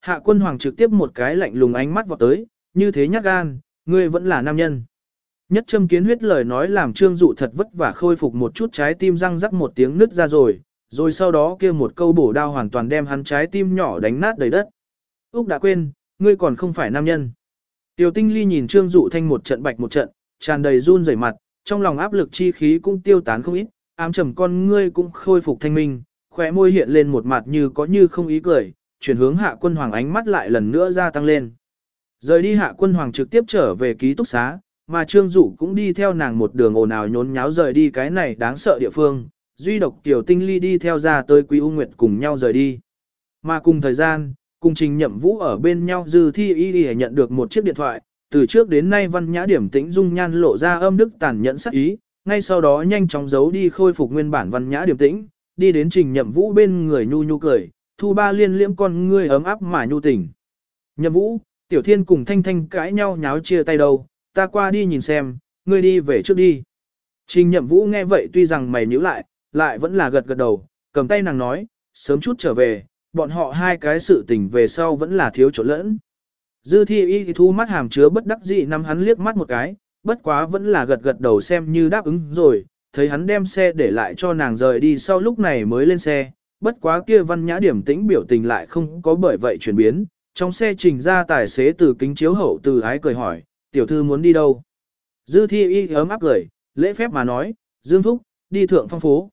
Hạ quân hoàng trực tiếp một cái lạnh lùng ánh mắt vọt tới, như thế nhát gan, ngươi vẫn là nam nhân. Nhất châm kiến huyết lời nói làm trương dụ thật vất vả khôi phục một chút trái tim răng rắc một tiếng nứt ra rồi, rồi sau đó kia một câu bổ đao hoàn toàn đem hắn trái tim nhỏ đánh nát đầy đất. Úc đã quên, ngươi còn không phải nam nhân. Tiểu tinh ly nhìn trương dụ thanh một trận bạch một trận, tràn đầy run rẩy mặt, trong lòng áp lực chi khí cũng tiêu tán không ít, ám trầm con ngươi cũng khôi phục thanh minh, khóe môi hiện lên một mặt như có như không ý cười, chuyển hướng hạ quân hoàng ánh mắt lại lần nữa gia tăng lên. Rời đi hạ quân hoàng trực tiếp trở về ký túc xá, mà trương dụ cũng đi theo nàng một đường ồn ào nhốn nháo rời đi cái này đáng sợ địa phương, duy độc tiểu tinh ly đi theo ra tới quý u nguyệt cùng nhau rời đi. Mà cùng thời gian, cùng trình nhậm vũ ở bên nhau dư thi y y nhận được một chiếc điện thoại, từ trước đến nay văn nhã điểm tĩnh dung nhan lộ ra âm đức tàn nhẫn sắc ý, ngay sau đó nhanh chóng giấu đi khôi phục nguyên bản văn nhã điểm tĩnh, đi đến trình nhậm vũ bên người nhu nhu cười, thu ba liên liễm con ngươi ấm áp mà nhu tình. Nhậm vũ, tiểu thiên cùng thanh thanh cãi nhau nháo chia tay đâu, ta qua đi nhìn xem, ngươi đi về trước đi. Trình nhậm vũ nghe vậy tuy rằng mày nhíu lại, lại vẫn là gật gật đầu, cầm tay nàng nói, sớm chút trở về, bọn họ hai cái sự tình về sau vẫn là thiếu chỗ lẫn. Dư thi y thì thu mắt hàm chứa bất đắc dĩ nắm hắn liếc mắt một cái, bất quá vẫn là gật gật đầu xem như đáp ứng rồi, thấy hắn đem xe để lại cho nàng rời đi sau lúc này mới lên xe, bất quá kia văn nhã điểm tĩnh biểu tình lại không có bởi vậy chuyển biến, trong xe trình ra tài xế từ kính chiếu hậu từ ái cười hỏi, tiểu thư muốn đi đâu? Dư thi y ấm áp cười, lễ phép mà nói, Dương Thúc, đi thượng phong phố.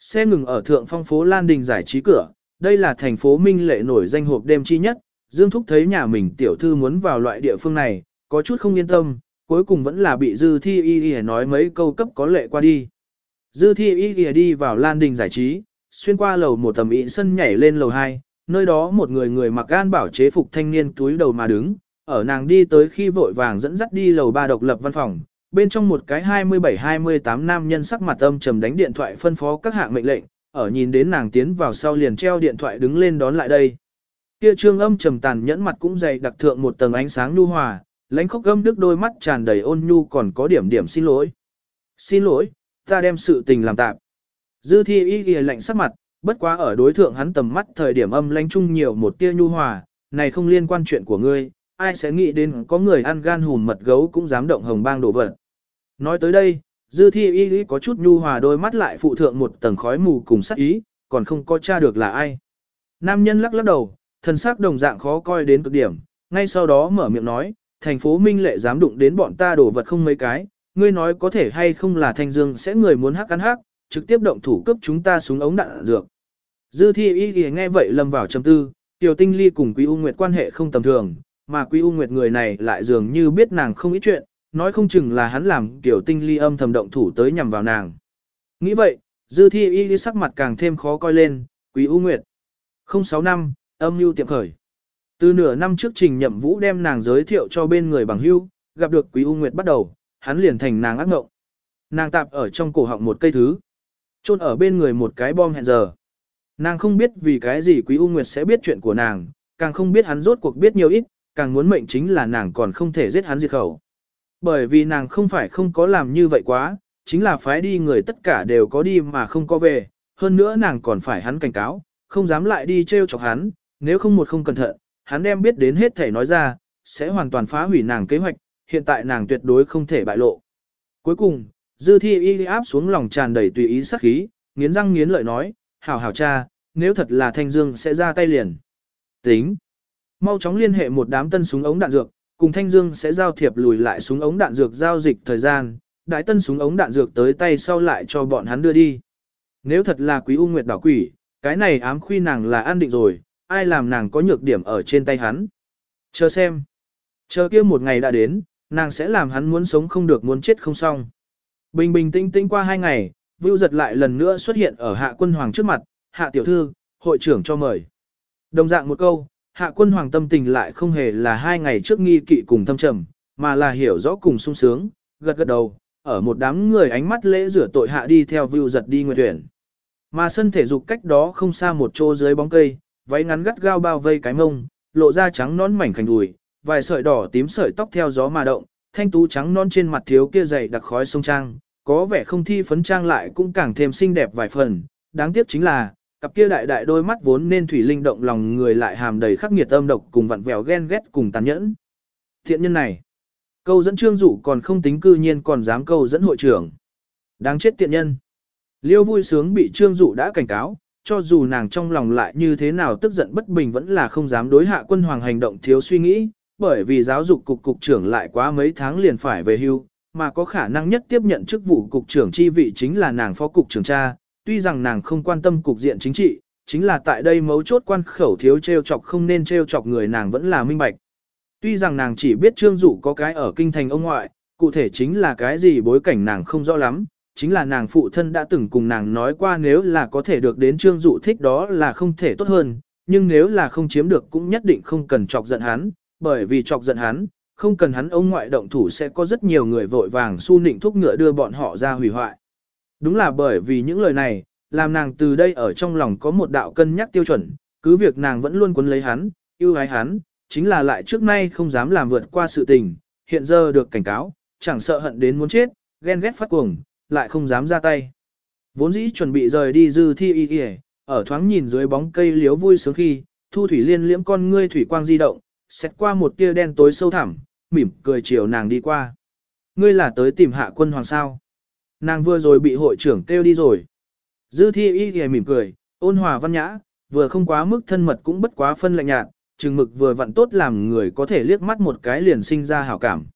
Xe ngừng ở thượng phong phố Lan Đình giải trí cửa, đây là thành phố Minh Lệ nổi danh hộp đêm chi nhất. Dương Thúc thấy nhà mình tiểu thư muốn vào loại địa phương này, có chút không yên tâm, cuối cùng vẫn là bị Dư Thi Y Y nói mấy câu cấp có lệ qua đi. Dư Thi Y Y đi vào Lan Đình giải trí, xuyên qua lầu một tầm ị sân nhảy lên lầu hai, nơi đó một người người mặc gan bảo chế phục thanh niên túi đầu mà đứng, ở nàng đi tới khi vội vàng dẫn dắt đi lầu ba độc lập văn phòng, bên trong một cái 27-28 nam nhân sắc mặt âm trầm đánh điện thoại phân phó các hạng mệnh lệnh, ở nhìn đến nàng tiến vào sau liền treo điện thoại đứng lên đón lại đây. Kia trương âm trầm tàn nhẫn mặt cũng dày đặc thượng một tầng ánh sáng nhu hòa, lãnh khóc gâm đức đôi mắt tràn đầy ôn nhu còn có điểm điểm xin lỗi. Xin lỗi, ta đem sự tình làm tạm. Dư thi y ghi lạnh sắc mặt, bất quá ở đối thượng hắn tầm mắt thời điểm âm lãnh chung nhiều một tia nhu hòa, này không liên quan chuyện của ngươi, ai sẽ nghĩ đến có người ăn gan hùn mật gấu cũng dám động hồng bang đổ vật. Nói tới đây, dư thi y lý có chút nhu hòa đôi mắt lại phụ thượng một tầng khói mù cùng sắc ý, còn không có tra được là ai. Nam nhân lắc lắc đầu, thân xác đồng dạng khó coi đến cực điểm, ngay sau đó mở miệng nói, thành phố Minh Lệ dám đụng đến bọn ta đổ vật không mấy cái, ngươi nói có thể hay không là Thanh Dương sẽ người muốn hắc ăn hắc, trực tiếp động thủ cướp chúng ta xuống ống đạn dược. Dư thi y y nghe vậy lâm vào trầm tư, Tiểu Tinh Ly cùng Quý U Nguyệt quan hệ không tầm thường, mà Quý U Nguyệt người này lại dường như biết nàng không ít chuyện, nói không chừng là hắn làm Tiểu Tinh Ly âm thầm động thủ tới nhằm vào nàng. Nghĩ vậy, Dư Thi Y Ly sắc mặt càng thêm khó coi lên, Quý U Nguyệt. 06 năm, âm mưu tiệm khởi. Từ nửa năm trước Trình Nhậm Vũ đem nàng giới thiệu cho bên người bằng hưu, gặp được Quý U Nguyệt bắt đầu, hắn liền thành nàng ác ngộng. Nàng tạp ở trong cổ họng một cây thứ, chôn ở bên người một cái bom hẹn giờ. Nàng không biết vì cái gì Quý U Nguyệt sẽ biết chuyện của nàng, càng không biết hắn rốt cuộc biết nhiều ít, càng muốn mệnh chính là nàng còn không thể giết hắn diệt khẩu. Bởi vì nàng không phải không có làm như vậy quá, chính là phái đi người tất cả đều có đi mà không có về, hơn nữa nàng còn phải hắn cảnh cáo, không dám lại đi trêu chọc hắn, nếu không một không cẩn thận, hắn đem biết đến hết thể nói ra, sẽ hoàn toàn phá hủy nàng kế hoạch, hiện tại nàng tuyệt đối không thể bại lộ. Cuối cùng, dư thi y áp xuống lòng tràn đầy tùy ý sắc khí, nghiến răng nghiến lợi nói, hảo hảo cha, nếu thật là thanh dương sẽ ra tay liền. Tính. Mau chóng liên hệ một đám tân súng ống đạn dược, cùng thanh dương sẽ giao thiệp lùi lại súng ống đạn dược giao dịch thời gian, đại tân súng ống đạn dược tới tay sau lại cho bọn hắn đưa đi. Nếu thật là quý u nguyệt đảo quỷ, cái này ám khuy nàng là an định rồi, ai làm nàng có nhược điểm ở trên tay hắn. Chờ xem. Chờ kia một ngày đã đến, nàng sẽ làm hắn muốn sống không được muốn chết không xong. Bình bình tĩnh tĩnh qua hai ngày, Vưu giật lại lần nữa xuất hiện ở hạ quân hoàng trước mặt, hạ tiểu thư, hội trưởng cho mời. Đồng dạng một câu, hạ quân hoàng tâm tình lại không hề là hai ngày trước nghi kỵ cùng thâm trầm, mà là hiểu rõ cùng sung sướng, gật gật đầu, ở một đám người ánh mắt lễ rửa tội hạ đi theo Vưu giật đi nguyện tuyển. Mà sân thể dục cách đó không xa một chỗ dưới bóng cây, váy ngắn gắt gao bao vây cái mông, lộ ra trắng nón mảnh khảnh đùi, vài sợi đỏ tím sợi tóc theo gió mà động, thanh tú trắng non trên mặt thiếu kia dày đặc khói sông trang, có vẻ không thi phấn trang lại cũng càng thêm xinh đẹp vài phần, đáng tiếc chính là, cặp kia đại đại đôi mắt vốn nên thủy linh động lòng người lại hàm đầy khắc nghiệt âm độc cùng vặn vẹo ghen ghét cùng tàn nhẫn. Thiện nhân này, câu dẫn trương dụ còn không tính cư nhiên còn dám câu dẫn hội trưởng. Đáng chết tiện nhân. Liêu vui sướng bị trương dụ đã cảnh cáo, cho dù nàng trong lòng lại như thế nào tức giận bất bình vẫn là không dám đối hạ quân hoàng hành động thiếu suy nghĩ, bởi vì giáo dục cục cục trưởng lại quá mấy tháng liền phải về hưu, mà có khả năng nhất tiếp nhận chức vụ cục trưởng chi vị chính là nàng phó cục trưởng cha, tuy rằng nàng không quan tâm cục diện chính trị, chính là tại đây mấu chốt quan khẩu thiếu treo chọc không nên treo chọc người nàng vẫn là minh bạch. Tuy rằng nàng chỉ biết trương dụ có cái ở kinh thành ông ngoại, cụ thể chính là cái gì bối cảnh nàng không rõ lắm, chính là nàng phụ thân đã từng cùng nàng nói qua nếu là có thể được đến trương dụ thích đó là không thể tốt hơn, nhưng nếu là không chiếm được cũng nhất định không cần chọc giận hắn, bởi vì chọc giận hắn, không cần hắn ông ngoại động thủ sẽ có rất nhiều người vội vàng su nịnh thúc ngựa đưa bọn họ ra hủy hoại. Đúng là bởi vì những lời này, làm nàng từ đây ở trong lòng có một đạo cân nhắc tiêu chuẩn, cứ việc nàng vẫn luôn quấn lấy hắn, yêu ái hắn, chính là lại trước nay không dám làm vượt qua sự tình, hiện giờ được cảnh cáo, chẳng sợ hận đến muốn chết, ghen ghét phát cuồng, lại không dám ra tay. Vốn dĩ chuẩn bị rời đi dư thi y y, ở thoáng nhìn dưới bóng cây liếu vui sướng khi, thu thủy liên liễm con ngươi thủy quang di động, xét qua một tia đen tối sâu thẳm, mỉm cười chiều nàng đi qua. Ngươi là tới tìm hạ quân hoàng sao. Nàng vừa rồi bị hội trưởng kêu đi rồi. Dư thi y thì mỉm cười, ôn hòa văn nhã, vừa không quá mức thân mật cũng bất quá phân lạnh nhạt, chừng mực vừa vặn tốt làm người có thể liếc mắt một cái liền sinh ra hảo cảm.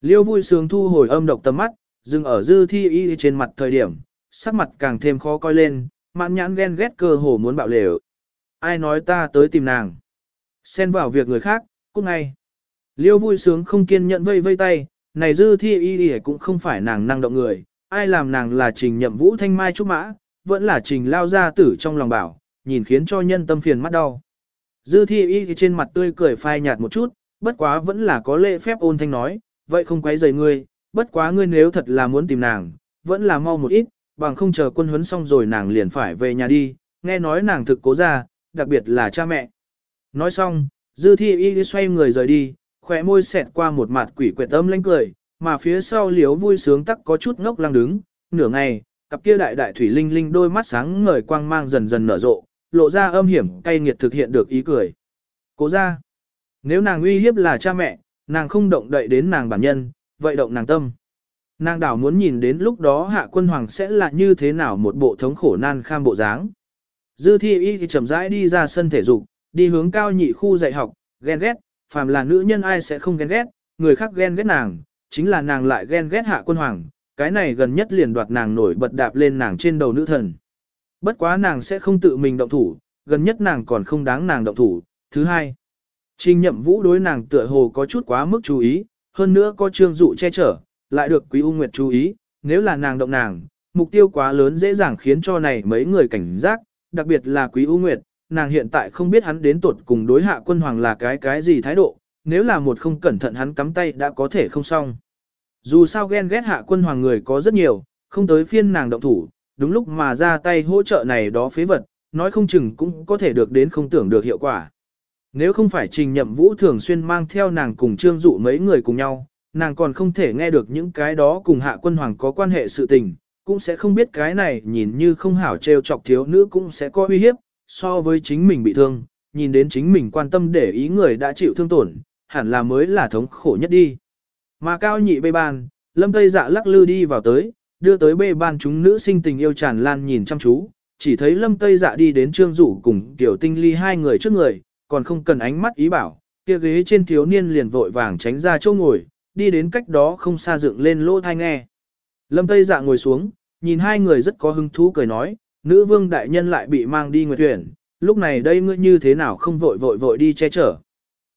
Liêu vui sướng thu hồi âm độc tầm mắt, dừng ở dư thi y trên mặt thời điểm, sắc mặt càng thêm khó coi lên, mạn nhãn ghen ghét cơ hồ muốn bạo lều. Ai nói ta tới tìm nàng? Xen vào việc người khác, cút ngay. Liêu vui sướng không kiên nhẫn vây vây tay, này dư thi y y cũng không phải nàng năng động người, ai làm nàng là trình nhậm vũ thanh mai trúc mã, vẫn là trình lao ra tử trong lòng bảo, nhìn khiến cho nhân tâm phiền mắt đau. Dư thi y trên mặt tươi cười phai nhạt một chút, bất quá vẫn là có lễ phép ôn thanh nói, vậy không quấy rầy ngươi, bất quá ngươi nếu thật là muốn tìm nàng, vẫn là mau một ít, bằng không chờ quân huấn xong rồi nàng liền phải về nhà đi, nghe nói nàng thực cố ra, đặc biệt là cha mẹ. Nói xong, dư thi y xoay người rời đi, khỏe môi xẹt qua một mặt quỷ quyệt âm lanh cười, mà phía sau liếu vui sướng tắc có chút ngốc lăng đứng, nửa ngày, cặp kia đại đại thủy linh linh đôi mắt sáng ngời quang mang dần dần nở rộ, lộ ra âm hiểm cay nghiệt thực hiện được ý cười. Cố ra, nếu nàng uy hiếp là cha mẹ, nàng không động đậy đến nàng bản nhân, vậy động nàng tâm. Nàng đảo muốn nhìn đến lúc đó hạ quân hoàng sẽ là như thế nào một bộ thống khổ nan kham bộ dáng. Dư thi y thì chậm rãi đi ra sân thể dục, đi hướng cao nhị khu dạy học, ghen ghét, phàm là nữ nhân ai sẽ không ghen ghét, người khác ghen ghét nàng, chính là nàng lại ghen ghét hạ quân hoàng, cái này gần nhất liền đoạt nàng nổi bật đạp lên nàng trên đầu nữ thần. Bất quá nàng sẽ không tự mình động thủ, gần nhất nàng còn không đáng nàng động thủ. Thứ hai, trình nhậm vũ đối nàng tựa hồ có chút quá mức chú ý, hơn nữa có trương dụ che chở, lại được quý u nguyệt chú ý, nếu là nàng động nàng, mục tiêu quá lớn dễ dàng khiến cho này mấy người cảnh giác, đặc biệt là quý u nguyệt, nàng hiện tại không biết hắn đến tuột cùng đối hạ quân hoàng là cái cái gì thái độ, nếu là một không cẩn thận hắn cắm tay đã có thể không xong. Dù sao ghen ghét hạ quân hoàng người có rất nhiều, không tới phiên nàng động thủ, đúng lúc mà ra tay hỗ trợ này đó phế vật, nói không chừng cũng có thể được đến không tưởng được hiệu quả. Nếu không phải trình nhậm vũ thường xuyên mang theo nàng cùng trương dụ mấy người cùng nhau, nàng còn không thể nghe được những cái đó cùng hạ quân hoàng có quan hệ sự tình, cũng sẽ không biết cái này nhìn như không hảo trêu chọc thiếu nữ cũng sẽ có uy hiếp, so với chính mình bị thương, nhìn đến chính mình quan tâm để ý người đã chịu thương tổn, hẳn là mới là thống khổ nhất đi. Mà cao nhị bê ban, lâm tây dạ lắc lư đi vào tới, đưa tới bê ban chúng nữ sinh tình yêu tràn lan nhìn chăm chú, chỉ thấy lâm tây dạ đi đến trương rủ cùng tiểu tinh ly hai người trước người, còn không cần ánh mắt ý bảo, kia ghế trên thiếu niên liền vội vàng tránh ra chỗ ngồi, đi đến cách đó không xa dựng lên lỗ thai nghe. Lâm Tây Dạ ngồi xuống, nhìn hai người rất có hứng thú cười nói, nữ vương đại nhân lại bị mang đi nguyệt thuyền, lúc này đây ngươi như thế nào không vội vội vội đi che chở.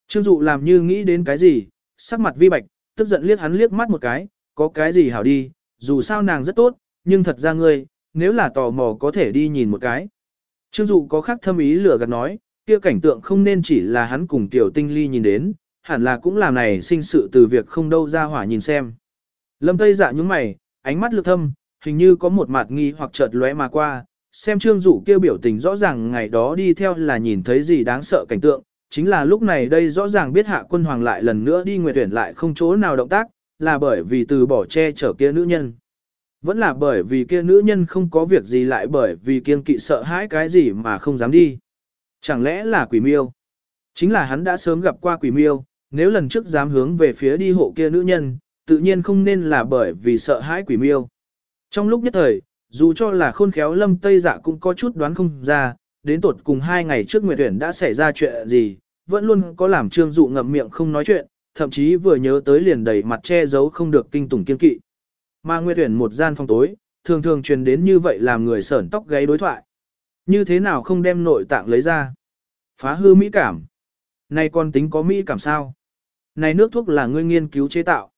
Trương Dụ làm như nghĩ đến cái gì, sắc mặt vi bạch, tức giận liếc hắn liếc mắt một cái, có cái gì hảo đi, dù sao nàng rất tốt, nhưng thật ra ngươi, nếu là tò mò có thể đi nhìn một cái. Trương Dụ có khác thâm ý lửa gạt nói, kia cảnh tượng không nên chỉ là hắn cùng tiểu tinh ly nhìn đến, hẳn là cũng làm này sinh sự từ việc không đâu ra hỏa nhìn xem. Lâm Tây dạ những mày, ánh mắt lực thâm, hình như có một mặt nghi hoặc chợt lóe mà qua, xem trương dụ kêu biểu tình rõ ràng ngày đó đi theo là nhìn thấy gì đáng sợ cảnh tượng, chính là lúc này đây rõ ràng biết hạ quân hoàng lại lần nữa đi nguyệt tuyển lại không chỗ nào động tác, là bởi vì từ bỏ che chở kia nữ nhân. Vẫn là bởi vì kia nữ nhân không có việc gì lại bởi vì kiên kỵ sợ hãi cái gì mà không dám đi. Chẳng lẽ là quỷ miêu? Chính là hắn đã sớm gặp qua quỷ miêu, nếu lần trước dám hướng về phía đi hộ kia nữ nhân, tự nhiên không nên là bởi vì sợ hãi quỷ miêu. Trong lúc nhất thời, dù cho là khôn khéo lâm tây dạ cũng có chút đoán không ra, đến tột cùng hai ngày trước Nguyệt Tuyển đã xảy ra chuyện gì, vẫn luôn có làm trương dụ ngậm miệng không nói chuyện, thậm chí vừa nhớ tới liền đầy mặt che giấu không được kinh tủng kiên kỵ. Mà Nguyệt Tuyển một gian phòng tối, thường thường truyền đến như vậy làm người sởn tóc gáy đối thoại. Như thế nào không đem nội tạng lấy ra? Phá hư mỹ cảm. Này con tính có mỹ cảm sao? Này nước thuốc là ngươi nghiên cứu chế tạo.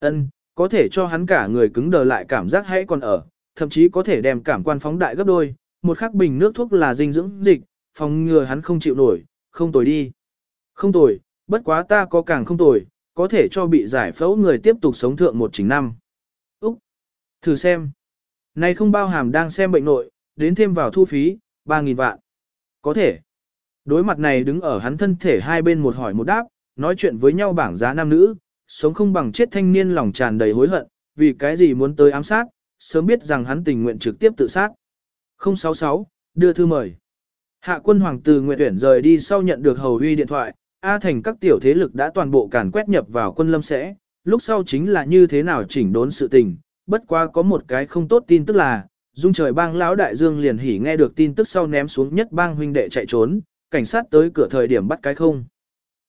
Ân, có thể cho hắn cả người cứng đờ lại cảm giác hãy còn ở, thậm chí có thể đem cảm quan phóng đại gấp đôi, một khắc bình nước thuốc là dinh dưỡng dịch, phòng ngừa hắn không chịu nổi, không tồi đi. Không tồi, bất quá ta có càng không tồi, có thể cho bị giải phẫu người tiếp tục sống thượng một chính năm. Úc! Thử xem. Này không bao hàm đang xem bệnh nội, đến thêm vào thu phí, 3.000 vạn. Có thể. Đối mặt này đứng ở hắn thân thể hai bên một hỏi một đáp, nói chuyện với nhau bảng giá nam nữ, sống không bằng chết thanh niên lòng tràn đầy hối hận, vì cái gì muốn tới ám sát, sớm biết rằng hắn tình nguyện trực tiếp tự sát. 066, đưa thư mời. Hạ quân hoàng từ nguyện tuyển rời đi sau nhận được hầu huy điện thoại, A thành các tiểu thế lực đã toàn bộ càn quét nhập vào quân lâm sẽ, lúc sau chính là như thế nào chỉnh đốn sự tình, bất qua có một cái không tốt tin tức là, dung trời bang lão đại dương liền hỉ nghe được tin tức sau ném xuống nhất bang huynh đệ chạy trốn, cảnh sát tới cửa thời điểm bắt cái không.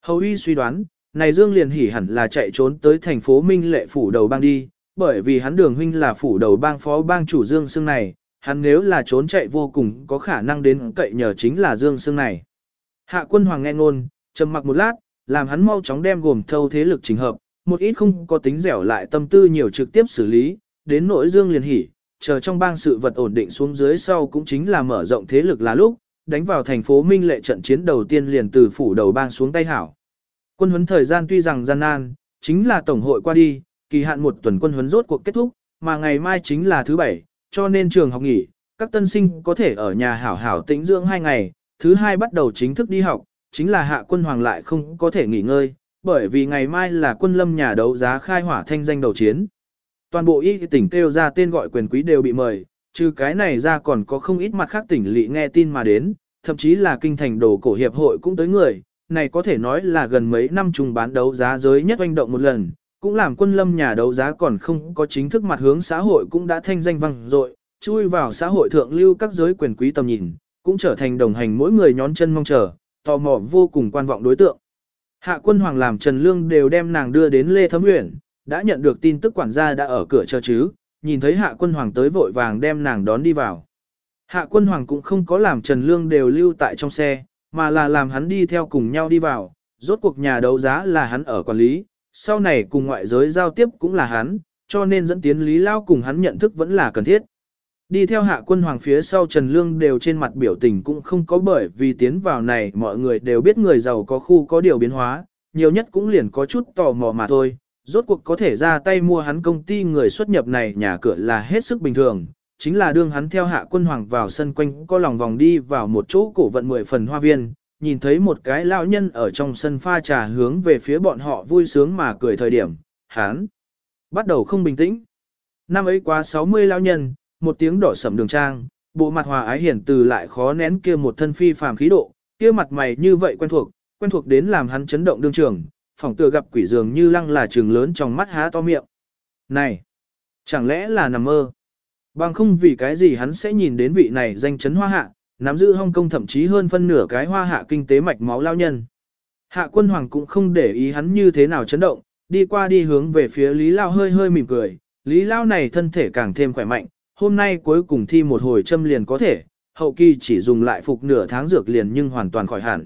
Hầu huy suy đoán, này dương liền hỉ hẳn là chạy trốn tới thành phố Minh lệ phủ đầu bang đi, bởi vì hắn đường huynh là phủ đầu bang phó bang chủ dương Sương này, hắn nếu là trốn chạy vô cùng có khả năng đến cậy nhờ chính là dương Sương này. Hạ quân hoàng nghe ngôn, trầm mặc một lát, làm hắn mau chóng đem gồm thâu thế lực trình hợp, một ít không có tính dẻo lại tâm tư nhiều trực tiếp xử lý, đến nội dương liền hỉ, chờ trong bang sự vật ổn định xuống dưới sau cũng chính là mở rộng thế lực là lúc, đánh vào thành phố Minh lệ trận chiến đầu tiên liền từ phủ đầu bang xuống tay hảo. Quân huấn thời gian tuy rằng gian nan, chính là tổng hội qua đi, kỳ hạn một tuần quân huấn rốt cuộc kết thúc, mà ngày mai chính là thứ bảy, cho nên trường học nghỉ, các tân sinh có thể ở nhà hảo hảo tĩnh dưỡng hai ngày, thứ hai bắt đầu chính thức đi học, chính là hạ quân hoàng lại không có thể nghỉ ngơi, bởi vì ngày mai là quân lâm nhà đấu giá khai hỏa thanh danh đầu chiến. Toàn bộ y tỉnh kêu ra tên gọi quyền quý đều bị mời, trừ cái này ra còn có không ít mặt khác tỉnh lỵ nghe tin mà đến, thậm chí là kinh thành đồ cổ hiệp hội cũng tới người, này có thể nói là gần mấy năm trùng bán đấu giá giới nhất oanh động một lần, cũng làm quân lâm nhà đấu giá còn không có chính thức mặt hướng xã hội cũng đã thanh danh vang dội, chui vào xã hội thượng lưu các giới quyền quý tầm nhìn, cũng trở thành đồng hành mỗi người nhón chân mong chờ, tò mò vô cùng quan vọng đối tượng. Hạ quân hoàng làm Trần Lương đều đem nàng đưa đến Lê Thấm Uyển, đã nhận được tin tức quản gia đã ở cửa chờ chứ, nhìn thấy hạ quân hoàng tới vội vàng đem nàng đón đi vào. Hạ quân hoàng cũng không có làm Trần Lương đều lưu tại trong xe, mà là làm hắn đi theo cùng nhau đi vào, rốt cuộc nhà đấu giá là hắn ở quản lý, sau này cùng ngoại giới giao tiếp cũng là hắn, cho nên dẫn tiến Lý Lao cùng hắn nhận thức vẫn là cần thiết. Đi theo hạ quân hoàng phía sau Trần Lương đều trên mặt biểu tình cũng không có bởi vì tiến vào này mọi người đều biết người giàu có khu có điều biến hóa, nhiều nhất cũng liền có chút tò mò mà thôi, rốt cuộc có thể ra tay mua hắn công ty người xuất nhập này nhà cửa là hết sức bình thường, chính là đương hắn theo hạ quân hoàng vào sân quanh có lòng vòng đi vào một chỗ cổ vận mười phần hoa viên, nhìn thấy một cái lão nhân ở trong sân pha trà hướng về phía bọn họ vui sướng mà cười thời điểm, hắn bắt đầu không bình tĩnh. Năm ấy quá 60 lão nhân, một tiếng đỏ sẩm đường trang, bộ mặt hòa ái hiển từ lại khó nén kia một thân phi phàm khí độ, kia mặt mày như vậy quen thuộc, quen thuộc đến làm hắn chấn động đương trường, phòng tựa gặp quỷ dường như lăng là trường lớn trong mắt há to miệng. Này, chẳng lẽ là nằm mơ? Bằng không vì cái gì hắn sẽ nhìn đến vị này danh chấn hoa hạ, nắm giữ Hong Kong thậm chí hơn phân nửa cái hoa hạ kinh tế mạch máu lao nhân. Hạ quân hoàng cũng không để ý hắn như thế nào chấn động, đi qua đi hướng về phía Lý Lao hơi hơi mỉm cười. Lý Lao này thân thể càng thêm khỏe mạnh, hôm nay cuối cùng thi một hồi châm liền có thể, hậu kỳ chỉ dùng lại phục nửa tháng dược liền nhưng hoàn toàn khỏi hẳn.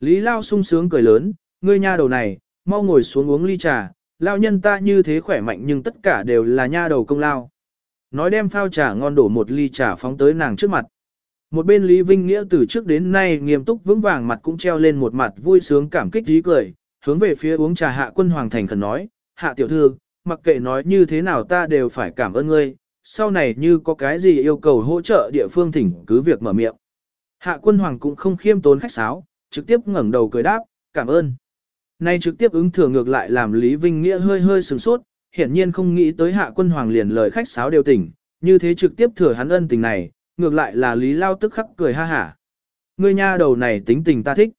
Lý Lao sung sướng cười lớn, ngươi nha đầu này, mau ngồi xuống uống ly trà, lao nhân ta như thế khỏe mạnh nhưng tất cả đều là nha đầu công lao. Nói đem phao trà ngon đổ một ly trà phóng tới nàng trước mặt. Một bên Lý Vinh Nghĩa từ trước đến nay nghiêm túc vững vàng mặt cũng treo lên một mặt vui sướng cảm kích dí cười, hướng về phía uống trà hạ quân hoàng thành khẩn nói, hạ tiểu thư, mặc kệ nói như thế nào ta đều phải cảm ơn ngươi, sau này như có cái gì yêu cầu hỗ trợ địa phương thỉnh cứ việc mở miệng. Hạ quân hoàng cũng không khiêm tốn khách sáo, trực tiếp ngẩng đầu cười đáp, cảm ơn. Nay trực tiếp ứng thừa ngược lại làm Lý Vinh Nghĩa hơi hơi sửng sốt, hiển nhiên không nghĩ tới hạ quân hoàng liền lời khách sáo đều tỉnh, như thế trực tiếp thừa hắn ân tình này, ngược lại là Lý Lao tức khắc cười ha hả. Ngươi nha đầu này tính tình ta thích.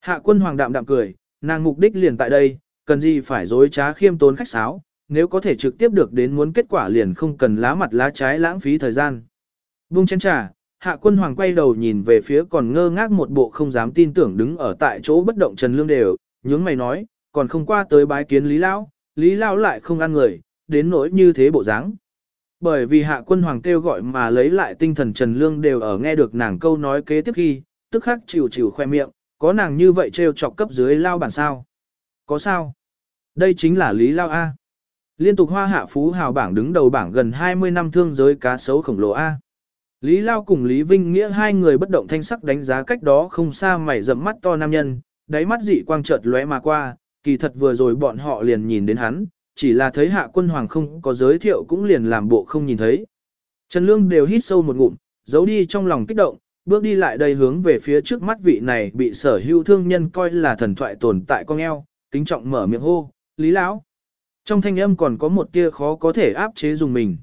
Hạ quân hoàng đạm đạm cười, nàng mục đích liền tại đây, cần gì phải dối trá khiêm tốn khách sáo, nếu có thể trực tiếp được đến muốn kết quả liền không cần lá mặt lá trái lãng phí thời gian. Bung chén trà, hạ quân hoàng quay đầu nhìn về phía còn ngơ ngác một bộ không dám tin tưởng đứng ở tại chỗ bất động Trần Lương đều, nhướng mày nói, còn không qua tới bái kiến Lý Lão, Lý Lão lại không ăn người, đến nỗi như thế bộ dáng. Bởi vì hạ quân hoàng kêu gọi mà lấy lại tinh thần Trần Lương đều ở nghe được nàng câu nói kế tiếp khi, tức khắc chịu chịu khoe miệng, có nàng như vậy trêu chọc cấp dưới lao bản sao. Có sao? Đây chính là Lý Lao A. Liên tục hoa hạ phú hào bảng đứng đầu bảng gần 20 năm thương giới cá sấu khổng lồ A. Lý Lao cùng Lý Vinh Nghĩa hai người bất động thanh sắc đánh giá cách đó không xa mày rậm mắt to nam nhân, đáy mắt dị quang chợt lóe mà qua, kỳ thật vừa rồi bọn họ liền nhìn đến hắn, chỉ là thấy hạ quân hoàng không có giới thiệu cũng liền làm bộ không nhìn thấy. Trần Lương đều hít sâu một ngụm, giấu đi trong lòng kích động, bước đi lại đây hướng về phía trước mắt vị này bị sở hữu thương nhân coi là thần thoại tồn tại con eo, kính trọng mở miệng hô, Lý Lão. Trong thanh âm còn có một tia khó có thể áp chế dùng mình.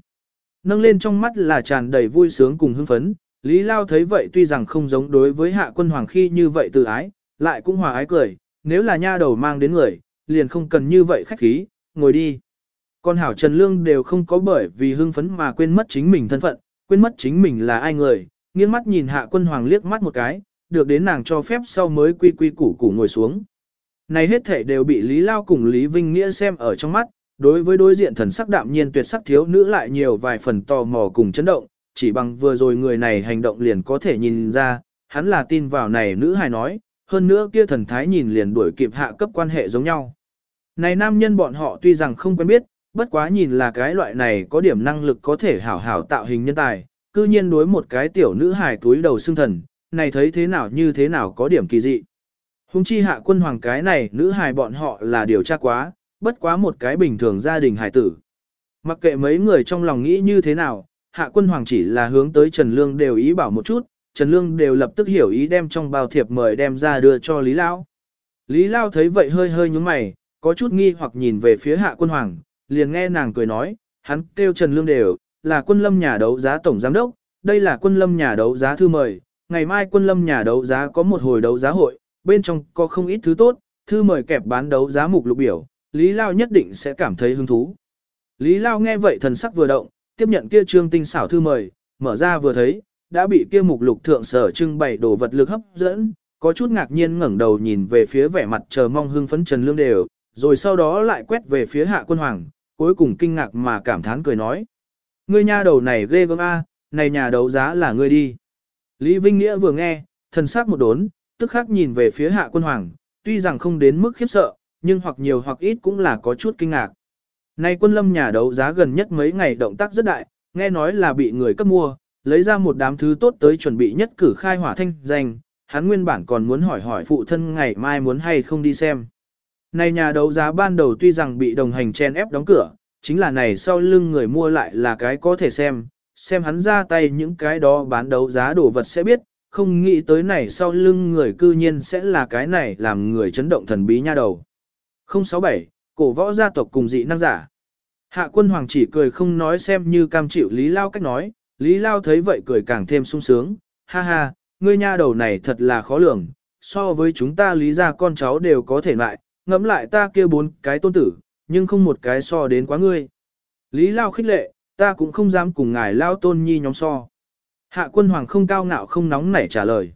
Nâng lên trong mắt là tràn đầy vui sướng cùng hưng phấn, Lý Lao thấy vậy tuy rằng không giống đối với hạ quân hoàng khi như vậy từ ái, lại cũng hòa ái cười, nếu là nha đầu mang đến người, liền không cần như vậy khách khí, ngồi đi. Con Hảo Trần Lương đều không có bởi vì hưng phấn mà quên mất chính mình thân phận, quên mất chính mình là ai người, nghiêng mắt nhìn hạ quân hoàng liếc mắt một cái, được đến nàng cho phép sau mới quy quy củ củ ngồi xuống. Này hết thể đều bị Lý Lao cùng Lý Vinh Nghĩa xem ở trong mắt, đối với đối diện thần sắc đạm nhiên tuyệt sắc thiếu nữ lại nhiều vài phần tò mò cùng chấn động, chỉ bằng vừa rồi người này hành động liền có thể nhìn ra, hắn là tin vào này nữ hài nói, hơn nữa kia thần thái nhìn liền đuổi kịp hạ cấp quan hệ giống nhau. Này nam nhân bọn họ tuy rằng không quen biết, bất quá nhìn là cái loại này có điểm năng lực có thể hảo hảo tạo hình nhân tài, cư nhiên đối một cái tiểu nữ hài túi đầu xương thần, này thấy thế nào như thế nào có điểm kỳ dị. Hùng chi hạ quân hoàng cái này nữ hài bọn họ là điều tra quá, bất quá một cái bình thường gia đình hài tử. Mặc kệ mấy người trong lòng nghĩ như thế nào, hạ quân hoàng chỉ là hướng tới Trần Lương đều ý bảo một chút, Trần Lương đều lập tức hiểu ý đem trong bao thiệp mời đem ra đưa cho Lý Lao. Lý Lao thấy vậy hơi hơi nhúng mày, có chút nghi hoặc nhìn về phía hạ quân hoàng, liền nghe nàng cười nói, hắn kêu Trần Lương đều, là quân lâm nhà đấu giá tổng giám đốc, đây là quân lâm nhà đấu giá thư mời, ngày mai quân lâm nhà đấu giá có một hồi đấu giá hội, bên trong có không ít thứ tốt, thư mời kẹp bán đấu giá mục lục biểu, Lý Lao nhất định sẽ cảm thấy hứng thú. Lý Lao nghe vậy thần sắc vừa động, tiếp nhận kia trương tinh xảo thư mời, mở ra vừa thấy, đã bị kia mục lục thượng sở trưng bày đồ vật lực hấp dẫn, có chút ngạc nhiên ngẩng đầu nhìn về phía vẻ mặt chờ mong hưng phấn Trần Lương đều, rồi sau đó lại quét về phía hạ quân hoàng, cuối cùng kinh ngạc mà cảm thán cười nói. Ngươi nha đầu này ghê gớm a, này nhà đấu giá là ngươi đi. Lý Vinh Nghĩa vừa nghe, thần sắc một đốn, tức khắc nhìn về phía hạ quân hoàng, tuy rằng không đến mức khiếp sợ, nhưng hoặc nhiều hoặc ít cũng là có chút kinh ngạc. Này quân lâm nhà đấu giá gần nhất mấy ngày động tác rất đại, nghe nói là bị người cấp mua, lấy ra một đám thứ tốt tới chuẩn bị nhất cử khai hỏa thanh danh, hắn nguyên bản còn muốn hỏi hỏi phụ thân ngày mai muốn hay không đi xem. Này nhà đấu giá ban đầu tuy rằng bị đồng hành chen ép đóng cửa, chính là này sau lưng người mua lại là cái có thể xem, xem hắn ra tay những cái đó bán đấu giá đồ vật sẽ biết, không nghĩ tới này sau lưng người cư nhiên sẽ là cái này làm người chấn động thần bí nha đầu. 067, cổ võ gia tộc cùng dị năng giả. Hạ quân hoàng chỉ cười không nói xem như cam chịu Lý Lao cách nói, Lý Lao thấy vậy cười càng thêm sung sướng, ha ha, ngươi nha đầu này thật là khó lường, so với chúng ta lý ra con cháu đều có thể lại, ngẫm lại ta kia bốn cái tôn tử, nhưng không một cái so đến quá ngươi. Lý Lao khích lệ, ta cũng không dám cùng ngài Lao tôn nhi nhóm so. Hạ quân hoàng không cao ngạo không nóng nảy trả lời.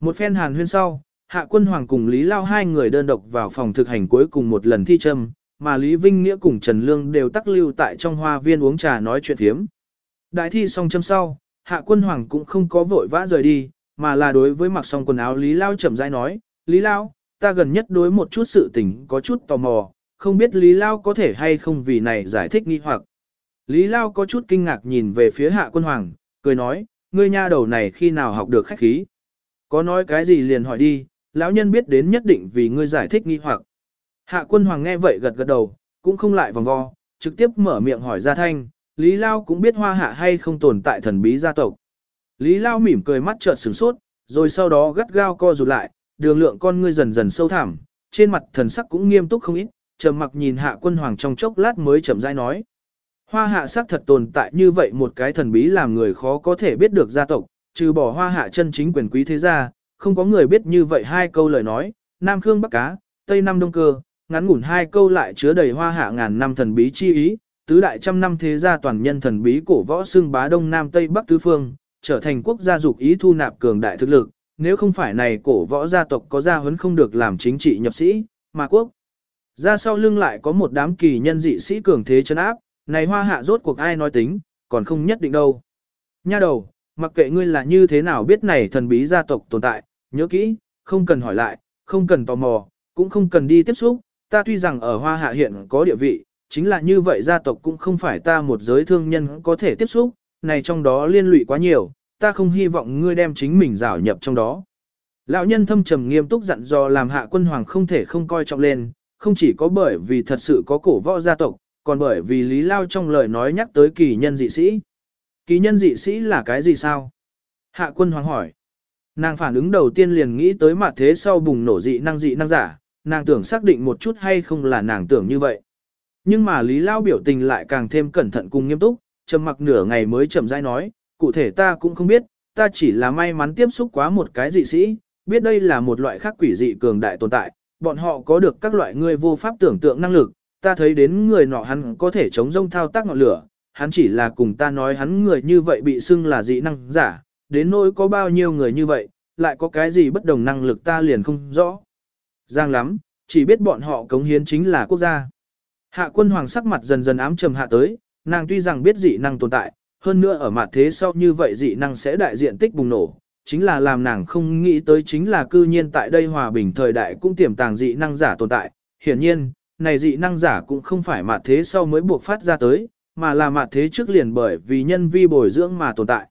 Một phen hàn huyên sau, Hạ quân hoàng cùng Lý Lao hai người đơn độc vào phòng thực hành cuối cùng một lần thi châm, mà Lý Vinh Nghĩa cùng Trần Lương đều tắc lưu tại trong hoa viên uống trà nói chuyện thiếm. Đại thi xong châm sau, Hạ quân hoàng cũng không có vội vã rời đi, mà là đối với mặc xong quần áo Lý Lao chậm rãi nói, Lý Lao, ta gần nhất đối một chút sự tình có chút tò mò, không biết Lý Lao có thể hay không vì này giải thích nghi hoặc. Lý Lao có chút kinh ngạc nhìn về phía hạ quân hoàng, cười nói, ngươi nha đầu này khi nào học được khách khí. Có nói cái gì liền hỏi đi, lão nhân biết đến nhất định vì ngươi giải thích nghi hoặc. Hạ quân hoàng nghe vậy gật gật đầu, cũng không lại vòng vo, trực tiếp mở miệng hỏi ra thanh, Lý Lao cũng biết hoa hạ hay không tồn tại thần bí gia tộc. Lý Lao mỉm cười mắt chợt sửng sốt, rồi sau đó gắt gao co rụt lại, đường lượng con ngươi dần dần sâu thẳm, trên mặt thần sắc cũng nghiêm túc không ít, trầm mặc nhìn hạ quân hoàng trong chốc lát mới chậm rãi nói. Hoa hạ xác thật tồn tại như vậy một cái thần bí làm người khó có thể biết được gia tộc, trừ bỏ hoa hạ chân chính quyền quý thế gia, không có người biết như vậy hai câu lời nói, Nam Khương Bắc Cá, Tây Nam Đông Cơ, ngắn ngủn hai câu lại chứa đầy hoa hạ ngàn năm thần bí chi ý, tứ đại trăm năm thế gia toàn nhân thần bí cổ võ xương bá Đông Nam Tây Bắc tứ phương, trở thành quốc gia dục ý thu nạp cường đại thực lực, nếu không phải này cổ võ gia tộc có gia huấn không được làm chính trị nhập sĩ, mà quốc. Ra sau lưng lại có một đám kỳ nhân dị sĩ cường thế chân áp, này hoa hạ rốt cuộc ai nói tính, còn không nhất định đâu. Nha đầu, mặc kệ ngươi là như thế nào biết này thần bí gia tộc tồn tại, nhớ kỹ, không cần hỏi lại, không cần tò mò, cũng không cần đi tiếp xúc, ta tuy rằng ở hoa hạ hiện có địa vị, chính là như vậy gia tộc cũng không phải ta một giới thương nhân có thể tiếp xúc, này trong đó liên lụy quá nhiều, ta không hy vọng ngươi đem chính mình rảo nhập trong đó. Lão nhân thâm trầm nghiêm túc dặn dò làm hạ quân hoàng không thể không coi trọng lên, không chỉ có bởi vì thật sự có cổ võ gia tộc, còn bởi vì Lý Lao trong lời nói nhắc tới kỳ nhân dị sĩ. Kỳ nhân dị sĩ là cái gì sao? Hạ quân hoàng hỏi. Nàng phản ứng đầu tiên liền nghĩ tới mặt thế sau bùng nổ dị năng dị năng giả, nàng tưởng xác định một chút hay không là nàng tưởng như vậy. Nhưng mà Lý Lao biểu tình lại càng thêm cẩn thận cùng nghiêm túc, trầm mặc nửa ngày mới chậm rãi nói, cụ thể ta cũng không biết, ta chỉ là may mắn tiếp xúc quá một cái dị sĩ, biết đây là một loại khác quỷ dị cường đại tồn tại, bọn họ có được các loại người vô pháp tưởng tượng năng lực, ta thấy đến người nọ hắn có thể chống rông thao tác ngọn lửa, hắn chỉ là cùng ta nói hắn người như vậy bị xưng là dị năng giả, đến nỗi có bao nhiêu người như vậy, lại có cái gì bất đồng năng lực ta liền không rõ. Giang lắm, chỉ biết bọn họ cống hiến chính là quốc gia. Hạ quân hoàng sắc mặt dần dần ám trầm hạ tới, nàng tuy rằng biết dị năng tồn tại, hơn nữa ở mặt thế sau như vậy dị năng sẽ đại diện tích bùng nổ, chính là làm nàng không nghĩ tới chính là cư nhiên tại đây hòa bình thời đại cũng tiềm tàng dị năng giả tồn tại. Hiển nhiên, này dị năng giả cũng không phải mặt thế sau mới buộc phát ra tới, mà là mặt thế trước liền bởi vì nhân vi bồi dưỡng mà tồn tại.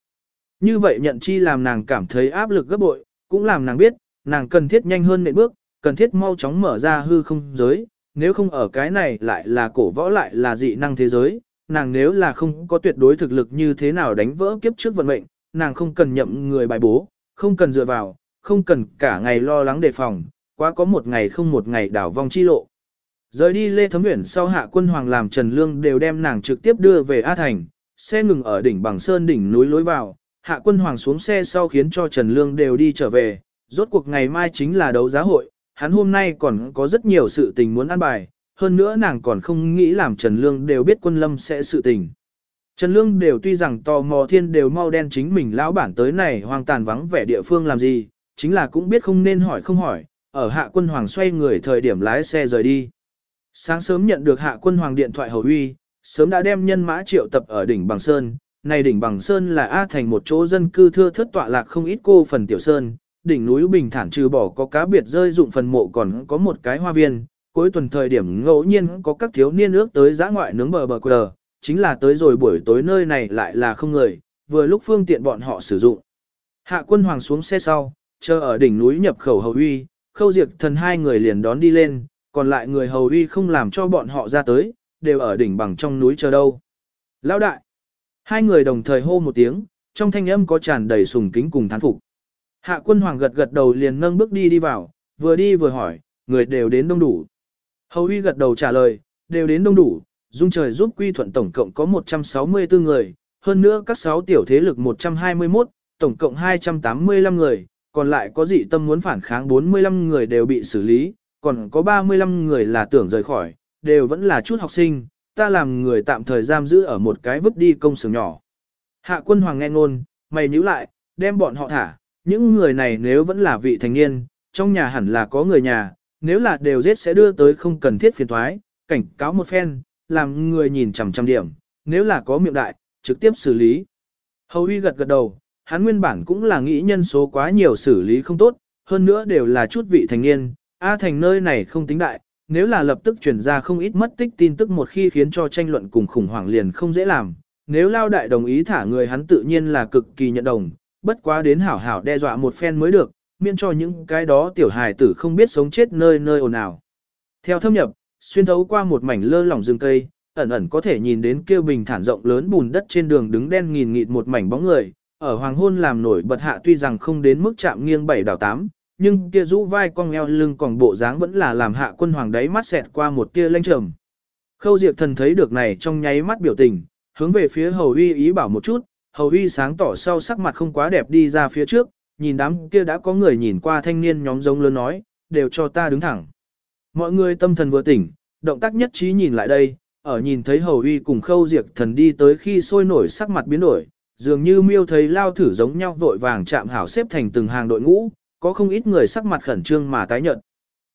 Như vậy nhận chi làm nàng cảm thấy áp lực gấp bội, cũng làm nàng biết, nàng cần thiết nhanh hơn nệm bước, cần thiết mau chóng mở ra hư không giới, nếu không ở cái này lại là cổ võ lại là dị năng thế giới, nàng nếu là không có tuyệt đối thực lực như thế nào đánh vỡ kiếp trước vận mệnh, nàng không cần nhậm người bài bố, không cần dựa vào, không cần cả ngày lo lắng đề phòng, quá có một ngày không một ngày đảo vong chi lộ. Rời đi Lê Thấm Uyển sau hạ quân hoàng làm Trần Lương đều đem nàng trực tiếp đưa về A Thành, xe ngừng ở đỉnh bằng sơn đỉnh núi lối vào, hạ quân hoàng xuống xe sau khiến cho Trần Lương đều đi trở về, rốt cuộc ngày mai chính là đấu giá hội, hắn hôm nay còn có rất nhiều sự tình muốn ăn bài, hơn nữa nàng còn không nghĩ làm Trần Lương đều biết quân lâm sẽ sự tình. Trần Lương đều tuy rằng tò mò thiên đều mau đen chính mình lão bản tới này hoang tàn vắng vẻ địa phương làm gì, chính là cũng biết không nên hỏi không hỏi, ở hạ quân hoàng xoay người thời điểm lái xe rời đi. Sáng sớm nhận được hạ quân hoàng điện thoại hầu uy, sớm đã đem nhân mã triệu tập ở đỉnh Bằng Sơn. Này đỉnh Bằng Sơn là A thành một chỗ dân cư thưa thất tọa lạc không ít cô phần tiểu sơn, đỉnh núi bình thản trừ bỏ có cá biệt rơi dụng phần mộ còn có một cái hoa viên. Cuối tuần thời điểm ngẫu nhiên có các thiếu niên ước tới giã ngoại nướng bờ bờ quờ, chính là tới rồi buổi tối nơi này lại là không người, vừa lúc phương tiện bọn họ sử dụng. Hạ quân hoàng xuống xe sau, chờ ở đỉnh núi nhập khẩu hầu uy, khâu diệt thần hai người liền đón đi lên, còn lại người hầu uy không làm cho bọn họ ra tới, đều ở đỉnh bằng trong núi chờ đâu. Lão đại! Hai người đồng thời hô một tiếng, trong thanh âm có tràn đầy sùng kính cùng thán phục. Hạ quân hoàng gật gật đầu liền nâng bước đi đi vào, vừa đi vừa hỏi, người đều đến đông đủ. Hầu Huy gật đầu trả lời, đều đến đông đủ, dung trời giúp quy thuận tổng cộng có 164 người, hơn nữa các 6 tiểu thế lực 121, tổng cộng 285 người, còn lại có dị tâm muốn phản kháng 45 người đều bị xử lý, còn có 35 người là tưởng rời khỏi, đều vẫn là chút học sinh, ta làm người tạm thời giam giữ ở một cái vứt đi công xưởng nhỏ. Hạ quân hoàng nghe ngôn, mày nhíu lại, đem bọn họ thả, những người này nếu vẫn là vị thành niên, trong nhà hẳn là có người nhà, nếu là đều giết sẽ đưa tới không cần thiết phiền thoái, cảnh cáo một phen, làm người nhìn chằm chằm điểm, nếu là có miệng đại, trực tiếp xử lý. Hầu Huy gật gật đầu, hắn nguyên bản cũng là nghĩ nhân số quá nhiều xử lý không tốt, hơn nữa đều là chút vị thành niên, A thành nơi này không tính đại, nếu là lập tức truyền ra không ít mất tích tin tức một khi khiến cho tranh luận cùng khủng hoảng liền không dễ làm. Nếu lao đại đồng ý thả người hắn tự nhiên là cực kỳ nhận đồng, bất quá đến hảo hảo đe dọa một phen mới được, miễn cho những cái đó tiểu hài tử không biết sống chết nơi nơi ồn ào. Theo thâm nhập, xuyên thấu qua một mảnh lơ lỏng rừng cây, ẩn ẩn có thể nhìn đến kêu bình thản rộng lớn bùn đất trên đường đứng đen nghìn nghịt một mảnh bóng người, ở hoàng hôn làm nổi bật hạ tuy rằng không đến mức chạm nghiêng bảy đảo tám, nhưng kia rũ vai cong eo lưng còn bộ dáng vẫn là làm hạ quân hoàng đáy mắt xẹt qua một tia lanh trầm. Khâu Diệp Thần thấy được này trong nháy mắt biểu tình, hướng về phía Hầu Uy ý bảo một chút, Hầu Uy sáng tỏ sau sắc mặt không quá đẹp đi ra phía trước, nhìn đám kia đã có người nhìn qua thanh niên nhóm giống lớn nói, đều cho ta đứng thẳng. Mọi người tâm thần vừa tỉnh, động tác nhất trí nhìn lại đây, ở nhìn thấy Hầu Uy cùng Khâu diệt Thần đi tới khi sôi nổi sắc mặt biến đổi, dường như miêu thấy lao thử giống nhau vội vàng chạm hảo xếp thành từng hàng đội ngũ, có không ít người sắc mặt khẩn trương mà tái nhợt.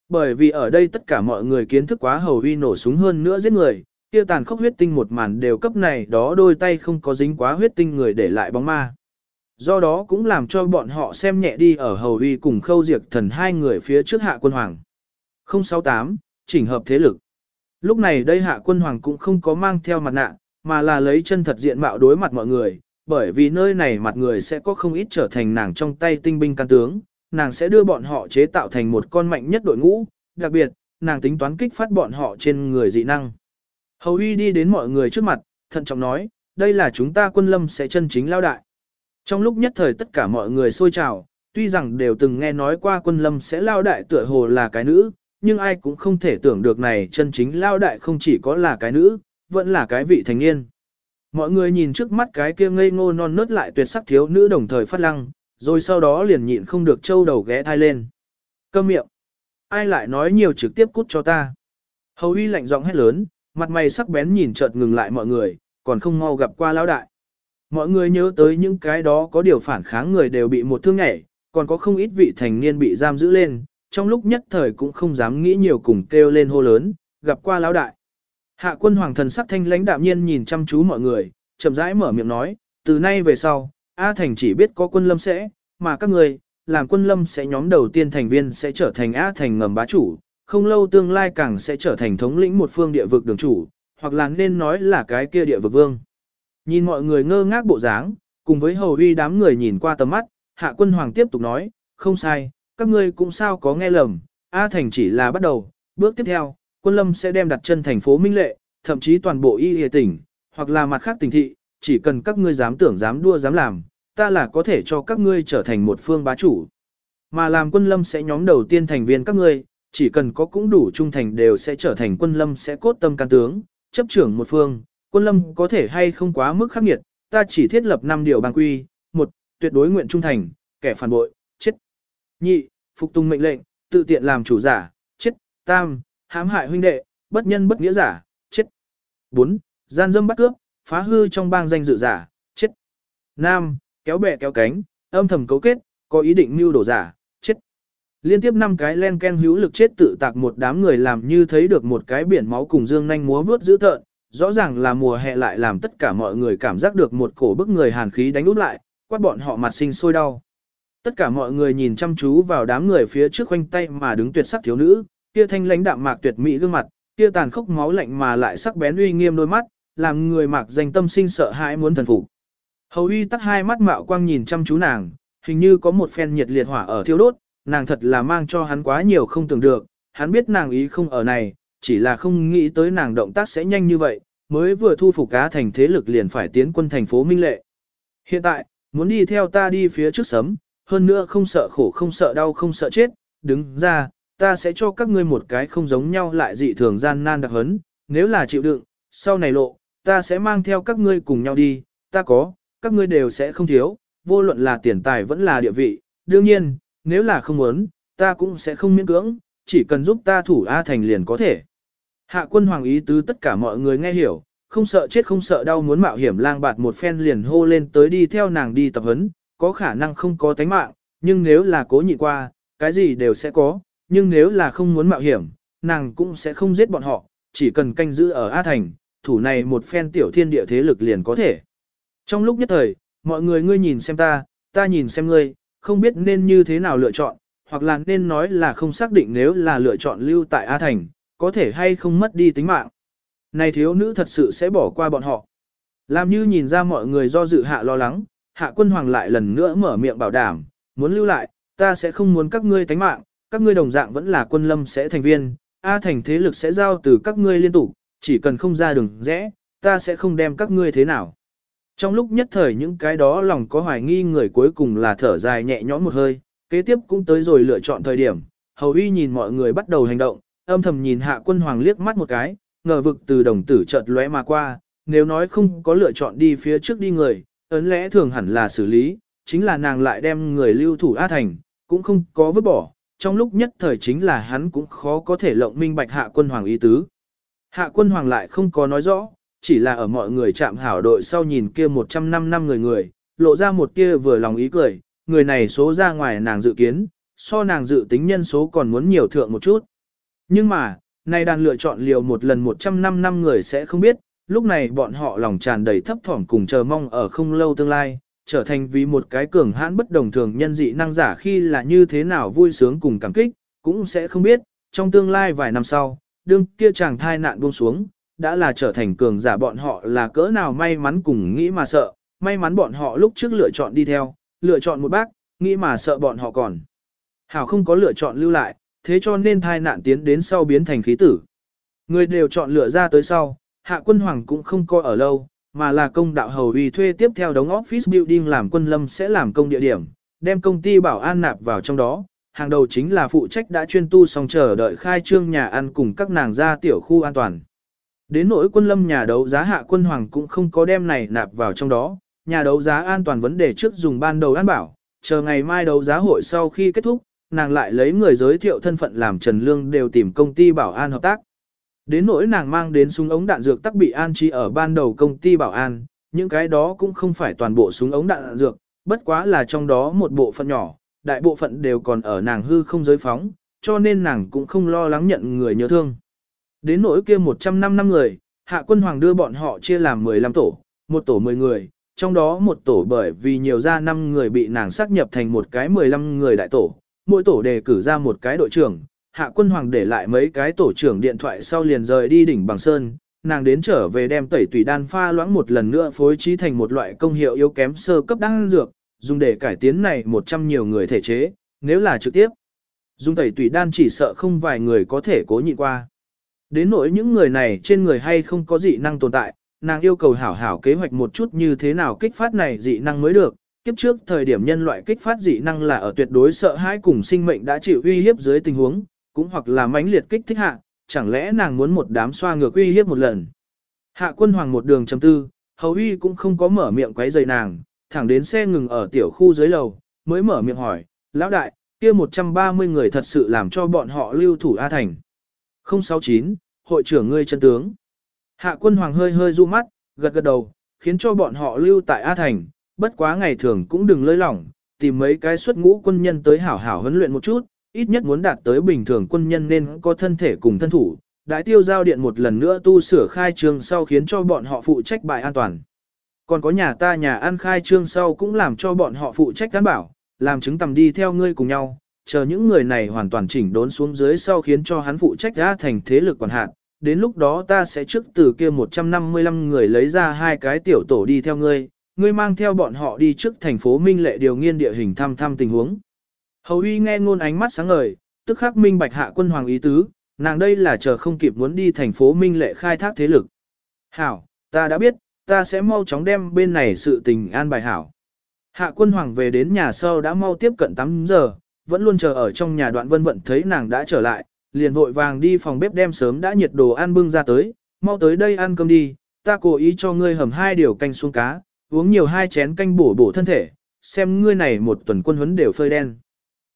Bởi vì ở đây tất cả mọi người kiến thức quá hầu uy nổ súng hơn nữa giết người, kia tàn khốc huyết tinh một màn đều cấp này đó đôi tay không có dính quá huyết tinh người để lại bóng ma. Do đó cũng làm cho bọn họ xem nhẹ đi ở hầu uy cùng khâu diệt thần hai người phía trước hạ quân hoàng. 068, chỉnh hợp thế lực. Lúc này đây hạ quân hoàng cũng không có mang theo mặt nạ, mà là lấy chân thật diện mạo đối mặt mọi người, bởi vì nơi này mặt người sẽ có không ít trở thành nàng trong tay tinh binh can tướng, nàng sẽ đưa bọn họ chế tạo thành một con mạnh nhất đội ngũ, đặc biệt, nàng tính toán kích phát bọn họ trên người dị năng. Hầu uy đi đến mọi người trước mặt, thận trọng nói, đây là chúng ta quân lâm sẽ chân chính lao đại. Trong lúc nhất thời tất cả mọi người xôi trào, tuy rằng đều từng nghe nói qua quân lâm sẽ lao đại tựa hồ là cái nữ, nhưng ai cũng không thể tưởng được này chân chính lao đại không chỉ có là cái nữ, vẫn là cái vị thành niên. Mọi người nhìn trước mắt cái kia ngây ngô non nớt lại tuyệt sắc thiếu nữ đồng thời phát lăng, rồi sau đó liền nhịn không được trâu đầu ghé thai lên. Câm miệng. Ai lại nói nhiều trực tiếp cút cho ta. Hầu uy lạnh giọng hét lớn, mặt mày sắc bén nhìn chợt ngừng lại mọi người, còn không mau gặp qua lão đại. Mọi người nhớ tới những cái đó có điều phản kháng người đều bị một thương nhảy, còn có không ít vị thành niên bị giam giữ lên, trong lúc nhất thời cũng không dám nghĩ nhiều cùng kêu lên hô lớn, gặp qua lão đại. Hạ quân hoàng thần sắc thanh lãnh đạm nhiên nhìn chăm chú mọi người, chậm rãi mở miệng nói, từ nay về sau, A Thành chỉ biết có quân lâm sẽ, mà các người, làm quân lâm sẽ nhóm đầu tiên thành viên sẽ trở thành A Thành ngầm bá chủ, không lâu tương lai càng sẽ trở thành thống lĩnh một phương địa vực đường chủ, hoặc là nên nói là cái kia địa vực vương. Nhìn mọi người ngơ ngác bộ dáng, cùng với hầu uy đám người nhìn qua tầm mắt, hạ quân hoàng tiếp tục nói, không sai, các ngươi cũng sao có nghe lầm, A Thành chỉ là bắt đầu, bước tiếp theo, quân lâm sẽ đem đặt chân thành phố Minh Lệ, thậm chí toàn bộ y hề tỉnh, hoặc là mặt khác tỉnh thị, chỉ cần các ngươi dám tưởng dám đua dám làm, ta là có thể cho các ngươi trở thành một phương bá chủ. Mà làm quân lâm sẽ nhóm đầu tiên thành viên các ngươi, chỉ cần có cũng đủ trung thành đều sẽ trở thành quân lâm sẽ cốt tâm can tướng, chấp trưởng một phương, quân lâm có thể hay không quá mức khắc nghiệt, ta chỉ thiết lập 5 điều bang quy, một, tuyệt đối nguyện trung thành, kẻ phản bội, chết. Nhị, phục tùng mệnh lệnh, tự tiện làm chủ giả, chết. Tam, hãm hại huynh đệ, bất nhân bất nghĩa giả, chết. 4. Gian dâm bắt cướp, phá hư trong bang danh dự giả, chết. Nam, kéo bè kéo cánh, âm thầm cấu kết, có ý định mưu đổ giả, chết. Liên tiếp năm cái len ken hữu lực chết tự tạc một đám người làm như thấy được một cái biển máu cùng dương nhanh múa vướt dữ tợn, rõ ràng là mùa hè lại làm tất cả mọi người cảm giác được một cổ bức người hàn khí đánh úp lại, quát bọn họ mặt sinh sôi đau. Tất cả mọi người nhìn chăm chú vào đám người phía trước khoanh tay mà đứng tuyệt sắc thiếu nữ, kia thanh lãnh đạm mạc tuyệt mỹ gương mặt, kia tàn khốc máu lạnh mà lại sắc bén uy nghiêm đôi mắt, làm người mạc danh tâm sinh sợ hãi muốn thần phục. Hầu uy tắt hai mắt mạo quang nhìn chăm chú nàng, hình như có một phen nhiệt liệt hỏa ở thiêu đốt, nàng thật là mang cho hắn quá nhiều không tưởng được, hắn biết nàng ý không ở này, chỉ là không nghĩ tới nàng động tác sẽ nhanh như vậy, mới vừa thu phục cá thành thế lực liền phải tiến quân thành phố Minh Lệ. Hiện tại, muốn đi theo ta đi phía trước sấm, hơn nữa không sợ khổ không sợ đau không sợ chết, đứng ra, ta sẽ cho các ngươi một cái không giống nhau lại dị thường gian nan đặc hấn, nếu là chịu đựng, sau này lộ, ta sẽ mang theo các ngươi cùng nhau đi, ta có, các ngươi đều sẽ không thiếu, vô luận là tiền tài vẫn là địa vị, đương nhiên, nếu là không muốn, ta cũng sẽ không miễn cưỡng, chỉ cần giúp ta thủ A Thành liền có thể. Hạ quân hoàng ý tứ tất cả mọi người nghe hiểu, không sợ chết không sợ đau muốn mạo hiểm lang bạt một phen liền hô lên tới đi theo nàng đi tập huấn, có khả năng không có tánh mạng, nhưng nếu là cố nhịn qua, cái gì đều sẽ có, nhưng nếu là không muốn mạo hiểm, nàng cũng sẽ không giết bọn họ, chỉ cần canh giữ ở A Thành, thủ này một phen tiểu thiên địa thế lực liền có thể. Trong lúc nhất thời, mọi người ngươi nhìn xem ta, ta nhìn xem ngươi, không biết nên như thế nào lựa chọn, hoặc là nên nói là không xác định nếu là lựa chọn lưu tại A Thành, có thể hay không mất đi tính mạng. Này thiếu nữ thật sự sẽ bỏ qua bọn họ. Làm như nhìn ra mọi người do dự hạ lo lắng, hạ quân hoàng lại lần nữa mở miệng bảo đảm, muốn lưu lại, ta sẽ không muốn các ngươi tánh mạng, các ngươi đồng dạng vẫn là quân lâm sẽ thành viên, A thành thế lực sẽ giao từ các ngươi liên tục, chỉ cần không ra đường rẽ, ta sẽ không đem các ngươi thế nào. Trong lúc nhất thời những cái đó lòng có hoài nghi người cuối cùng là thở dài nhẹ nhõm một hơi, Kế tiếp cũng tới rồi lựa chọn thời điểm, hầu y nhìn mọi người bắt đầu hành động, âm thầm nhìn hạ quân hoàng liếc mắt một cái, ngờ vực từ đồng tử chợt lóe mà qua, nếu nói không có lựa chọn đi phía trước đi người, ấn lẽ thường hẳn là xử lý, chính là nàng lại đem người lưu thủ A Thành, cũng không có vứt bỏ, trong lúc nhất thời chính là hắn cũng khó có thể lộng minh bạch hạ quân hoàng ý tứ. Hạ quân hoàng lại không có nói rõ, chỉ là ở mọi người chạm hảo đội sau nhìn kia 105 năm người người, lộ ra một kia vừa lòng ý cười, người này số ra ngoài nàng dự kiến, so nàng dự tính nhân số còn muốn nhiều thượng một chút. Nhưng mà, nay đàn lựa chọn liều một lần 105 năm người sẽ không biết, lúc này bọn họ lòng tràn đầy thấp thỏm cùng chờ mong ở không lâu tương lai, trở thành vì một cái cường hãn bất đồng thường nhân dị năng giả khi là như thế nào vui sướng cùng cảm kích, cũng sẽ không biết, trong tương lai vài năm sau, đương kia chàng thai nạn buông xuống, đã là trở thành cường giả bọn họ là cỡ nào may mắn cùng nghĩ mà sợ, may mắn bọn họ lúc trước lựa chọn đi theo, lựa chọn một bác, nghĩ mà sợ bọn họ còn. Hảo không có lựa chọn lưu lại, thế cho nên thai nạn tiến đến sau biến thành khí tử. Người đều chọn lựa ra tới sau, hạ quân hoàng cũng không coi ở lâu, mà là công đạo hầu uy thuê tiếp theo đống office building làm quân lâm sẽ làm công địa điểm, đem công ty bảo an nạp vào trong đó. Hàng đầu chính là phụ trách đã chuyên tu xong chờ đợi khai trương nhà ăn cùng các nàng ra tiểu khu an toàn. Đến nỗi quân lâm nhà đấu giá hạ quân hoàng cũng không có đem này nạp vào trong đó, nhà đấu giá an toàn vấn đề trước dùng ban đầu an bảo, chờ ngày mai đấu giá hội sau khi kết thúc, nàng lại lấy người giới thiệu thân phận làm Trần Lương đều tìm công ty bảo an hợp tác. Đến nỗi nàng mang đến súng ống đạn dược tắc bị an trí ở ban đầu công ty bảo an, những cái đó cũng không phải toàn bộ súng ống đạn dược, bất quá là trong đó một bộ phận nhỏ, đại bộ phận đều còn ở nàng hư không giới phóng, cho nên nàng cũng không lo lắng nhận người nhớ thương. Đến nỗi kia 105 năm người, hạ quân hoàng đưa bọn họ chia làm 15 tổ, một tổ 10 người, trong đó một tổ bởi vì nhiều ra 5 người bị nàng xác nhập thành một cái 15 người đại tổ, mỗi tổ đề cử ra một cái đội trưởng, hạ quân hoàng để lại mấy cái tổ trưởng điện thoại sau liền rời đi đỉnh bằng sơn, nàng đến trở về đem tẩy tùy đan pha loãng một lần nữa phối trí thành một loại công hiệu yếu kém sơ cấp đan dược, dùng để cải tiến này 100 nhiều người thể chế, nếu là trực tiếp. Dùng tẩy tùy đan chỉ sợ không vài người có thể cố nhịn qua. Đến nỗi những người này trên người hay không có dị năng tồn tại, nàng yêu cầu hảo hảo kế hoạch một chút như thế nào kích phát này dị năng mới được. Kiếp trước thời điểm nhân loại kích phát dị năng là ở tuyệt đối sợ hãi cùng sinh mệnh đã chịu uy hiếp dưới tình huống, cũng hoặc là mãnh liệt kích thích hạ, chẳng lẽ nàng muốn một đám xoa ngược uy hiếp một lần. Hạ quân hoàng một đường chấm tư, hầu uy cũng không có mở miệng quấy rầy nàng, thẳng đến xe ngừng ở tiểu khu dưới lầu, mới mở miệng hỏi, lão đại, kia 130 người thật sự làm cho bọn họ lưu thủ A Thành. 069, hội trưởng ngươi chân tướng. Hạ quân hoàng hơi hơi du mắt, gật gật đầu, khiến cho bọn họ lưu tại A Thành, bất quá ngày thường cũng đừng lơi lỏng, tìm mấy cái xuất ngũ quân nhân tới hảo hảo huấn luyện một chút, ít nhất muốn đạt tới bình thường quân nhân nên có thân thể cùng thân thủ. Đại tiêu giao điện một lần nữa tu sửa khai trương sau khiến cho bọn họ phụ trách bài an toàn. Còn có nhà ta nhà ăn khai trương sau cũng làm cho bọn họ phụ trách đảm bảo, làm chứng tầm đi theo ngươi cùng nhau, chờ những người này hoàn toàn chỉnh đốn xuống dưới sau khiến cho hắn phụ trách ra thành thế lực quản hạn. Đến lúc đó ta sẽ trước từ kia 155 người lấy ra hai cái tiểu tổ đi theo ngươi, ngươi mang theo bọn họ đi trước thành phố Minh Lệ điều nghiên địa hình thăm thăm tình huống. Hầu uy nghe ngôn ánh mắt sáng ngời, tức khắc minh bạch hạ quân hoàng ý tứ, nàng đây là chờ không kịp muốn đi thành phố Minh Lệ khai thác thế lực. Hảo, ta đã biết, ta sẽ mau chóng đem bên này sự tình an bài hảo. Hạ quân hoàng về đến nhà sau đã mau tiếp cận 8 giờ, vẫn luôn chờ ở trong nhà đoạn vân vận thấy nàng đã trở lại, liền vội vàng đi phòng bếp đem sớm đã nhiệt đồ ăn bưng ra tới, mau tới đây ăn cơm đi, ta cố ý cho ngươi hầm hai điều canh xuống cá, uống nhiều hai chén canh bổ bổ thân thể, xem ngươi này một tuần quân huấn đều phơi đen.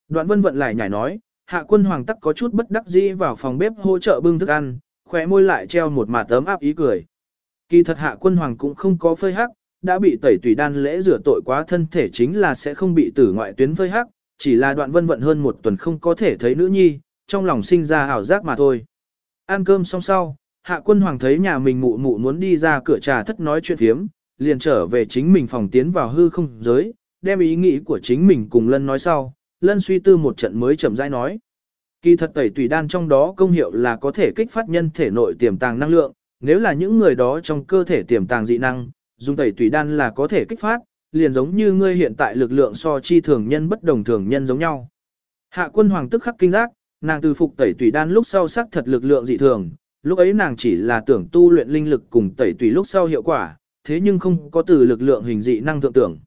Đoạn vân vận lại nhảy nói, hạ quân hoàng tắc có chút bất đắc dĩ vào phòng bếp hỗ trợ bưng thức ăn, khóe môi lại treo một mà tấm áp ý cười. Kỳ thật hạ quân hoàng cũng không có phơi hắc, đã bị tẩy tùy đan lễ rửa tội quá thân thể chính là sẽ không bị tử ngoại tuyến phơi hắc, chỉ là đoạn vân vận hơn một tuần không có thể thấy nữ nhi, trong lòng sinh ra ảo giác mà thôi. Ăn cơm xong sau, hạ quân hoàng thấy nhà mình mụ mụ muốn đi ra cửa trà thất nói chuyện phiếm, liền trở về chính mình phòng tiến vào hư không giới, đem ý nghĩ của chính mình cùng lân nói sau, lân suy tư một trận mới chậm rãi nói. Kỳ thật tẩy tùy đan trong đó công hiệu là có thể kích phát nhân thể nội tiềm tàng năng lượng, nếu là những người đó trong cơ thể tiềm tàng dị năng, dùng tẩy tùy đan là có thể kích phát, liền giống như ngươi hiện tại lực lượng so chi thường nhân bất đồng thường nhân giống nhau. Hạ quân hoàng tức khắc kinh giác, nàng từ phục tẩy tùy đan lúc sau sắc thật lực lượng dị thường, lúc ấy nàng chỉ là tưởng tu luyện linh lực cùng tẩy tùy lúc sau hiệu quả, thế nhưng không có từ lực lượng hình dị năng thượng tưởng.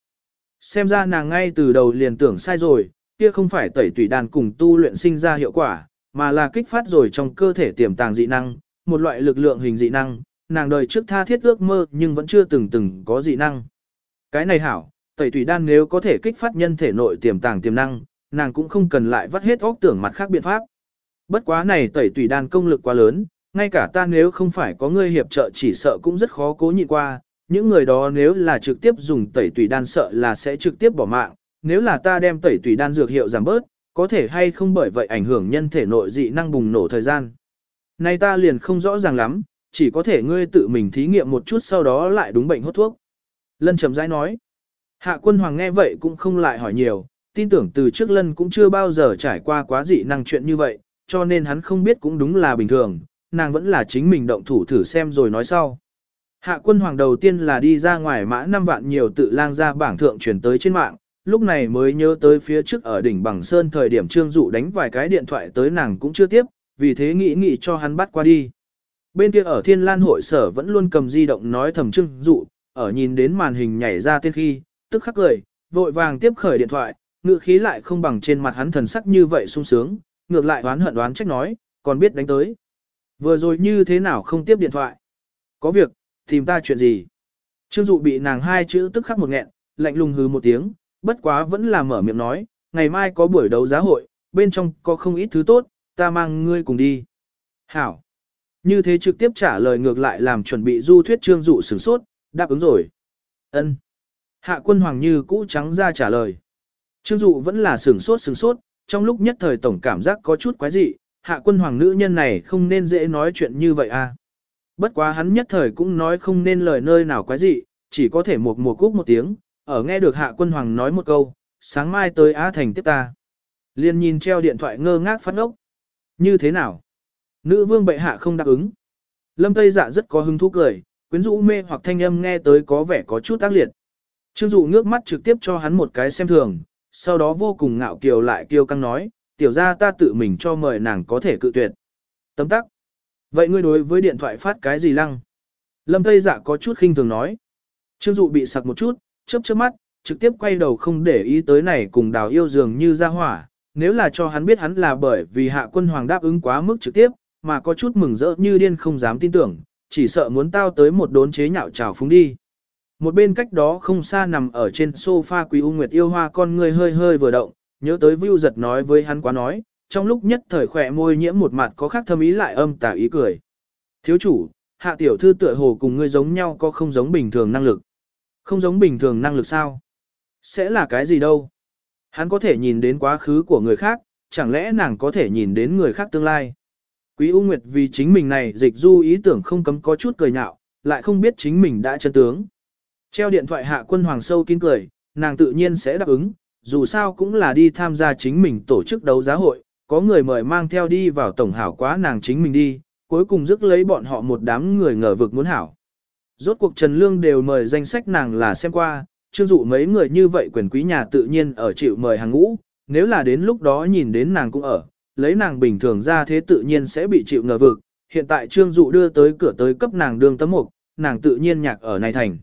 Xem ra nàng ngay từ đầu liền tưởng sai rồi, kia không phải tẩy tủy đàn cùng tu luyện sinh ra hiệu quả, mà là kích phát rồi trong cơ thể tiềm tàng dị năng, một loại lực lượng hình dị năng, nàng đời trước tha thiết ước mơ nhưng vẫn chưa từng từng có dị năng. Cái này hảo, tẩy tủy đan nếu có thể kích phát nhân thể nội tiềm tàng tiềm năng, nàng cũng không cần lại vắt hết óc tưởng mặt khác biện pháp. Bất quá này tẩy tủy đan công lực quá lớn, ngay cả ta nếu không phải có ngươi hiệp trợ chỉ sợ cũng rất khó cố nhịn qua, những người đó nếu là trực tiếp dùng tẩy tủy đan sợ là sẽ trực tiếp bỏ mạng, nếu là ta đem tẩy tủy đan dược hiệu giảm bớt, có thể hay không bởi vậy ảnh hưởng nhân thể nội dị năng bùng nổ thời gian. Này ta liền không rõ ràng lắm, chỉ có thể ngươi tự mình thí nghiệm một chút sau đó lại đúng bệnh hốt thuốc. Lân chậm rãi nói. Hạ quân hoàng nghe vậy cũng không lại hỏi nhiều, tin tưởng từ trước lân cũng chưa bao giờ trải qua quá dị năng chuyện như vậy, cho nên hắn không biết cũng đúng là bình thường, nàng vẫn là chính mình động thủ thử xem rồi nói sau. Hạ quân hoàng đầu tiên là đi ra ngoài mã năm vạn nhiều tự lang ra bảng thượng chuyển tới trên mạng, lúc này mới nhớ tới phía trước ở đỉnh bằng sơn thời điểm trương dụ đánh vài cái điện thoại tới nàng cũng chưa tiếp, vì thế nghĩ nghĩ cho hắn bắt qua đi. Bên kia ở thiên lan hội sở vẫn luôn cầm di động nói thầm trương dụ, ở nhìn đến màn hình nhảy ra tiên khi, tức khắc cười, vội vàng tiếp khởi điện thoại, ngự khí lại không bằng trên mặt hắn thần sắc như vậy sung sướng, ngược lại đoán hận đoán trách nói, còn biết đánh tới. Vừa rồi như thế nào không tiếp điện thoại? Có việc, tìm ta chuyện gì? Trương dụ bị nàng hai chữ tức khắc một nghẹn, lạnh lùng hừ một tiếng, bất quá vẫn là mở miệng nói, ngày mai có buổi đấu giá hội, bên trong có không ít thứ tốt, ta mang ngươi cùng đi. Hảo. Như thế trực tiếp trả lời ngược lại làm chuẩn bị du thuyết trương dụ sửng sốt, đáp ứng rồi. Ân. Hạ quân hoàng như cũ trắng ra trả lời. Trương dụ vẫn là sửng sốt sửng sốt, trong lúc nhất thời tổng cảm giác có chút quái dị, hạ quân hoàng nữ nhân này không nên dễ nói chuyện như vậy à. Bất quá hắn nhất thời cũng nói không nên lời nơi nào quái dị, chỉ có thể một mùa cúc một tiếng, ở nghe được hạ quân hoàng nói một câu, sáng mai tới Á Thành tiếp ta. Liên nhìn treo điện thoại ngơ ngác phát ốc. Như thế nào? Nữ vương bệ hạ không đáp ứng. Lâm Tây dạ rất có hứng thú cười, quyến rũ mê hoặc thanh âm nghe tới có vẻ có chút tác liệt. Trương dụ ngước mắt trực tiếp cho hắn một cái xem thường, sau đó vô cùng ngạo kiều lại kiêu căng nói, tiểu ra ta tự mình cho mời nàng có thể cự tuyệt. Tấm tắc. Vậy ngươi đối với điện thoại phát cái gì lăng? Lâm Tây dạ có chút khinh thường nói. Trương dụ bị sặc một chút, chớp chớp mắt, trực tiếp quay đầu không để ý tới này cùng đào yêu dường như ra hỏa. Nếu là cho hắn biết hắn là bởi vì hạ quân hoàng đáp ứng quá mức trực tiếp, mà có chút mừng rỡ như điên không dám tin tưởng, chỉ sợ muốn tao tới một đốn chế nhạo trào phúng đi. Một bên cách đó không xa nằm ở trên sofa Quý U Nguyệt yêu hoa con người hơi hơi vừa động, nhớ tới Vưu giật nói với hắn quá nói, trong lúc nhất thời khỏe môi nhiễm một mặt có khác thâm ý lại âm tà ý cười. Thiếu chủ, hạ tiểu thư tựa hồ cùng ngươi giống nhau có không giống bình thường năng lực. Không giống bình thường năng lực sao? Sẽ là cái gì đâu? Hắn có thể nhìn đến quá khứ của người khác, chẳng lẽ nàng có thể nhìn đến người khác tương lai? Quý U Nguyệt vì chính mình này dịch du ý tưởng không cấm có chút cười nhạo, lại không biết chính mình đã chân tướng. Treo điện thoại hạ quân hoàng sâu kín cười, nàng tự nhiên sẽ đáp ứng, dù sao cũng là đi tham gia chính mình tổ chức đấu giá hội, có người mời mang theo đi vào tổng hảo quá nàng chính mình đi, cuối cùng dứt lấy bọn họ một đám người ngờ vực muốn hảo. Rốt cuộc Trần Lương đều mời danh sách nàng là xem qua, chương dụ mấy người như vậy quyền quý nhà tự nhiên ở chịu mời hàng ngũ, nếu là đến lúc đó nhìn đến nàng cũng ở, lấy nàng bình thường ra thế tự nhiên sẽ bị chịu ngờ vực, hiện tại trương dụ đưa tới cửa tới cấp nàng đường tấm mục, nàng tự nhiên nhạc ở này thành.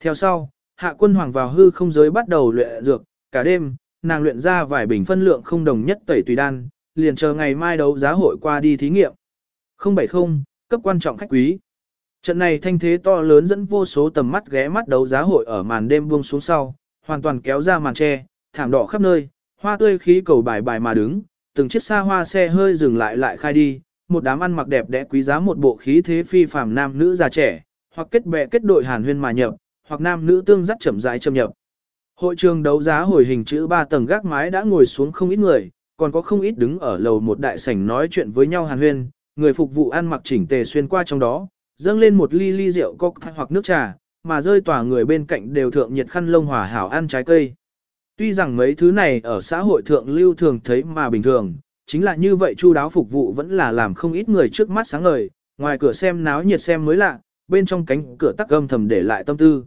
Theo sau, hạ quân hoàng vào hư không giới bắt đầu luyện dược, cả đêm, nàng luyện ra vài bình phân lượng không đồng nhất tẩy tùy đan, liền chờ ngày mai đấu giá hội qua đi thí nghiệm. 070, cấp quan trọng khách quý. Trận này thanh thế to lớn dẫn vô số tầm mắt ghé mắt đấu giá hội ở màn đêm buông xuống sau, hoàn toàn kéo ra màn tre, thảm đỏ khắp nơi, hoa tươi khí cầu bài bài mà đứng, từng chiếc xa hoa xe hơi dừng lại lại khai đi, một đám ăn mặc đẹp đẽ quý giá một bộ khí thế phi phàm nam nữ già trẻ, hoặc kết bè kết đội hàn huyên mà nhập, hoặc nam nữ tương dắt chậm rãi chậm nhập. Hội trường đấu giá hồi hình chữ ba tầng gác mái đã ngồi xuống không ít người, còn có không ít đứng ở lầu một đại sảnh nói chuyện với nhau hàn huyên, người phục vụ ăn mặc chỉnh tề xuyên qua trong đó, dâng lên một ly ly rượu cocktail hoặc nước trà, mà rơi tỏa người bên cạnh đều thượng nhiệt khăn lông hòa hảo ăn trái cây. Tuy rằng mấy thứ này ở xã hội thượng lưu thường thấy mà bình thường, chính là như vậy chu đáo phục vụ vẫn là làm không ít người trước mắt sáng ngời, ngoài cửa xem náo nhiệt xem mới lạ, bên trong cánh cửa tắc âm thầm để lại tâm tư.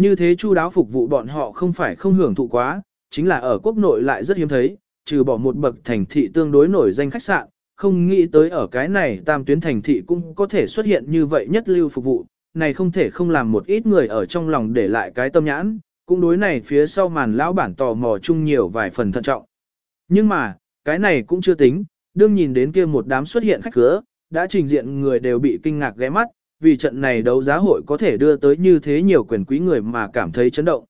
Như thế chu đáo phục vụ bọn họ không phải không hưởng thụ quá, chính là ở quốc nội lại rất hiếm thấy, trừ bỏ một bậc thành thị tương đối nổi danh khách sạn, không nghĩ tới ở cái này tam tuyến thành thị cũng có thể xuất hiện như vậy nhất lưu phục vụ, này không thể không làm một ít người ở trong lòng để lại cái tâm nhãn, cũng đối này phía sau màn lão bản tò mò chung nhiều vài phần thận trọng. Nhưng mà, cái này cũng chưa tính, đương nhìn đến kia một đám xuất hiện khách cửa đã trình diện người đều bị kinh ngạc ghé mắt, vì trận này đấu giá hội có thể đưa tới như thế nhiều quyền quý người mà cảm thấy chấn động.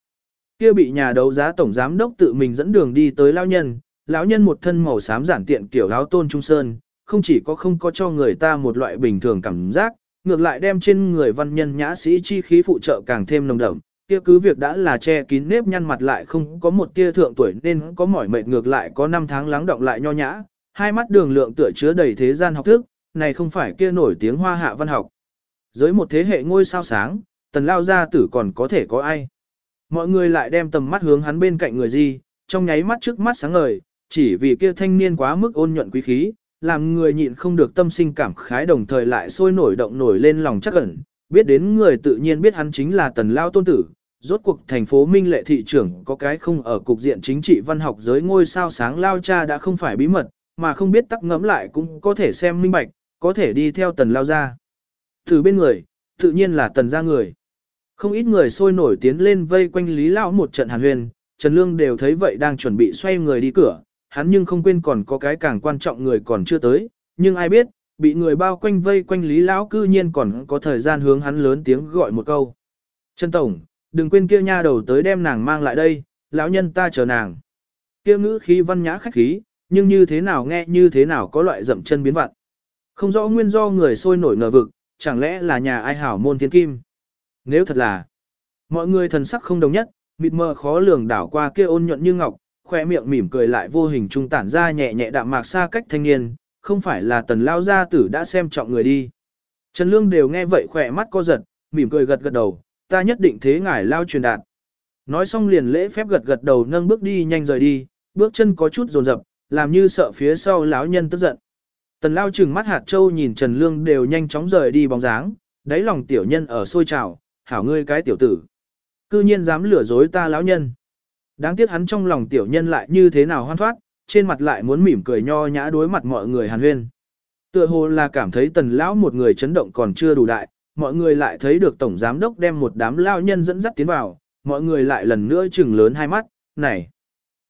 Kia bị nhà đấu giá tổng giám đốc tự mình dẫn đường đi tới lão nhân, lão nhân một thân màu xám giản tiện kiểu áo tôn trung sơn, không chỉ có không có cho người ta một loại bình thường cảm giác, ngược lại đem trên người văn nhân nhã sĩ chi khí phụ trợ càng thêm nồng đậm. Kia cứ việc đã là che kín nếp nhăn mặt lại không có một tia thượng tuổi nên có mỏi mệt ngược lại có năm tháng lắng động lại nho nhã, hai mắt đường lượng tựa chứa đầy thế gian học thức, này không phải kia nổi tiếng hoa hạ văn học. Dưới một thế hệ ngôi sao sáng, tần lao gia tử còn có thể có ai. Mọi người lại đem tầm mắt hướng hắn bên cạnh người gì, trong nháy mắt trước mắt sáng ngời, chỉ vì kia thanh niên quá mức ôn nhuận quý khí, làm người nhịn không được tâm sinh cảm khái đồng thời lại sôi nổi động nổi lên lòng chắc ẩn, biết đến người tự nhiên biết hắn chính là tần lao tôn tử. Rốt cuộc thành phố Minh Lệ thị trưởng có cái không ở cục diện chính trị văn học giới ngôi sao sáng lao cha đã không phải bí mật, mà không biết tắc ngẫm lại cũng có thể xem minh bạch, có thể đi theo tần lao ra. Từ bên người, tự nhiên là tần ra người. Không ít người sôi nổi tiến lên vây quanh Lý Lão một trận hàn huyền, Trần Lương đều thấy vậy đang chuẩn bị xoay người đi cửa, hắn nhưng không quên còn có cái càng quan trọng người còn chưa tới, nhưng ai biết, bị người bao quanh vây quanh Lý Lão cư nhiên còn có thời gian hướng hắn lớn tiếng gọi một câu. Trần Tổng, đừng quên kia nha đầu tới đem nàng mang lại đây, lão nhân ta chờ nàng. Kia ngữ khí văn nhã khách khí, nhưng như thế nào nghe như thế nào có loại dậm chân biến vặn. Không rõ nguyên do người sôi nổi ngờ vực, chẳng lẽ là nhà ai hảo môn thiên kim. Nếu thật là, mọi người thần sắc không đồng nhất, mịt mờ khó lường đảo qua kia ôn nhuận như ngọc, khoe miệng mỉm cười lại vô hình trung tản ra nhẹ nhẹ đạm mạc xa cách thanh niên, không phải là tần lao gia tử đã xem trọng người đi. Trần Lương đều nghe vậy khỏe mắt co giật, mỉm cười gật gật đầu, ta nhất định thế ngài lao truyền đạt. Nói xong liền lễ phép gật gật đầu nâng bước đi nhanh rời đi, bước chân có chút rồn rập, làm như sợ phía sau lão nhân tức giận. Tần lao trừng mắt hạt châu nhìn Trần Lương đều nhanh chóng rời đi bóng dáng, đáy lòng tiểu nhân ở sôi trào, hảo ngươi cái tiểu tử. Cư nhiên dám lừa dối ta lão nhân. Đáng tiếc hắn trong lòng tiểu nhân lại như thế nào hoan thoát, trên mặt lại muốn mỉm cười nho nhã đối mặt mọi người hàn huyên. Tựa hồ là cảm thấy tần lão một người chấn động còn chưa đủ đại, mọi người lại thấy được tổng giám đốc đem một đám lao nhân dẫn dắt tiến vào, mọi người lại lần nữa chừng lớn hai mắt, này.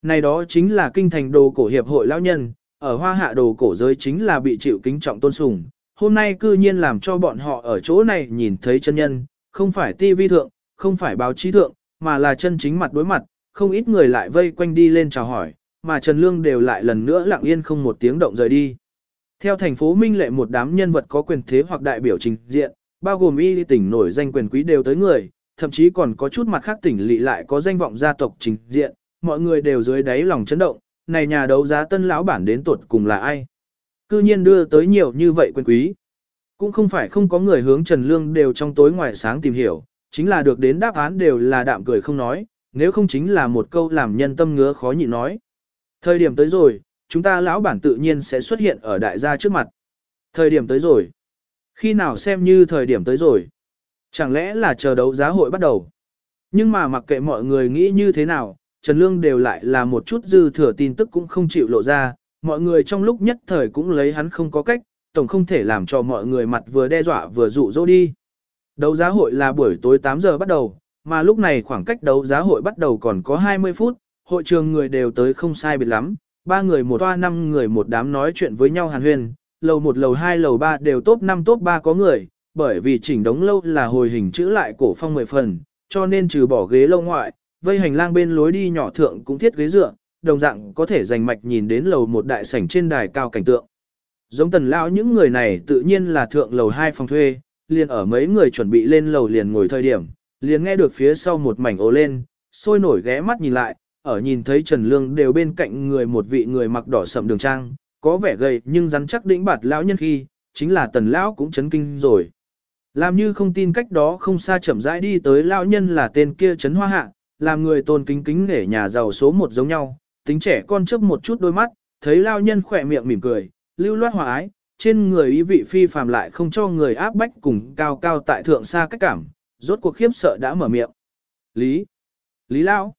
Này đó chính là kinh thành đồ cổ hiệp hội lao nhân, ở hoa hạ đồ cổ giới chính là bị chịu kính trọng tôn sùng. Hôm nay cư nhiên làm cho bọn họ ở chỗ này nhìn thấy chân nhân, không phải tivi thượng, không phải báo chí thượng, mà là chân chính mặt đối mặt, không ít người lại vây quanh đi lên chào hỏi, mà Trần Lương đều lại lần nữa lặng yên không một tiếng động rời đi. Theo thành phố Minh Lệ một đám nhân vật có quyền thế hoặc đại biểu trình diện, bao gồm y tỉnh nổi danh quyền quý đều tới người, thậm chí còn có chút mặt khác tỉnh lỵ lại có danh vọng gia tộc trình diện, mọi người đều dưới đáy lòng chấn động, này nhà đấu giá tân lão bản đến tuột cùng là ai? Cư nhiên đưa tới nhiều như vậy quyền quý. Cũng không phải không có người hướng Trần Lương đều trong tối ngoài sáng tìm hiểu, chính là được đến đáp án đều là đạm cười không nói, nếu không chính là một câu làm nhân tâm ngứa khó nhịn nói. Thời điểm tới rồi, chúng ta lão bản tự nhiên sẽ xuất hiện ở đại gia trước mặt. Thời điểm tới rồi. Khi nào xem như thời điểm tới rồi. Chẳng lẽ là chờ đấu giá hội bắt đầu. Nhưng mà mặc kệ mọi người nghĩ như thế nào, Trần Lương đều lại là một chút dư thừa tin tức cũng không chịu lộ ra, mọi người trong lúc nhất thời cũng lấy hắn không có cách, tổng không thể làm cho mọi người mặt vừa đe dọa vừa dụ dỗ đi. Đấu giá hội là buổi tối 8 giờ bắt đầu, mà lúc này khoảng cách đấu giá hội bắt đầu còn có 20 phút, hội trường người đều tới không sai biệt lắm, ba người một toa năm người một đám nói chuyện với nhau hàn huyên, lầu 1 lầu 2 lầu 3 đều top 5 top 3 có người, bởi vì chỉnh đống lâu là hồi hình chữ lại cổ phong 10 phần, cho nên trừ bỏ ghế lâu ngoại, vây hành lang bên lối đi nhỏ thượng cũng thiết ghế dựa, đồng dạng có thể dành mạch nhìn đến lầu một đại sảnh trên đài cao cảnh tượng. Giống tần lão những người này tự nhiên là thượng lầu 2 phòng thuê, liền ở mấy người chuẩn bị lên lầu liền ngồi thời điểm, liền nghe được phía sau một mảnh ồ lên, sôi nổi ghé mắt nhìn lại, ở nhìn thấy Trần Lương đều bên cạnh người một vị người mặc đỏ sậm đường trang, có vẻ gầy nhưng rắn chắc đĩnh bạt lão nhân khi, chính là tần lão cũng chấn kinh rồi. Làm như không tin cách đó không xa chậm rãi đi tới lão nhân là tên kia chấn hoa hạ, làm người tôn kính kính nể nhà giàu số một giống nhau, tính trẻ con chớp một chút đôi mắt, thấy lao nhân khỏe miệng mỉm cười, lưu loát hòa ái, trên người ý vị phi phàm lại không cho người áp bách cùng cao cao tại thượng xa cách cảm, rốt cuộc khiếp sợ đã mở miệng. Lý! Lý Lão!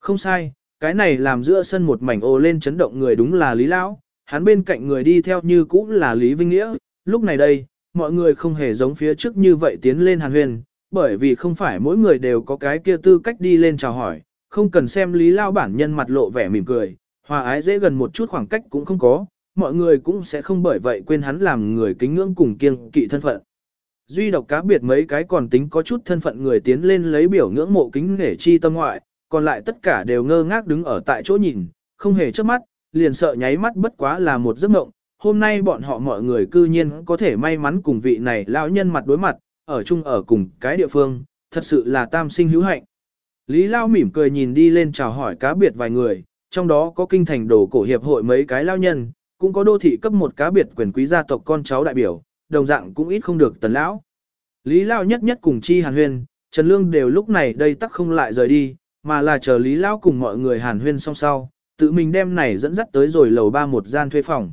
Không sai, cái này làm giữa sân một mảnh ồ lên chấn động người đúng là Lý Lão, hắn bên cạnh người đi theo như cũ là Lý Vinh Nghĩa, lúc này đây, mọi người không hề giống phía trước như vậy tiến lên hàn huyền, bởi vì không phải mỗi người đều có cái kia tư cách đi lên chào hỏi, không cần xem Lý lao bản nhân mặt lộ vẻ mỉm cười, hòa ái dễ gần một chút khoảng cách cũng không có, mọi người cũng sẽ không bởi vậy quên hắn làm người kính ngưỡng cùng kiêng kỵ thân phận. Duy độc cá biệt mấy cái còn tính có chút thân phận người tiến lên lấy biểu ngưỡng mộ kính nể chi tâm ngoại, còn lại tất cả đều ngơ ngác đứng ở tại chỗ nhìn, không hề chớp mắt, liền sợ nháy mắt bất quá là một giấc mộng. Hôm nay bọn họ mọi người cư nhiên có thể may mắn cùng vị này lão nhân mặt đối mặt, ở chung ở cùng cái địa phương, thật sự là tam sinh hữu hạnh. Lý Lao mỉm cười nhìn đi lên chào hỏi cá biệt vài người, trong đó có kinh thành đồ cổ hiệp hội mấy cái lao nhân, cũng có đô thị cấp một cá biệt quyền quý gia tộc con cháu đại biểu, đồng dạng cũng ít không được tần lão. Lý Lao nhất nhất cùng chi hàn huyên, Trần Lương đều lúc này đây tắc không lại rời đi, mà là chờ Lý Lao cùng mọi người hàn huyên song sau, tự mình đem này dẫn dắt tới rồi lầu ba một gian thuê phòng.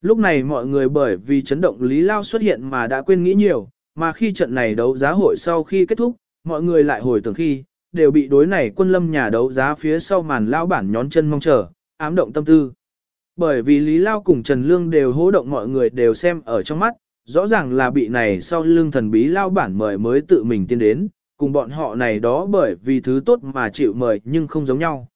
Lúc này mọi người bởi vì chấn động Lý Lao xuất hiện mà đã quên nghĩ nhiều, mà khi trận này đấu giá hội sau khi kết thúc, mọi người lại hồi tưởng khi, đều bị đối này quân lâm nhà đấu giá phía sau màn lao bản nhón chân mong chờ, ám động tâm tư. Bởi vì Lý Lao cùng Trần Lương đều hố động mọi người đều xem ở trong mắt, rõ ràng là bị này sau lưng thần bí lao bản mời mới tự mình tiến đến, cùng bọn họ này đó bởi vì thứ tốt mà chịu mời nhưng không giống nhau.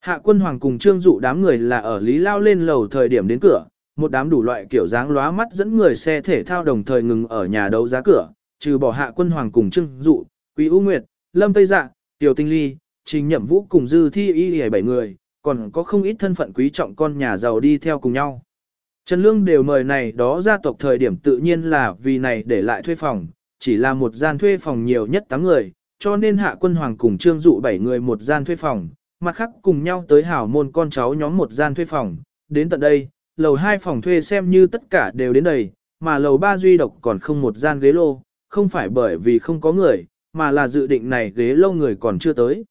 Hạ quân hoàng cùng trương dụ đám người là ở Lý Lao lên lầu thời điểm đến cửa, một đám đủ loại kiểu dáng lóa mắt dẫn người xe thể thao đồng thời ngừng ở nhà đấu giá cửa, trừ bỏ hạ quân hoàng cùng trương dụ, quý u nguyệt, lâm tây dạ, tiểu tinh ly, trình nhậm vũ cùng dư thi y hề bảy người, còn có không ít thân phận quý trọng con nhà giàu đi theo cùng nhau. Trần Lương đều mời này đó gia tộc thời điểm tự nhiên là vì này để lại thuê phòng, chỉ là một gian thuê phòng nhiều nhất 8 người, cho nên hạ quân hoàng cùng trương dụ 7 người một gian thuê phòng, mặt khác cùng nhau tới hảo môn con cháu nhóm một gian thuê phòng, đến tận đây, lầu 2 phòng thuê xem như tất cả đều đến đầy, mà lầu 3 duy độc còn không một gian ghế lô, không phải bởi vì không có người, mà là dự định này ghế lâu người còn chưa tới.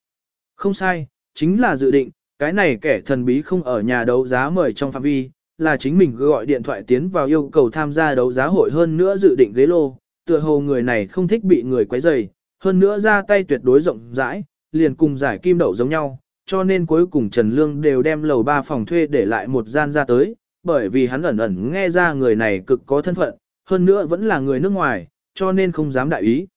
Không sai, chính là dự định, cái này kẻ thần bí không ở nhà đấu giá mời trong phạm vi, là chính mình gọi điện thoại tiến vào yêu cầu tham gia đấu giá hội hơn nữa dự định ghế lô, tựa hồ người này không thích bị người quấy rầy, hơn nữa ra tay tuyệt đối rộng rãi, liền cùng giải kim đậu giống nhau, cho nên cuối cùng Trần Lương đều đem lầu ba phòng thuê để lại một gian ra tới, bởi vì hắn ẩn ẩn nghe ra người này cực có thân phận, hơn nữa vẫn là người nước ngoài, cho nên không dám đại ý.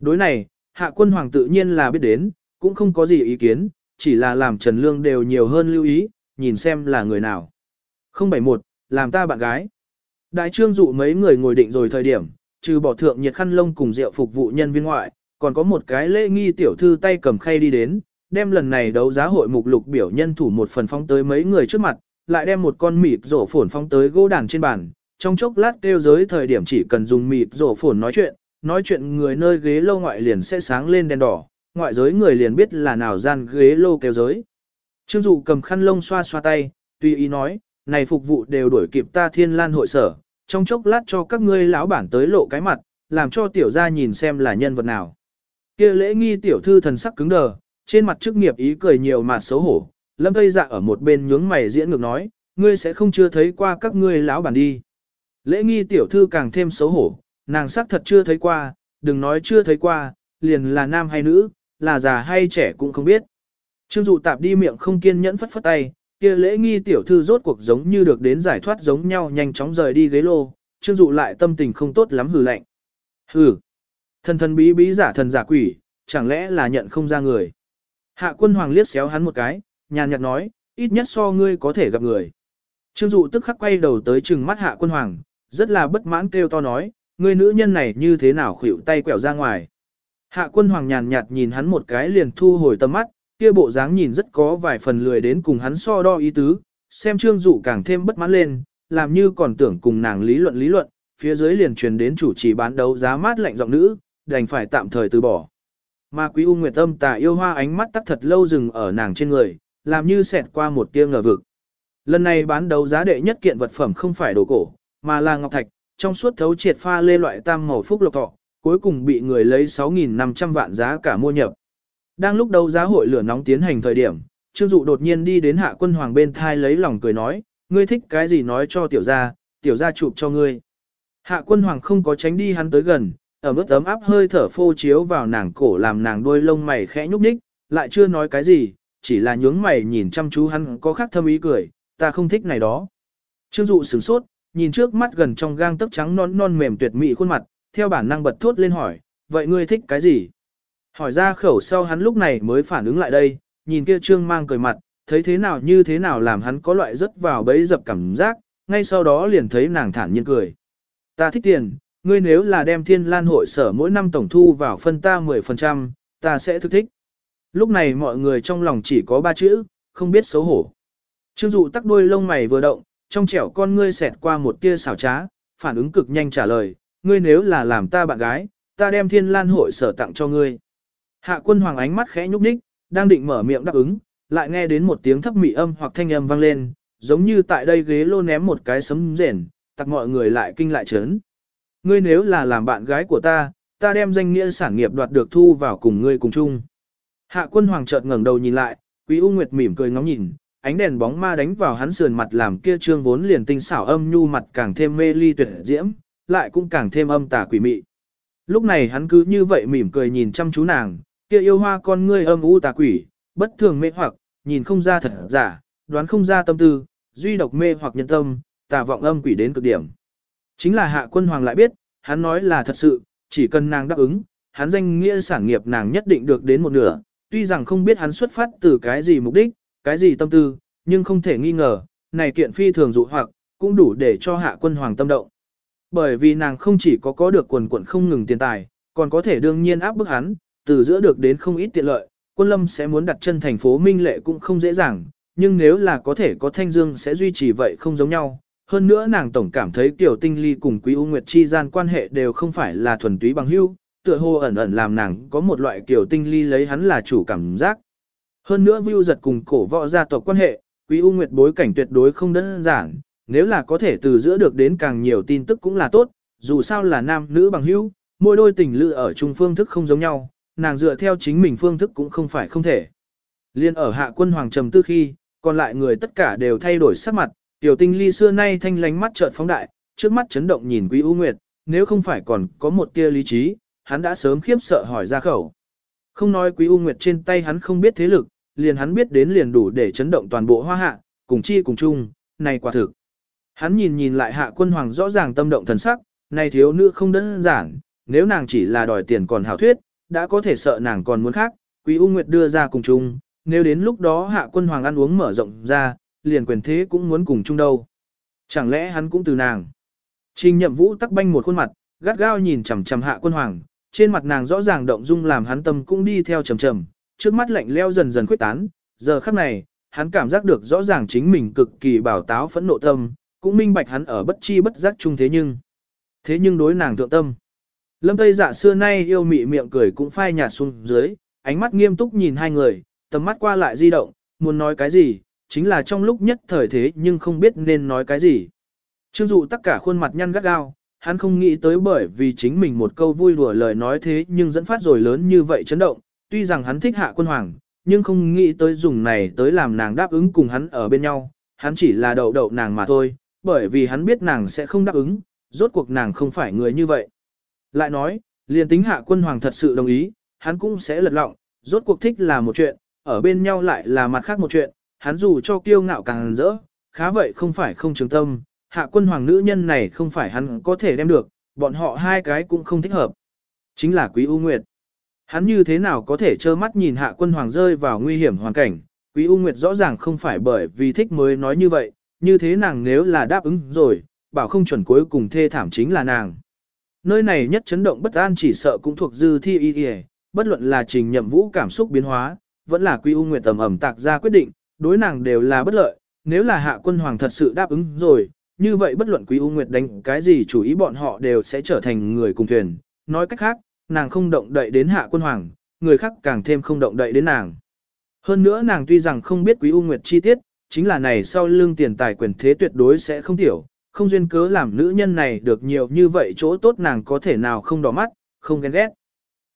Đối này, hạ quân hoàng tự nhiên là biết đến, cũng không có gì ý kiến, chỉ là làm Trần Lương đều nhiều hơn lưu ý, nhìn xem là người nào. 071, làm ta bạn gái. Đại trương dụ mấy người ngồi định rồi thời điểm, trừ bỏ thượng nhiệt khăn lông cùng rượu phục vụ nhân viên ngoại, còn có một cái lễ nghi tiểu thư tay cầm khay đi đến, đem lần này đấu giá hội mục lục biểu nhân thủ một phần phóng tới mấy người trước mặt, lại đem một con mịt rổ phổn phóng tới gỗ đàn trên bàn, trong chốc lát kêu giới thời điểm chỉ cần dùng mịt rổ phổn nói chuyện, nói chuyện người nơi ghế lâu ngoại liền sẽ sáng lên đèn đỏ, ngoại giới người liền biết là nào gian ghế lô kêu giới. Trương dụ cầm khăn lông xoa xoa tay, tùy ý nói, này phục vụ đều đuổi kịp ta thiên lan hội sở, trong chốc lát cho các ngươi lão bản tới lộ cái mặt, làm cho tiểu gia nhìn xem là nhân vật nào. kia lễ nghi tiểu thư thần sắc cứng đờ, trên mặt chức nghiệp ý cười nhiều mà xấu hổ, lâm tây dạ ở một bên nhướng mày diễn ngược nói, ngươi sẽ không chưa thấy qua các ngươi lão bản đi. Lễ nghi tiểu thư càng thêm xấu hổ, nàng sắc thật chưa thấy qua, đừng nói chưa thấy qua, liền là nam hay nữ, là già hay trẻ cũng không biết. Trương dụ tạp đi miệng không kiên nhẫn phất phất tay, kia lễ nghi tiểu thư rốt cuộc giống như được đến giải thoát giống nhau nhanh chóng rời đi ghế lô, trương dụ lại tâm tình không tốt lắm hừ lạnh. Hừ, thần thần bí bí giả thần giả quỷ, chẳng lẽ là nhận không ra người. Hạ quân hoàng liếc xéo hắn một cái, nhàn nhạt nói, ít nhất so ngươi có thể gặp người. Trương dụ tức khắc quay đầu tới trừng mắt hạ quân hoàng, rất là bất mãn kêu to nói, ngươi nữ nhân này như thế nào khuỵu tay quẹo ra ngoài. Hạ quân hoàng nhàn nhạt nhìn hắn một cái liền thu hồi tầm mắt, kia bộ dáng nhìn rất có vài phần lười đến cùng hắn so đo ý tứ, xem trương dụ càng thêm bất mãn lên, làm như còn tưởng cùng nàng lý luận lý luận, phía dưới liền truyền đến chủ trì bán đấu giá mát lạnh giọng nữ, đành phải tạm thời từ bỏ. Mà quý U Nguyệt Âm tà yêu hoa ánh mắt tắc thật lâu dừng ở nàng trên người, làm như xẹt qua một tia ngờ vực. Lần này bán đấu giá đệ nhất kiện vật phẩm không phải đồ cổ, mà là ngọc thạch, trong suốt thấu triệt pha lê loại tam màu phúc lộc thọ, cuối cùng bị người lấy 6.500 vạn giá cả mua nhập. Đang lúc đấu giá hội lửa nóng tiến hành thời điểm, Trương Dụ đột nhiên đi đến hạ quân hoàng bên thai lấy lòng cười nói, ngươi thích cái gì nói cho tiểu gia, tiểu gia chụp cho ngươi. Hạ quân hoàng không có tránh đi hắn tới gần, ở mức ấm áp hơi thở phô chiếu vào nàng cổ làm nàng đôi lông mày khẽ nhúc nhích, lại chưa nói cái gì, chỉ là nhướng mày nhìn chăm chú hắn có khác thâm ý cười, ta không thích này đó. Trương Dụ sửng sốt, nhìn trước mắt gần trong gang tấc trắng non non mềm tuyệt mỹ khuôn mặt, theo bản năng bật thốt lên hỏi, vậy ngươi thích cái gì? Hỏi ra khẩu sau hắn lúc này mới phản ứng lại đây, nhìn kia trương mang cười mặt, thấy thế nào như thế nào làm hắn có loại rất vào bấy dập cảm giác, ngay sau đó liền thấy nàng thản nhiên cười. Ta thích tiền, ngươi nếu là đem thiên lan hội sở mỗi năm tổng thu vào phân ta 10%, ta sẽ thức thích. Lúc này mọi người trong lòng chỉ có ba chữ, không biết xấu hổ. Trương dụ tắc đuôi lông mày vừa động, trong trẻo con ngươi xẹt qua một tia xảo trá, phản ứng cực nhanh trả lời, ngươi nếu là làm ta bạn gái, ta đem thiên lan hội sở tặng cho ngươi. Hạ quân hoàng ánh mắt khẽ nhúc nhích, đang định mở miệng đáp ứng, lại nghe đến một tiếng thấp mị âm hoặc thanh âm vang lên, giống như tại đây ghế lô ném một cái sấm rền, tặc mọi người lại kinh lại chấn. Ngươi nếu là làm bạn gái của ta, ta đem danh nghĩa sản nghiệp đoạt được thu vào cùng ngươi cùng chung. Hạ quân hoàng chợt ngẩng đầu nhìn lại, Quý U Nguyệt mỉm cười ngóng nhìn, ánh đèn bóng ma đánh vào hắn sườn mặt làm kia trương vốn liền tinh xảo âm nhu mặt càng thêm mê ly tuyệt diễm, lại cũng càng thêm âm tà quỷ mị. Lúc này hắn cứ như vậy mỉm cười nhìn chăm chú nàng, kia yêu hoa con ngươi âm u tà quỷ, bất thường mê hoặc, nhìn không ra thật giả, đoán không ra tâm tư, duy độc mê hoặc nhân tâm, tà vọng âm quỷ đến cực điểm. Chính là hạ quân hoàng lại biết, hắn nói là thật sự, chỉ cần nàng đáp ứng, hắn danh nghĩa sản nghiệp nàng nhất định được đến một nửa, tuy rằng không biết hắn xuất phát từ cái gì mục đích, cái gì tâm tư, nhưng không thể nghi ngờ, này kiện phi thường dụ hoặc, cũng đủ để cho hạ quân hoàng tâm động. Bởi vì nàng không chỉ có có được quần quận không ngừng tiền tài, còn có thể đương nhiên áp bức hắn, từ giữa được đến không ít tiện lợi, quân lâm sẽ muốn đặt chân thành phố Minh Lệ cũng không dễ dàng, nhưng nếu là có thể có thanh dương sẽ duy trì vậy không giống nhau. Hơn nữa nàng tổng cảm thấy tiểu tinh ly cùng quý U Nguyệt chi gian quan hệ đều không phải là thuần túy bằng hữu, tựa hồ ẩn ẩn làm nàng có một loại kiểu tinh ly lấy hắn là chủ cảm giác. Hơn nữa Vưu giật cùng cổ võ gia tộc quan hệ, quý U Nguyệt bối cảnh tuyệt đối không đơn giản, nếu là có thể từ giữa được đến càng nhiều tin tức cũng là tốt, dù sao là nam nữ bằng hữu, mỗi đôi tình lữ ở chung phương thức không giống nhau, nàng dựa theo chính mình phương thức cũng không phải không thể. Liên ở hạ quân hoàng trầm tư khi, còn lại người tất cả đều thay đổi sắc mặt, tiểu tinh ly xưa nay thanh lánh mắt trợn phóng đại, trước mắt chấn động nhìn quý U Nguyệt, nếu không phải còn có một tia lý trí, hắn đã sớm khiếp sợ hỏi ra khẩu. Không nói quý U Nguyệt trên tay hắn không biết thế lực, liền hắn biết đến liền đủ để chấn động toàn bộ hoa hạ, cùng chi cùng chung, này quả thực. Hắn nhìn nhìn lại hạ quân hoàng rõ ràng tâm động thần sắc, này thiếu nữ không đơn giản, nếu nàng chỉ là đòi tiền còn hảo thuyết, đã có thể sợ nàng còn muốn khác, quý U Nguyệt đưa ra cùng chung, nếu đến lúc đó hạ quân hoàng ăn uống mở rộng ra, liền quyền thế cũng muốn cùng chung đâu. Chẳng lẽ hắn cũng từ nàng. Trình nhậm vũ tắc banh một khuôn mặt, gắt gao nhìn chằm chằm hạ quân hoàng, trên mặt nàng rõ ràng động dung làm hắn tâm cũng đi theo trầm trầm, trước mắt lạnh leo dần dần quyết tán, giờ khắc này, hắn cảm giác được rõ ràng chính mình cực kỳ bảo táo phẫn nộ tâm, cũng minh bạch hắn ở bất chi bất giác chung thế nhưng. Thế nhưng đối nàng thượng tâm. Lâm Tây Dạ xưa nay yêu mị miệng cười cũng phai nhạt xuống dưới, ánh mắt nghiêm túc nhìn hai người, tầm mắt qua lại di động, muốn nói cái gì, chính là trong lúc nhất thời thế nhưng không biết nên nói cái gì. Trương dụ tất cả khuôn mặt nhăn gắt gao, hắn không nghĩ tới bởi vì chính mình một câu vui đùa lời nói thế nhưng dẫn phát rồi lớn như vậy chấn động, tuy rằng hắn thích hạ quân hoàng, nhưng không nghĩ tới dùng này tới làm nàng đáp ứng cùng hắn ở bên nhau, hắn chỉ là đậu đậu nàng mà thôi, bởi vì hắn biết nàng sẽ không đáp ứng, rốt cuộc nàng không phải người như vậy. Lại nói, liền tính hạ quân hoàng thật sự đồng ý, hắn cũng sẽ lật lọng, rốt cuộc thích là một chuyện, ở bên nhau lại là mặt khác một chuyện, hắn dù cho kiêu ngạo càng rỡ, khá vậy không phải không trường tâm, hạ quân hoàng nữ nhân này không phải hắn có thể đem được, bọn họ hai cái cũng không thích hợp. Chính là quý U Nguyệt. Hắn như thế nào có thể trơ mắt nhìn hạ quân hoàng rơi vào nguy hiểm hoàn cảnh, quý U Nguyệt rõ ràng không phải bởi vì thích mới nói như vậy, như thế nàng nếu là đáp ứng rồi, bảo không chuẩn cuối cùng thê thảm chính là nàng. Nơi này nhất chấn động bất an chỉ sợ cũng thuộc dư thi y y, bất luận là trình nhậm vũ cảm xúc biến hóa, vẫn là Quý U Nguyệt tầm ẩm tạc ra quyết định, đối nàng đều là bất lợi, nếu là hạ quân hoàng thật sự đáp ứng rồi, như vậy bất luận Quý U Nguyệt đánh cái gì chủ ý bọn họ đều sẽ trở thành người cùng thuyền, nói cách khác, nàng không động đậy đến hạ quân hoàng, người khác càng thêm không động đậy đến nàng. Hơn nữa nàng tuy rằng không biết Quý U Nguyệt chi tiết, chính là này sau lương tiền tài quyền thế tuyệt đối sẽ không tiểu, không duyên cớ làm nữ nhân này được nhiều như vậy chỗ tốt nàng có thể nào không đỏ mắt, không ghen ghét.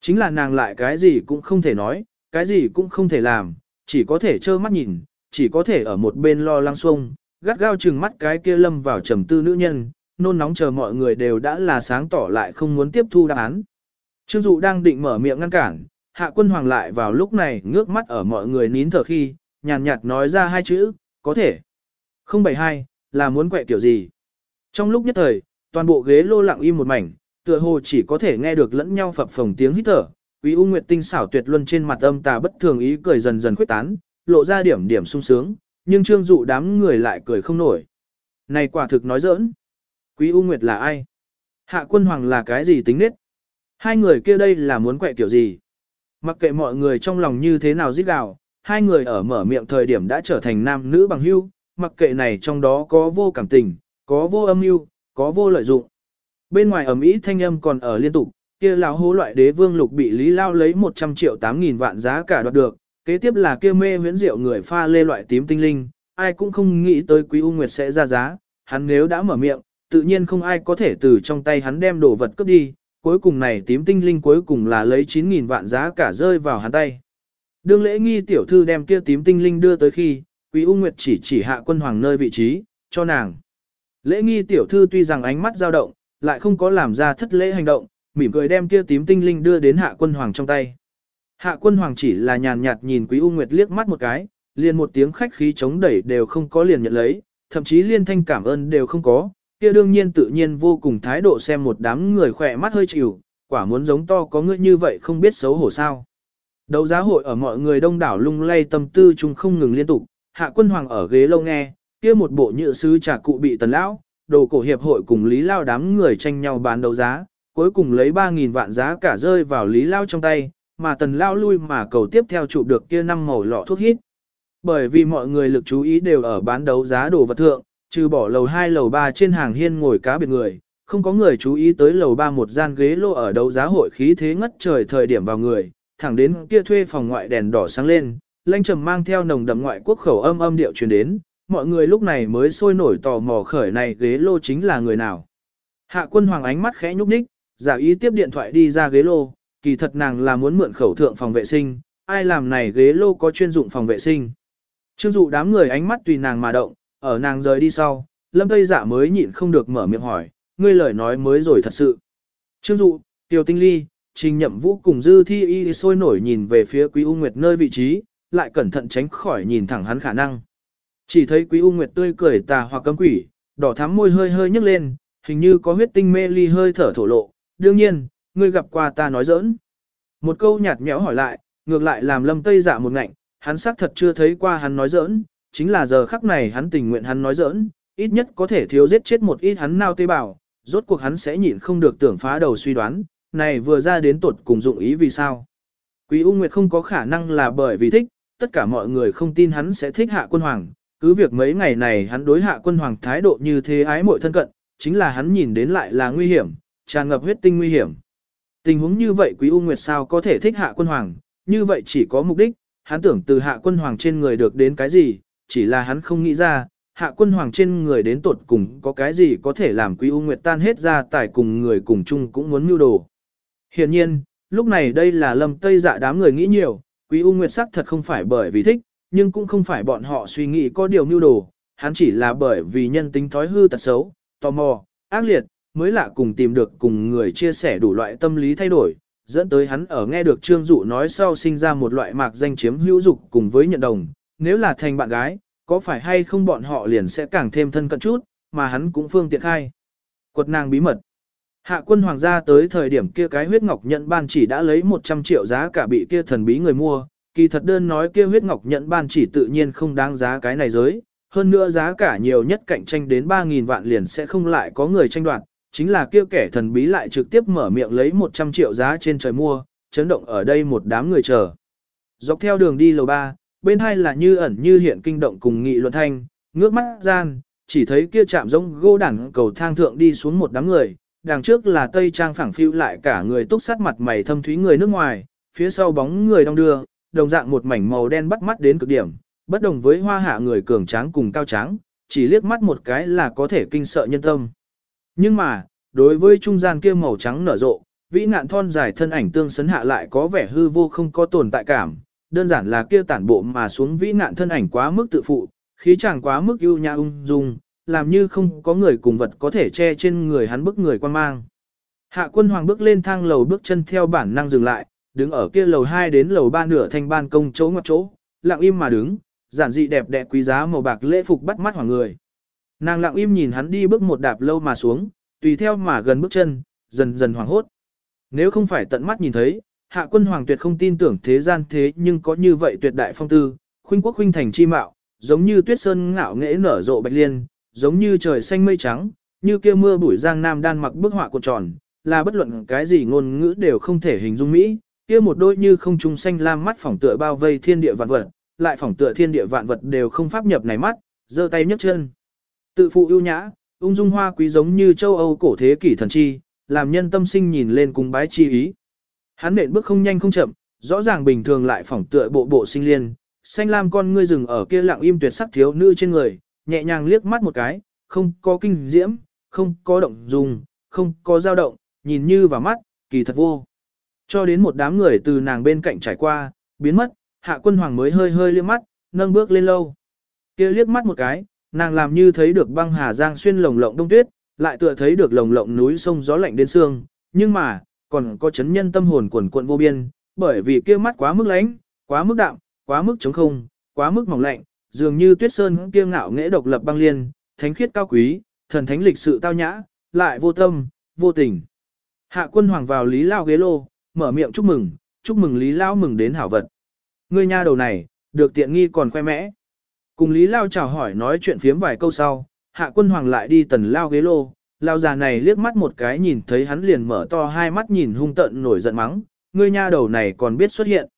Chính là nàng lại cái gì cũng không thể nói, cái gì cũng không thể làm, chỉ có thể trơ mắt nhìn, chỉ có thể ở một bên lo lăng xuông, gắt gao chừng mắt cái kia lâm vào trầm tư nữ nhân, nôn nóng chờ mọi người đều đã là sáng tỏ lại không muốn tiếp thu đáp án. Trương Dụ đang định mở miệng ngăn cản, hạ quân hoàng lại vào lúc này ngước mắt ở mọi người nín thở khi, nhàn nhạt nói ra hai chữ, có thể. 072, là muốn quẹ kiểu gì? Trong lúc nhất thời, toàn bộ ghế lô lặng im một mảnh, tựa hồ chỉ có thể nghe được lẫn nhau phập phồng tiếng hít thở. Quý U Nguyệt tinh xảo tuyệt luân trên mặt âm tà bất thường ý cười dần dần khuếch tán, lộ ra điểm điểm sung sướng, nhưng trương dụ đám người lại cười không nổi. Này quả thực nói giỡn. Quý U Nguyệt là ai? Hạ quân hoàng là cái gì tính nết? Hai người kia đây là muốn quẹ kiểu gì? Mặc kệ mọi người trong lòng như thế nào giết gào, hai người ở mở miệng thời điểm đã trở thành nam nữ bằng hữu, mặc kệ này trong đó có vô cảm tình, có vô âm mưu, có vô lợi dụng. Bên ngoài ẩm ý thanh âm còn ở liên tục, kia lão hố loại đế vương lục bị Lý Lao lấy 100 triệu 8 nghìn vạn giá cả đoạt được, kế tiếp là kia mê huyễn rượu người pha lê loại tím tinh linh, ai cũng không nghĩ tới Quý U Nguyệt sẽ ra giá, hắn nếu đã mở miệng, tự nhiên không ai có thể từ trong tay hắn đem đồ vật cướp đi, cuối cùng này tím tinh linh cuối cùng là lấy 9.000 vạn giá cả rơi vào hắn tay. Đương lễ nghi tiểu thư đem kia tím tinh linh đưa tới khi, Quý U Nguyệt chỉ chỉ hạ quân hoàng nơi vị trí, cho nàng. Lễ nghi tiểu thư tuy rằng ánh mắt dao động, lại không có làm ra thất lễ hành động, mỉm cười đem kia tím tinh linh đưa đến hạ quân hoàng trong tay. Hạ quân hoàng chỉ là nhàn nhạt nhìn Quý U Nguyệt liếc mắt một cái, liền một tiếng khách khí chống đẩy đều không có liền nhận lấy, thậm chí liên thanh cảm ơn đều không có, kia đương nhiên tự nhiên vô cùng thái độ xem một đám người khỏe mắt hơi chịu, quả muốn giống to có ngươi như vậy không biết xấu hổ sao. Đấu giá hội ở mọi người đông đảo lung lay tâm tư chung không ngừng liên tục, hạ quân hoàng ở ghế lâu nghe, kia một bộ nhựa sứ trà cụ bị tần lão, đồ cổ hiệp hội cùng lý lao đám người tranh nhau bán đấu giá, cuối cùng lấy 3.000 vạn giá cả rơi vào lý lao trong tay, mà tần lao lui mà cầu tiếp theo chụp được kia năm màu lọ thuốc hít. Bởi vì mọi người lực chú ý đều ở bán đấu giá đồ vật thượng, trừ bỏ lầu 2 lầu 3 trên hàng hiên ngồi cá biệt người, không có người chú ý tới lầu 3 một gian ghế lô ở đấu giá hội khí thế ngất trời thời điểm vào người, thẳng đến kia thuê phòng ngoại đèn đỏ sáng lên, lanh trầm mang theo nồng đậm ngoại quốc khẩu âm âm điệu truyền đến, mọi người lúc này mới sôi nổi tò mò khởi này ghế lô chính là người nào. Hạ quân hoàng ánh mắt khẽ nhúc nhích, giả ý tiếp điện thoại đi ra ghế lô, kỳ thật nàng là muốn mượn khẩu thượng phòng vệ sinh, ai làm này ghế lô có chuyên dụng phòng vệ sinh. Trương dụ đám người ánh mắt tùy nàng mà động, ở nàng rời đi sau, lâm tây dạ mới nhịn không được mở miệng hỏi, ngươi lời nói mới rồi thật sự. Trương dụ, tiêu tinh ly, trình nhậm vũ cùng dư thi y sôi nổi nhìn về phía quý U Nguyệt nơi vị trí, lại cẩn thận tránh khỏi nhìn thẳng hắn khả năng. Chỉ thấy quý U Nguyệt tươi cười tà hoặc cấm quỷ, đỏ thắm môi hơi hơi nhấc lên, hình như có huyết tinh mê ly hơi thở thổ lộ. Đương nhiên, ngươi gặp qua ta nói giỡn. Một câu nhạt nhẽo hỏi lại, ngược lại làm lâm tây dạ một ngạnh, hắn xác thật chưa thấy qua hắn nói giỡn, chính là giờ khắc này hắn tình nguyện hắn nói giỡn, ít nhất có thể thiếu giết chết một ít hắn nao tế bào, rốt cuộc hắn sẽ nhịn không được tưởng phá đầu suy đoán, này vừa ra đến tột cùng dụng ý vì sao. Quý U Nguyệt không có khả năng là bởi vì thích, tất cả mọi người không tin hắn sẽ thích hạ quân hoàng, cứ việc mấy ngày này hắn đối hạ quân hoàng thái độ như thế ái mội thân cận, chính là hắn nhìn đến lại là nguy hiểm, tràn ngập huyết tinh nguy hiểm. Tình huống như vậy Quý U Nguyệt sao có thể thích hạ quân hoàng, như vậy chỉ có mục đích, hắn tưởng từ hạ quân hoàng trên người được đến cái gì, chỉ là hắn không nghĩ ra, hạ quân hoàng trên người đến tột cùng có cái gì có thể làm Quý U Nguyệt tan hết ra tài cùng người cùng chung cũng muốn mưu đồ. Hiện nhiên, lúc này đây là lâm tây dạ đám người nghĩ nhiều, Quý U Nguyệt sắc thật không phải bởi vì thích, nhưng cũng không phải bọn họ suy nghĩ có điều mưu đồ, hắn chỉ là bởi vì nhân tính thói hư tật xấu, tò mò, ác liệt, mới lạ cùng tìm được cùng người chia sẻ đủ loại tâm lý thay đổi, dẫn tới hắn ở nghe được Trương Dụ nói sau sinh ra một loại mạc danh chiếm hữu dục cùng với nhận đồng, nếu là thành bạn gái, có phải hay không bọn họ liền sẽ càng thêm thân cận chút, mà hắn cũng phương tiện khai. Quật nàng bí mật. Hạ quân hoàng gia tới thời điểm kia cái huyết ngọc nhận ban chỉ đã lấy 100 triệu giá cả bị kia thần bí người mua, kỳ thật đơn nói kia huyết ngọc nhận ban chỉ tự nhiên không đáng giá cái này giới, hơn nữa giá cả nhiều nhất cạnh tranh đến 3.000 vạn liền sẽ không lại có người tranh đoạt, chính là kia kẻ thần bí lại trực tiếp mở miệng lấy 100 triệu giá trên trời mua, chấn động ở đây một đám người chờ. Dọc theo đường đi lầu 3, bên hai là như ẩn như hiện kinh động cùng nghị luận thanh, ngước mắt gian, chỉ thấy kia chạm giống gỗ đẳng cầu thang thượng đi xuống một đám người, đằng trước là tây trang phẳng phiu lại cả người túc sát mặt mày thâm thúy người nước ngoài, phía sau bóng người đông đưa, đồng dạng một mảnh màu đen bắt mắt đến cực điểm, bất đồng với hoa hạ người cường tráng cùng cao tráng, chỉ liếc mắt một cái là có thể kinh sợ nhân tâm. Nhưng mà, đối với trung gian kia màu trắng nở rộ, vĩ nạn thon dài thân ảnh tương sấn hạ lại có vẻ hư vô không có tồn tại cảm, đơn giản là kia tản bộ mà xuống vĩ nạn thân ảnh quá mức tự phụ, khí chàng quá mức ưu nhã ung dung, làm như không có người cùng vật có thể che trên người hắn bức người quan mang. Hạ quân hoàng bước lên thang lầu bước chân theo bản năng dừng lại, đứng ở kia lầu 2 đến lầu 3 nửa thanh ban công chỗ ngoặt chỗ, lặng im mà đứng, giản dị đẹp đẽ quý giá màu bạc lễ phục bắt mắt hoàng người. Nàng lặng im nhìn hắn đi bước một đạp lâu mà xuống, tùy theo mà gần bước chân, dần dần hoảng hốt. Nếu không phải tận mắt nhìn thấy, hạ quân hoàng tuyệt không tin tưởng thế gian thế nhưng có như vậy tuyệt đại phong tư, khuynh quốc khuynh thành chi mạo, giống như tuyết sơn ngạo nghễ nở rộ bạch liên, giống như trời xanh mây trắng, như kia mưa bụi giang nam đan mặc bức họa cuộn tròn, là bất luận cái gì ngôn ngữ đều không thể hình dung mỹ, kia một đôi như không trung xanh lam mắt phỏng tựa bao vây thiên địa vạn vật, lại phỏng tựa thiên địa vạn vật đều không pháp nhập này mắt, giơ tay nhấc chân. Tự phụ ưu nhã, ung dung hoa quý giống như châu Âu cổ thế kỷ thần chi, làm nhân tâm sinh nhìn lên cùng bái chi ý. Hắn nện bước không nhanh không chậm, rõ ràng bình thường lại phỏng tựa bộ bộ sinh liên, xanh lam con ngươi rừng ở kia lặng im tuyệt sắc thiếu nữ trên người, nhẹ nhàng liếc mắt một cái, không có kinh diễm, không có động dung, không có dao động, nhìn như vào mắt, kỳ thật vô. Cho đến một đám người từ nàng bên cạnh trải qua, biến mất, hạ quân hoàng mới hơi hơi liếc mắt, nâng bước lên lâu. kia liếc mắt một cái, nàng làm như thấy được băng hà giang xuyên lồng lộng đông tuyết, lại tựa thấy được lồng lộng núi sông gió lạnh đến xương, nhưng mà, còn có chấn nhân tâm hồn quần quận vô biên, bởi vì kia mắt quá mức lánh, quá mức đạm, quá mức trống không, quá mức mỏng lạnh, dường như tuyết sơn kia ngạo nghễ độc lập băng liên, thánh khiết cao quý, thần thánh lịch sự tao nhã, lại vô tâm, vô tình. Hạ quân hoàng vào Lý Lao ghế lô, mở miệng chúc mừng, chúc mừng Lý Lao mừng đến hảo vật. Ngươi nha đầu này, được tiện nghi còn khoe mẽ. Cùng Lý Lao chào hỏi nói chuyện phiếm vài câu sau, hạ quân hoàng lại đi tần Lao ghế lô, Lao già này liếc mắt một cái nhìn thấy hắn liền mở to hai mắt nhìn hung tận nổi giận mắng, ngươi nha đầu này còn biết xuất hiện.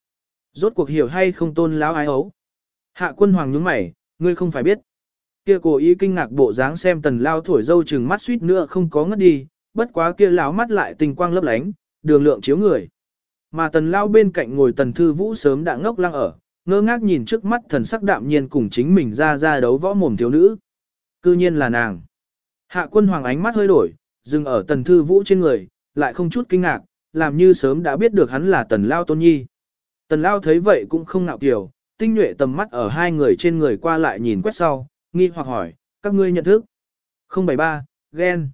Rốt cuộc hiểu hay không tôn lão ái ấu. Hạ quân hoàng nhướng mày, ngươi không phải biết. Kia cố ý kinh ngạc bộ dáng xem tần Lao thổi dâu chừng mắt suýt nữa không có ngất đi, bất quá kia lão mắt lại tình quang lấp lánh, đường lượng chiếu người. Mà tần lao bên cạnh ngồi tần thư vũ sớm đã ngốc lăng ở, ngơ ngác nhìn trước mắt thần sắc đạm nhiên cùng chính mình ra ra đấu võ mồm thiếu nữ. Cư nhiên là nàng. Hạ quân hoàng ánh mắt hơi đổi, dừng ở tần thư vũ trên người, lại không chút kinh ngạc, làm như sớm đã biết được hắn là tần lao tôn nhi. Tần lao thấy vậy cũng không ngạo kiểu, tinh nhuệ tầm mắt ở hai người trên người qua lại nhìn quét sau, nghi hoặc hỏi, các ngươi nhận thức. 073, ghen.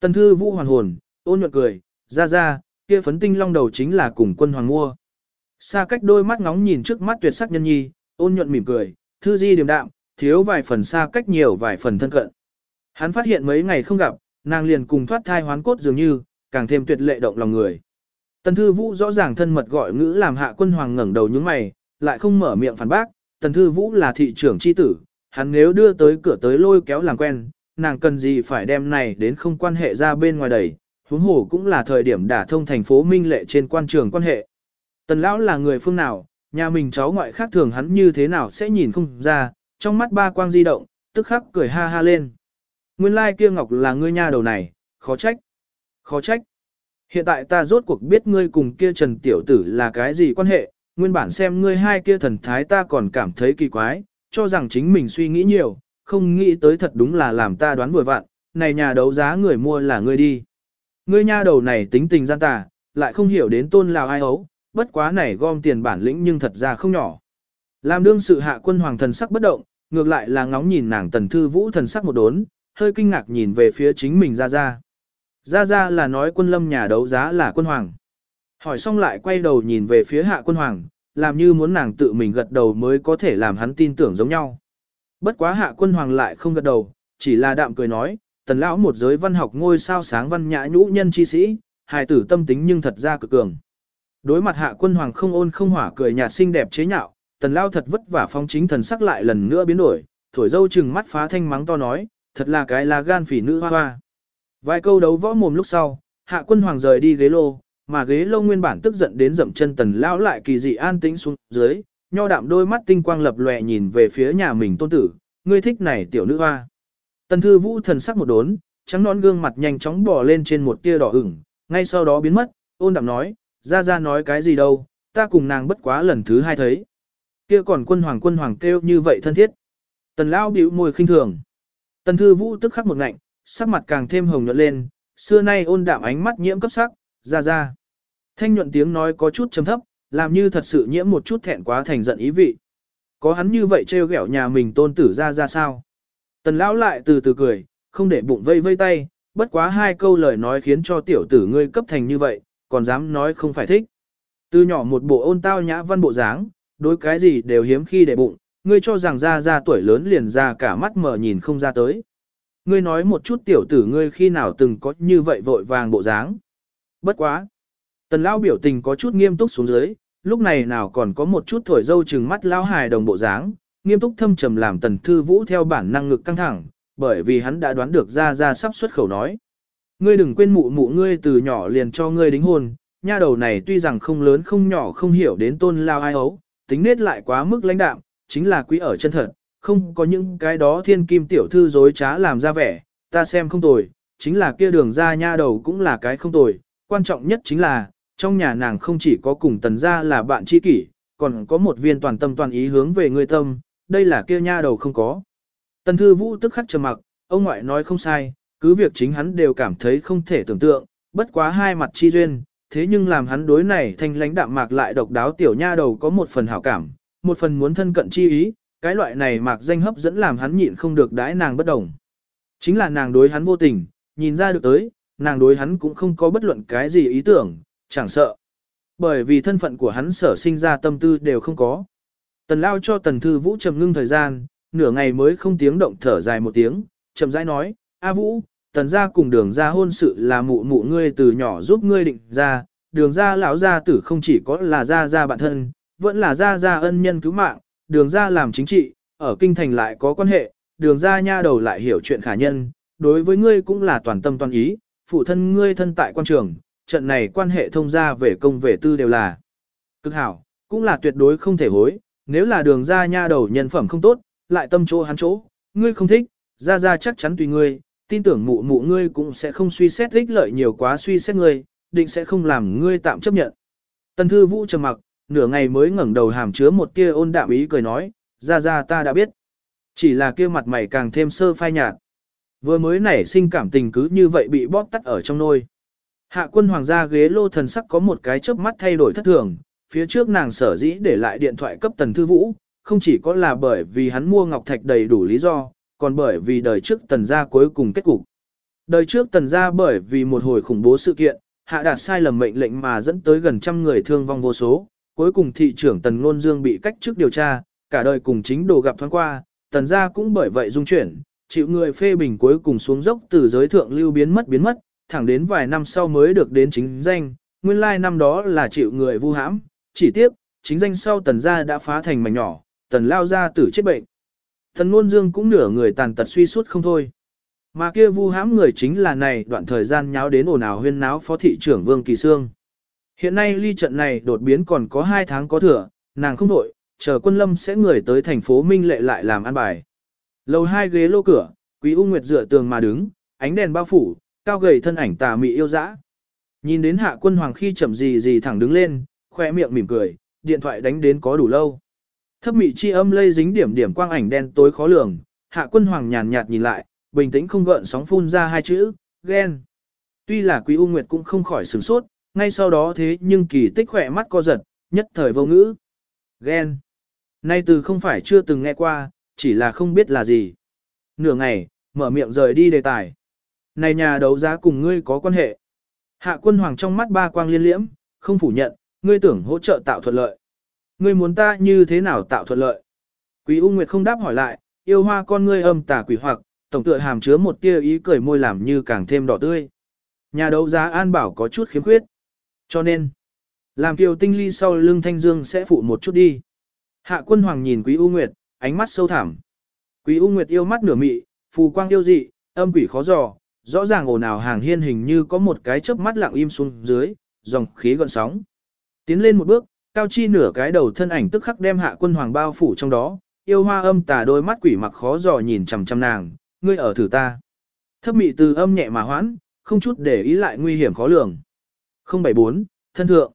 Tần thư vũ hoàn hồn, ôn nhuận cười, ra ra, kia phấn tinh long đầu chính là cùng quân hoàng mua. Xa cách đôi mắt ngóng nhìn trước mắt tuyệt sắc nhân nhi, ôn nhuận mỉm cười, thư di điềm đạm, thiếu vài phần xa cách nhiều vài phần thân cận. Hắn phát hiện mấy ngày không gặp, nàng liền cùng thoát thai hoán cốt dường như, càng thêm tuyệt lệ động lòng người. Tần thư vũ rõ ràng thân mật gọi ngữ làm hạ quân hoàng ngẩng đầu nhướng mày, lại không mở miệng phản bác, tần thư vũ là thị trưởng chi tử, hắn nếu đưa tới cửa tới lôi kéo làm quen, nàng cần gì phải đem này đến không quan hệ ra bên ngoài đẩy, huống hồ cũng là thời điểm đả thông thành phố Minh Lệ trên quan trường quan hệ. Tần lão là người phương nào, nhà mình cháu ngoại khác thường hắn như thế nào sẽ nhìn không ra, trong mắt ba quang di động, tức khắc cười ha ha lên. Nguyên lai like kia ngọc là ngươi nha đầu này, khó trách. Khó trách. Hiện tại ta rốt cuộc biết ngươi cùng kia Trần Tiểu Tử là cái gì quan hệ, nguyên bản xem ngươi hai kia thần thái ta còn cảm thấy kỳ quái, cho rằng chính mình suy nghĩ nhiều, không nghĩ tới thật đúng là làm ta đoán vừa vặn, này nhà đấu giá người mua là ngươi đi. Ngươi nha đầu này tính tình gian tà, lại không hiểu đến tôn lào ai ấu, bất quá này gom tiền bản lĩnh nhưng thật ra không nhỏ. Làm đương sự hạ quân hoàng thần sắc bất động, ngược lại là ngóng nhìn nàng tần thư vũ thần sắc một đốn, hơi kinh ngạc nhìn về phía chính mình ra ra. Ra ra là nói quân lâm nhà đấu giá là quân hoàng. Hỏi xong lại quay đầu nhìn về phía hạ quân hoàng, làm như muốn nàng tự mình gật đầu mới có thể làm hắn tin tưởng giống nhau. Bất quá hạ quân hoàng lại không gật đầu, chỉ là đạm cười nói, tần lão một giới văn học ngôi sao sáng văn nhã nhũ nhân chi sĩ, hài tử tâm tính nhưng thật ra cực cường. Đối mặt hạ quân hoàng không ôn không hỏa cười nhạt xinh đẹp chế nhạo, tần lao thật vất vả phong chính thần sắc lại lần nữa biến đổi, thổi dâu chừng mắt phá thanh mắng to nói, thật là cái là gan phỉ nữ hoa hoa. Vài câu đấu võ mồm lúc sau, hạ quân hoàng rời đi ghế lô, mà ghế lô nguyên bản tức giận đến dậm chân tần lao lại kỳ dị an tĩnh xuống dưới, nho đạm đôi mắt tinh quang lập lòe nhìn về phía nhà mình tôn tử, ngươi thích này tiểu nữ hoa. Tần thư vũ thần sắc một đốn, trắng nón gương mặt nhanh chóng bò lên trên một tia đỏ ửng, ngay sau đó biến mất, ôn đạm nói, ra ra nói cái gì đâu, ta cùng nàng bất quá lần thứ hai thấy. Kia còn quân hoàng quân hoàng kêu như vậy thân thiết. Tần lão bĩu môi khinh thường. Tần thư vũ tức khắc một ngạnh, sắc mặt càng thêm hồng nhuận lên, xưa nay ôn đạm ánh mắt nhiễm cấp sắc, ra ra. Thanh nhuận tiếng nói có chút trầm thấp, làm như thật sự nhiễm một chút thẹn quá thành giận ý vị. Có hắn như vậy trêu ghẹo nhà mình tôn tử ra ra sao? Tần lão lại từ từ cười, không để bụng vây vây tay, bất quá hai câu lời nói khiến cho tiểu tử ngươi cấp thành như vậy, còn dám nói không phải thích. Từ nhỏ một bộ ôn tao nhã văn bộ dáng, đối cái gì đều hiếm khi để bụng, ngươi cho rằng ra ra tuổi lớn liền ra cả mắt mở nhìn không ra tới. Ngươi nói một chút tiểu tử ngươi khi nào từng có như vậy vội vàng bộ dáng. Bất quá. Tần lão biểu tình có chút nghiêm túc xuống dưới, lúc này nào còn có một chút thổi dâu trừng mắt lao hài đồng bộ dáng, nghiêm túc thâm trầm làm tần thư vũ theo bản năng ngực căng thẳng, bởi vì hắn đã đoán được ra ra sắp xuất khẩu nói. Ngươi đừng quên mụ mụ ngươi từ nhỏ liền cho ngươi đính hôn, nha đầu này tuy rằng không lớn không nhỏ không hiểu đến tôn lao ai ấu, tính nết lại quá mức lãnh đạm, chính là quý ở chân thật, không có những cái đó thiên kim tiểu thư dối trá làm ra vẻ, ta xem không tồi, chính là kia đường ra nha đầu cũng là cái không tồi, quan trọng nhất chính là, trong nhà nàng không chỉ có cùng tần gia là bạn tri kỷ, còn có một viên toàn tâm toàn ý hướng về người tâm, đây là kia nha đầu không có. Tần thư vũ tức khắc trầm mặc, ông ngoại nói không sai, cứ việc chính hắn đều cảm thấy không thể tưởng tượng, bất quá hai mặt chi duyên, thế nhưng làm hắn đối này thanh lãnh đạm mạc lại độc đáo tiểu nha đầu có một phần hảo cảm, một phần muốn thân cận chi ý, cái loại này mạc danh hấp dẫn làm hắn nhịn không được đãi nàng bất đồng. Chính là nàng đối hắn vô tình, nhìn ra được tới, nàng đối hắn cũng không có bất luận cái gì ý tưởng, chẳng sợ. Bởi vì thân phận của hắn sở sinh ra tâm tư đều không có. Tần lao cho tần thư vũ trầm ngưng thời gian, nửa ngày mới không tiếng động thở dài một tiếng, chậm rãi nói, A Vũ, tần gia cùng đường gia hôn sự là mụ mụ ngươi từ nhỏ giúp ngươi định ra, đường gia lão gia tử không chỉ có là gia gia bạn thân, vẫn là gia gia ân nhân cứu mạng, đường gia làm chính trị, ở kinh thành lại có quan hệ, đường gia nha đầu lại hiểu chuyện khả nhân, đối với ngươi cũng là toàn tâm toàn ý, phụ thân ngươi thân tại quan trường, trận này quan hệ thông gia về công về tư đều là cực hảo, cũng là tuyệt đối không thể hối, nếu là đường gia nha đầu nhân phẩm không tốt, lại tâm chỗ hắn chỗ, ngươi không thích, gia gia chắc chắn tùy ngươi, tin tưởng mụ mụ ngươi cũng sẽ không suy xét ích lợi nhiều quá suy xét ngươi, định sẽ không làm ngươi tạm chấp nhận. Tần thư vũ trầm mặc, nửa ngày mới ngẩng đầu hàm chứa một tia ôn đạm ý cười nói, gia gia ta đã biết. Chỉ là kia mặt mày càng thêm sơ phai nhạt. Vừa mới nảy sinh cảm tình cứ như vậy bị bóp tắt ở trong nôi. Hạ quân hoàng gia ghế lô thần sắc có một cái chớp mắt thay đổi thất thường, phía trước nàng sở dĩ để lại điện thoại cấp tần thư vũ, không chỉ có là bởi vì hắn mua ngọc thạch đầy đủ lý do, còn bởi vì đời trước tần gia cuối cùng kết cục. Đời trước tần gia bởi vì một hồi khủng bố sự kiện, hạ đạt sai lầm mệnh lệnh mà dẫn tới gần trăm người thương vong vô số, cuối cùng thị trưởng tần ngôn dương bị cách chức điều tra, cả đời cùng chính đồ gặp thoáng qua, tần gia cũng bởi vậy dung chuyển, chịu người phê bình cuối cùng xuống dốc từ giới thượng lưu biến mất biến mất, thẳng đến vài năm sau mới được đến chính danh, nguyên lai năm đó là chịu người vu hãm, chỉ tiếc, chính danh sau tần gia đã phá thành mảnh nhỏ, tần lao gia tử chết bệnh. Thần nôn dương cũng nửa người tàn tật suy suốt không thôi. Mà kia vu hãm người chính là này đoạn thời gian nháo đến ồn ào huyên náo phó thị trưởng Vương Kỳ Sương. Hiện nay ly trận này đột biến còn có 2 tháng có thừa, nàng không đổi, chờ quân lâm sẽ người tới thành phố Minh Lệ lại làm ăn bài. Lầu hai ghế lô cửa, Quý U Nguyệt dựa tường mà đứng, ánh đèn bao phủ, cao gầy thân ảnh tà mị yêu dã. Nhìn đến hạ quân hoàng khi chậm gì gì thẳng đứng lên, khoe miệng mỉm cười, điện thoại đánh đến có đủ lâu. Thấp mị chi âm lây dính điểm điểm quang ảnh đen tối khó lường, hạ quân hoàng nhàn nhạt nhìn lại, bình tĩnh không gợn sóng phun ra hai chữ, ghen. Tuy là Quý U Nguyệt cũng không khỏi sửng sốt, ngay sau đó thế nhưng kỳ tích khỏe mắt co giật, nhất thời vô ngữ. Ghen. Nay từ không phải chưa từng nghe qua, chỉ là không biết là gì. Nửa ngày, mở miệng rời đi đề tài. Này nhà đấu giá cùng ngươi có quan hệ. Hạ quân hoàng trong mắt ba quang liên liễm, không phủ nhận, ngươi tưởng hỗ trợ tạo thuận lợi. Ngươi muốn ta như thế nào tạo thuận lợi? Quý U Nguyệt không đáp hỏi lại, yêu hoa con ngươi âm tà quỷ hoặc, tổng tựa hàm chứa một tia ý cười môi làm như càng thêm đỏ tươi. Nhà đấu giá an bảo có chút khiếm khuyết. Cho nên, làm kiều tinh ly sau lưng thanh dương sẽ phụ một chút đi. Hạ quân hoàng nhìn quý U Nguyệt, ánh mắt sâu thẳm. Quý U Nguyệt yêu mắt nửa mị, phù quang yêu dị, âm quỷ khó dò, rõ ràng ồn ào hàng hiên hình như có một cái chớp mắt lặng im xuống dưới, dòng khí gợn sóng. Tiến lên một bước, cao chi nửa cái đầu thân ảnh tức khắc đem hạ quân hoàng bao phủ trong đó, yêu hoa âm tà đôi mắt quỷ mặc khó dò nhìn chằm chằm nàng, ngươi ở thử ta. Thấp mị từ âm nhẹ mà hoãn, không chút để ý lại nguy hiểm khó lường. 074, thân thượng.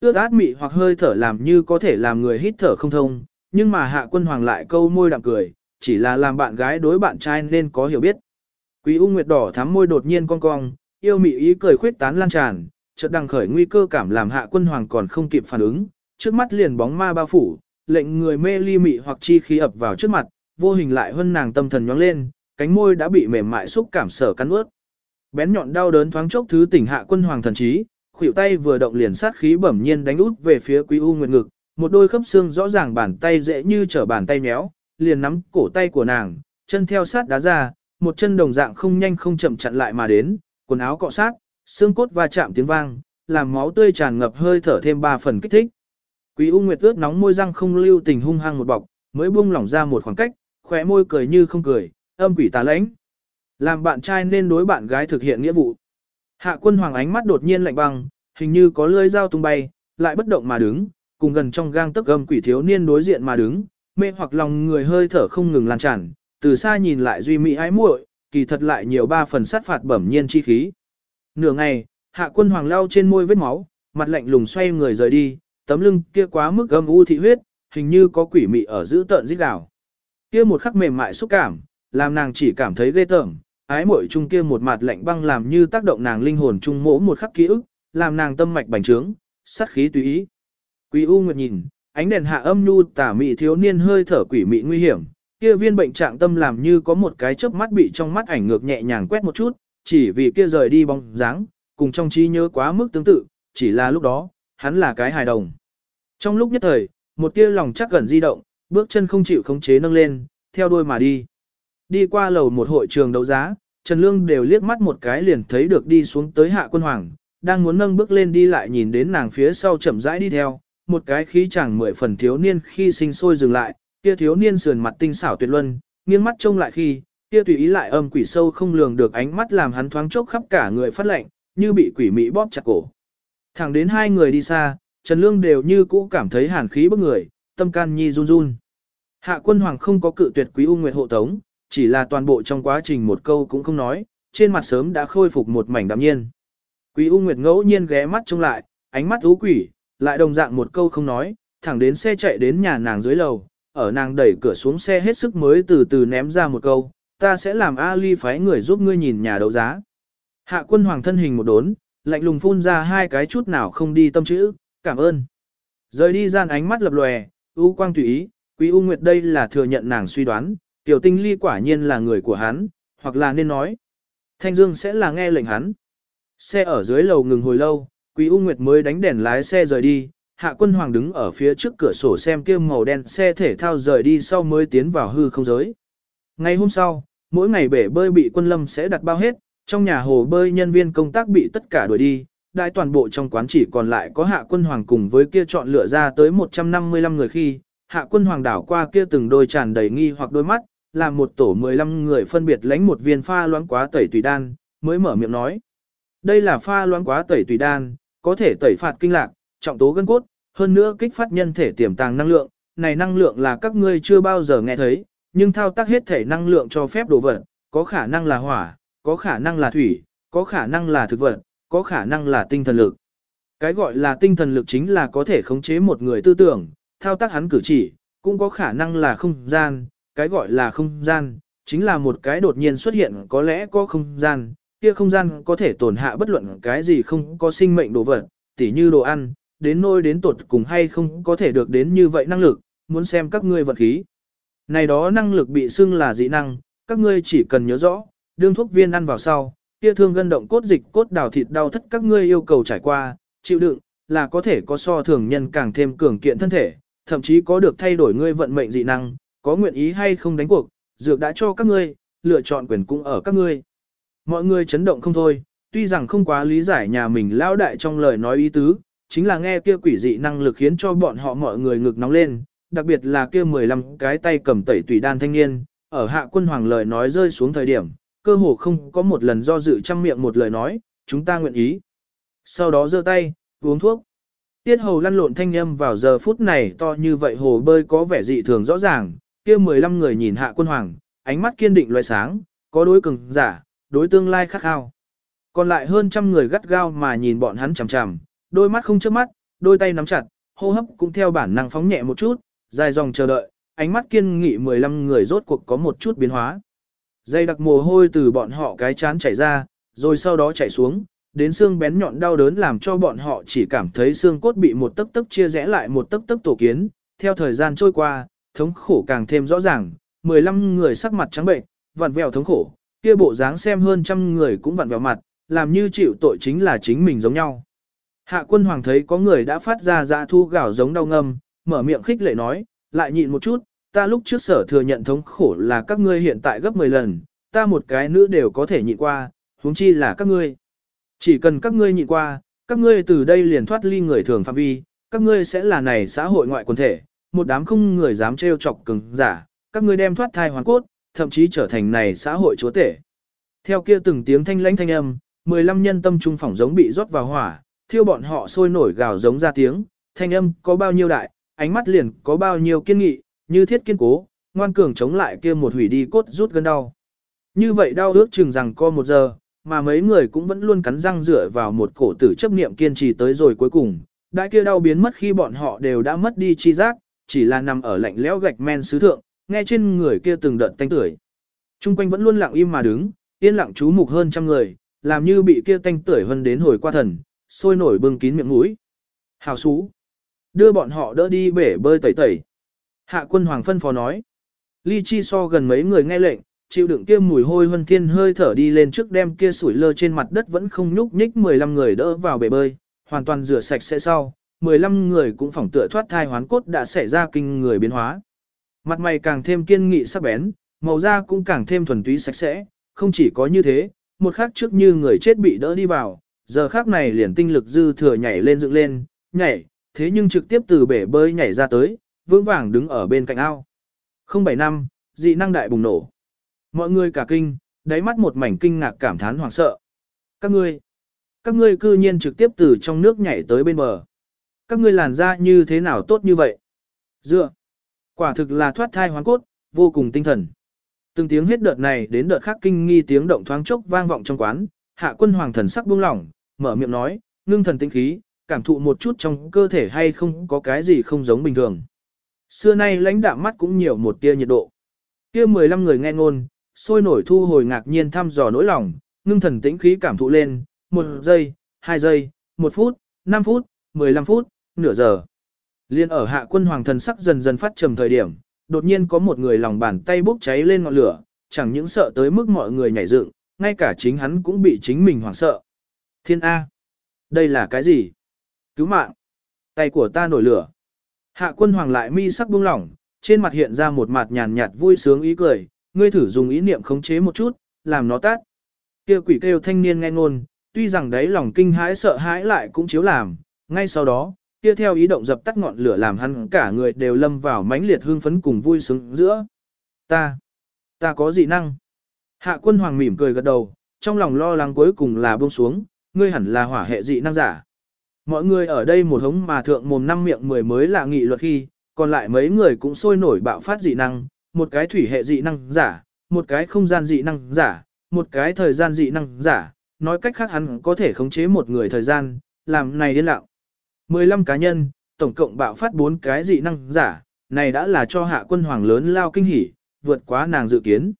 Ước át mị hoặc hơi thở làm như có thể làm người hít thở không thông, nhưng mà hạ quân hoàng lại câu môi đạm cười, chỉ là làm bạn gái đối bạn trai nên có hiểu biết. Quý U Nguyệt đỏ thắm môi đột nhiên cong cong, yêu mị ý cười khuyết tán lan tràn, chợt đằng khởi nguy cơ cảm làm hạ quân hoàng còn không kịp phản ứng, trước mắt liền bóng ma bao phủ, lệnh người mê ly mị hoặc chi khí ập vào trước mặt, vô hình lại hơn nàng tâm thần nhóng lên, cánh môi đã bị mềm mại xúc cảm sở cắn ướt. Bén nhọn đau đớn thoáng chốc thứ tỉnh hạ quân hoàng thần trí, khuỷu tay vừa động liền sát khí bẩm nhiên đánh út về phía Quý U Nguyệt ngực, một đôi khớp xương rõ ràng bàn tay dễ như trở bàn tay méo, liền nắm cổ tay của nàng, chân theo sát đá ra, một chân đồng dạng không nhanh không chậm chặn lại mà đến, quần áo cọ sát, xương cốt va chạm tiếng vang, làm máu tươi tràn ngập hơi thở thêm ba phần kích thích. Quý U Nguyệt ướt nóng môi răng không lưu tình hung hăng một bọc, mới buông lỏng ra một khoảng cách, khóe môi cười như không cười, âm quỷ tà lãnh. Làm bạn trai nên đối bạn gái thực hiện nghĩa vụ. Hạ quân hoàng ánh mắt đột nhiên lạnh băng, hình như có lưỡi dao tung bay, lại bất động mà đứng, cùng gần trong gang tấc âm quỷ thiếu niên đối diện mà đứng, mê hoặc lòng người hơi thở không ngừng lan tràn, từ xa nhìn lại duy mỹ ái muội, kỳ thật lại nhiều ba phần sát phạt bẩm nhiên chi khí. Nửa ngày, hạ quân hoàng lao trên môi vết máu, mặt lạnh lùng xoay người rời đi, tấm lưng kia quá mức âm u thị huyết, hình như có quỷ mị ở giữ tợn giết đảo. Kia một khắc mềm mại xúc cảm, làm nàng chỉ cảm thấy ghê tởm, ái muội chung kia một mặt lạnh băng làm như tác động nàng linh hồn chung mỗ một khắc ký ức, làm nàng tâm mạch bành trướng, sát khí tùy ý. Quý U Nguyệt nhìn, ánh đèn hạ âm nhu tả mị thiếu niên hơi thở quỷ mị nguy hiểm, kia viên bệnh trạng tâm làm như có một cái chớp mắt bị trong mắt ảnh ngược nhẹ nhàng quét một chút, chỉ vì kia rời đi bóng dáng, cùng trong trí nhớ quá mức tương tự, chỉ là lúc đó, hắn là cái hài đồng. Trong lúc nhất thời, một tia lòng chắc gần di động, bước chân không chịu khống chế nâng lên, theo đuôi mà đi. Đi qua lầu một hội trường đấu giá, Trần Lương đều liếc mắt một cái liền thấy được đi xuống tới hạ quân hoàng, đang muốn nâng bước lên đi lại nhìn đến nàng phía sau chậm rãi đi theo, một cái khí chẳng mười phần thiếu niên khi sinh sôi dừng lại, kia thiếu niên sườn mặt tinh xảo tuyệt luân, nghiêng mắt trông lại khi, kia tùy ý lại âm quỷ sâu không lường được ánh mắt làm hắn thoáng chốc khắp cả người phát lạnh, như bị quỷ mỹ bóp chặt cổ. Thẳng đến hai người đi xa, Trần Lương đều như cũ cảm thấy hàn khí bức người, tâm can nhi run run. Hạ quân hoàng không có cự tuyệt quý u nguyệt hộ tống, chỉ là toàn bộ trong quá trình một câu cũng không nói, trên mặt sớm đã khôi phục một mảnh đạm nhiên. Quý u nguyệt ngẫu nhiên ghé mắt trông lại, ánh mắt ú quỷ, lại đồng dạng một câu không nói, thẳng đến xe chạy đến nhà nàng dưới lầu, ở nàng đẩy cửa xuống xe hết sức mới từ từ ném ra một câu, ta sẽ làm Ali phái người giúp ngươi nhìn nhà đấu giá. Hạ quân hoàng thân hình một đốn, lạnh lùng phun ra hai cái chút nào không đi tâm chữ, cảm ơn. Rời đi gian ánh mắt lập lòe, ưu quang tùy ý, quý u nguyệt đây là thừa nhận nàng suy đoán, tiểu tinh ly quả nhiên là người của hắn, hoặc là nên nói. Thanh Dương sẽ là nghe lệnh hắn. Xe ở dưới lầu ngừng hồi lâu, quý u nguyệt mới đánh đèn lái xe rời đi, hạ quân hoàng đứng ở phía trước cửa sổ xem kia màu đen xe thể thao rời đi sau mới tiến vào hư không giới. Ngày hôm sau, mỗi ngày bể bơi bị quân lâm sẽ đặt bao hết, trong nhà hồ bơi nhân viên công tác bị tất cả đuổi đi, đại toàn bộ trong quán chỉ còn lại có hạ quân hoàng cùng với kia chọn lựa ra tới 155 người khi, hạ quân hoàng đảo qua kia từng đôi tràn đầy nghi hoặc đôi mắt, làm một tổ 15 người phân biệt lãnh một viên pha loãng quá tẩy tùy đan, mới mở miệng nói. Đây là pha loãng quá tẩy tùy đan, có thể tẩy phạt kinh lạc, trọng tố gân cốt, hơn nữa kích phát nhân thể tiềm tàng năng lượng, này năng lượng là các ngươi chưa bao giờ nghe thấy, nhưng thao tác hết thể năng lượng cho phép đồ vật, có khả năng là hỏa, có khả năng là thủy, có khả năng là thực vật, có khả năng là tinh thần lực. Cái gọi là tinh thần lực chính là có thể khống chế một người tư tưởng, thao tác hắn cử chỉ, cũng có khả năng là không gian, cái gọi là không gian, chính là một cái đột nhiên xuất hiện có lẽ có không gian, kia không gian có thể tổn hạ bất luận cái gì không có sinh mệnh đồ vật, tỉ như đồ ăn, đến nôi đến tột cùng hay không có thể được đến như vậy năng lực, muốn xem các ngươi vật khí. Này đó năng lực bị xưng là dị năng, các ngươi chỉ cần nhớ rõ, đương thuốc viên ăn vào sau, kia thương gân động cốt dịch cốt đào thịt đau thất các ngươi yêu cầu trải qua, chịu đựng, là có thể có so thường nhân càng thêm cường kiện thân thể, thậm chí có được thay đổi ngươi vận mệnh dị năng, có nguyện ý hay không đánh cuộc, dược đã cho các ngươi, lựa chọn quyền cũng ở các ngươi. Mọi người chấn động không thôi, tuy rằng không quá lý giải nhà mình lao đại trong lời nói ý tứ, chính là nghe kia quỷ dị năng lực khiến cho bọn họ mọi người ngực nóng lên, đặc biệt là kia 15 cái tay cầm tẩy tùy đan thanh niên, ở hạ quân hoàng lời nói rơi xuống thời điểm, cơ hồ không có một lần do dự trăm miệng một lời nói, chúng ta nguyện ý. Sau đó giơ tay, uống thuốc. Tiết hầu lăn lộn thanh âm vào giờ phút này to như vậy hồ bơi có vẻ dị thường rõ ràng, kia 15 người nhìn hạ quân hoàng, ánh mắt kiên định loài sáng, có đối cường giả, đối tương lai khắc khao. Còn lại hơn trăm người gắt gao mà nhìn bọn hắn chằm chằm, đôi mắt không chớp mắt, đôi tay nắm chặt, hô hấp cũng theo bản năng phóng nhẹ một chút, dài dòng chờ đợi, ánh mắt kiên nghị 15 người rốt cuộc có một chút biến hóa. Dây đặc mồ hôi từ bọn họ cái chán chảy ra, rồi sau đó chảy xuống, đến xương bén nhọn đau đớn làm cho bọn họ chỉ cảm thấy xương cốt bị một tấc tấc chia rẽ lại một tấc tấc tổ kiến. Theo thời gian trôi qua, thống khổ càng thêm rõ ràng, 15 người sắc mặt trắng bệnh, vặn vẹo thống khổ, kia bộ dáng xem hơn trăm người cũng vặn vẹo mặt, làm như chịu tội chính là chính mình giống nhau. Hạ quân hoàng thấy có người đã phát ra dạ thu gạo giống đau ngâm, mở miệng khích lệ nói, lại nhịn một chút, ta lúc trước sở thừa nhận thống khổ là các ngươi hiện tại gấp 10 lần, ta một cái nữa đều có thể nhịn qua, huống chi là các ngươi. Chỉ cần các ngươi nhịn qua, các ngươi từ đây liền thoát ly người thường phạm vi, các ngươi sẽ là này xã hội ngoại quần thể, một đám không người dám trêu chọc cứng giả, các ngươi đem thoát thai hoàn cốt, thậm chí trở thành này xã hội chúa tể. Theo kia từng tiếng thanh lãnh thanh âm, 15 nhân tâm trung phỏng giống bị rót vào hỏa, thiêu bọn họ sôi nổi gào giống ra tiếng, thanh âm có bao nhiêu đại, ánh mắt liền có bao nhiêu kiên nghị, như thiết kiên cố, ngoan cường chống lại kia một hủy đi cốt rút gân đau. Như vậy đau ước chừng rằng co một giờ, mà mấy người cũng vẫn luôn cắn răng dựa vào một cổ tử chấp niệm kiên trì tới rồi cuối cùng. Đại kia đau biến mất khi bọn họ đều đã mất đi chi giác, chỉ là nằm ở lạnh lẽo gạch men sứ thượng, nghe trên người kia từng đợt tanh tưởi. Trung quanh vẫn luôn lặng im mà đứng, yên lặng chú mục hơn trăm người, làm như bị kia tanh tưởi hơn đến hồi qua thần, sôi nổi bưng kín miệng mũi. Hào xú. Đưa bọn họ đỡ đi bể bơi tẩy tẩy. Hạ quân hoàng phân phó nói. Ly chi so gần mấy người nghe lệnh, chịu đựng kia mùi hôi huân thiên hơi thở đi lên trước đem kia sủi lơ trên mặt đất vẫn không nhúc nhích 15 người đỡ vào bể bơi, hoàn toàn rửa sạch sẽ sau, 15 người cũng phỏng tựa thoát thai hoán cốt đã xảy ra kinh người biến hóa. Mặt mày càng thêm kiên nghị sắc bén, màu da cũng càng thêm thuần túy sạch sẽ, không chỉ có như thế, một khắc trước như người chết bị đỡ đi vào, giờ khác này liền tinh lực dư thừa nhảy lên dựng lên, nhảy, thế nhưng trực tiếp từ bể bơi nhảy ra tới, vững vàng đứng ở bên cạnh ao. 07 năm, dị năng đại bùng nổ. Mọi người cả kinh, đáy mắt một mảnh kinh ngạc cảm thán hoảng sợ. Các ngươi, các ngươi cư nhiên trực tiếp từ trong nước nhảy tới bên bờ. Các ngươi làn da như thế nào tốt như vậy? Dựa, quả thực là thoát thai hoán cốt, vô cùng tinh thần. Từng tiếng hết đợt này đến đợt khác kinh nghi tiếng động thoáng chốc vang vọng trong quán, hạ quân hoàng thần sắc buông lỏng, mở miệng nói, ngưng thần tinh khí, cảm thụ một chút trong cơ thể hay không có cái gì không giống bình thường. Xưa nay lãnh đạm mắt cũng nhiều một tia nhiệt độ. Kia 15 người nghe ngôn, sôi nổi thu hồi ngạc nhiên thăm dò nỗi lòng, ngưng thần tĩnh khí cảm thụ lên, một giây, hai giây, một phút, năm phút, 15 phút, nửa giờ. Liên ở hạ quân hoàng thần sắc dần dần phát trầm thời điểm, đột nhiên có một người lòng bàn tay bốc cháy lên ngọn lửa, chẳng những sợ tới mức mọi người nhảy dựng, ngay cả chính hắn cũng bị chính mình hoảng sợ. Thiên A. Đây là cái gì? Cứu mạng. Tay của ta nổi lửa. Hạ quân hoàng lại mi sắc buông lỏng, trên mặt hiện ra một mặt nhàn nhạt vui sướng ý cười, ngươi thử dùng ý niệm khống chế một chút, làm nó tắt. Kia quỷ kêu thanh niên nghe ngôn, tuy rằng đấy lòng kinh hãi sợ hãi lại cũng chiếu làm, ngay sau đó, kia theo ý động dập tắt ngọn lửa làm hắn cả người đều lâm vào mãnh liệt hương phấn cùng vui sướng giữa. Ta, ta có dị năng. Hạ quân hoàng mỉm cười gật đầu, trong lòng lo lắng cuối cùng là buông xuống, ngươi hẳn là hỏa hệ dị năng giả. Mọi người ở đây một hống mà thượng mồm năm miệng mười mới là nghị luật khi, còn lại mấy người cũng sôi nổi bạo phát dị năng, một cái thủy hệ dị năng giả, một cái không gian dị năng giả, một cái thời gian dị năng giả, nói cách khác hắn có thể khống chế một người thời gian, làm này điên lạo. 15 cá nhân, tổng cộng bạo phát 4 cái dị năng giả, này đã là cho hạ quân hoàng lớn lao kinh hỉ, vượt quá nàng dự kiến.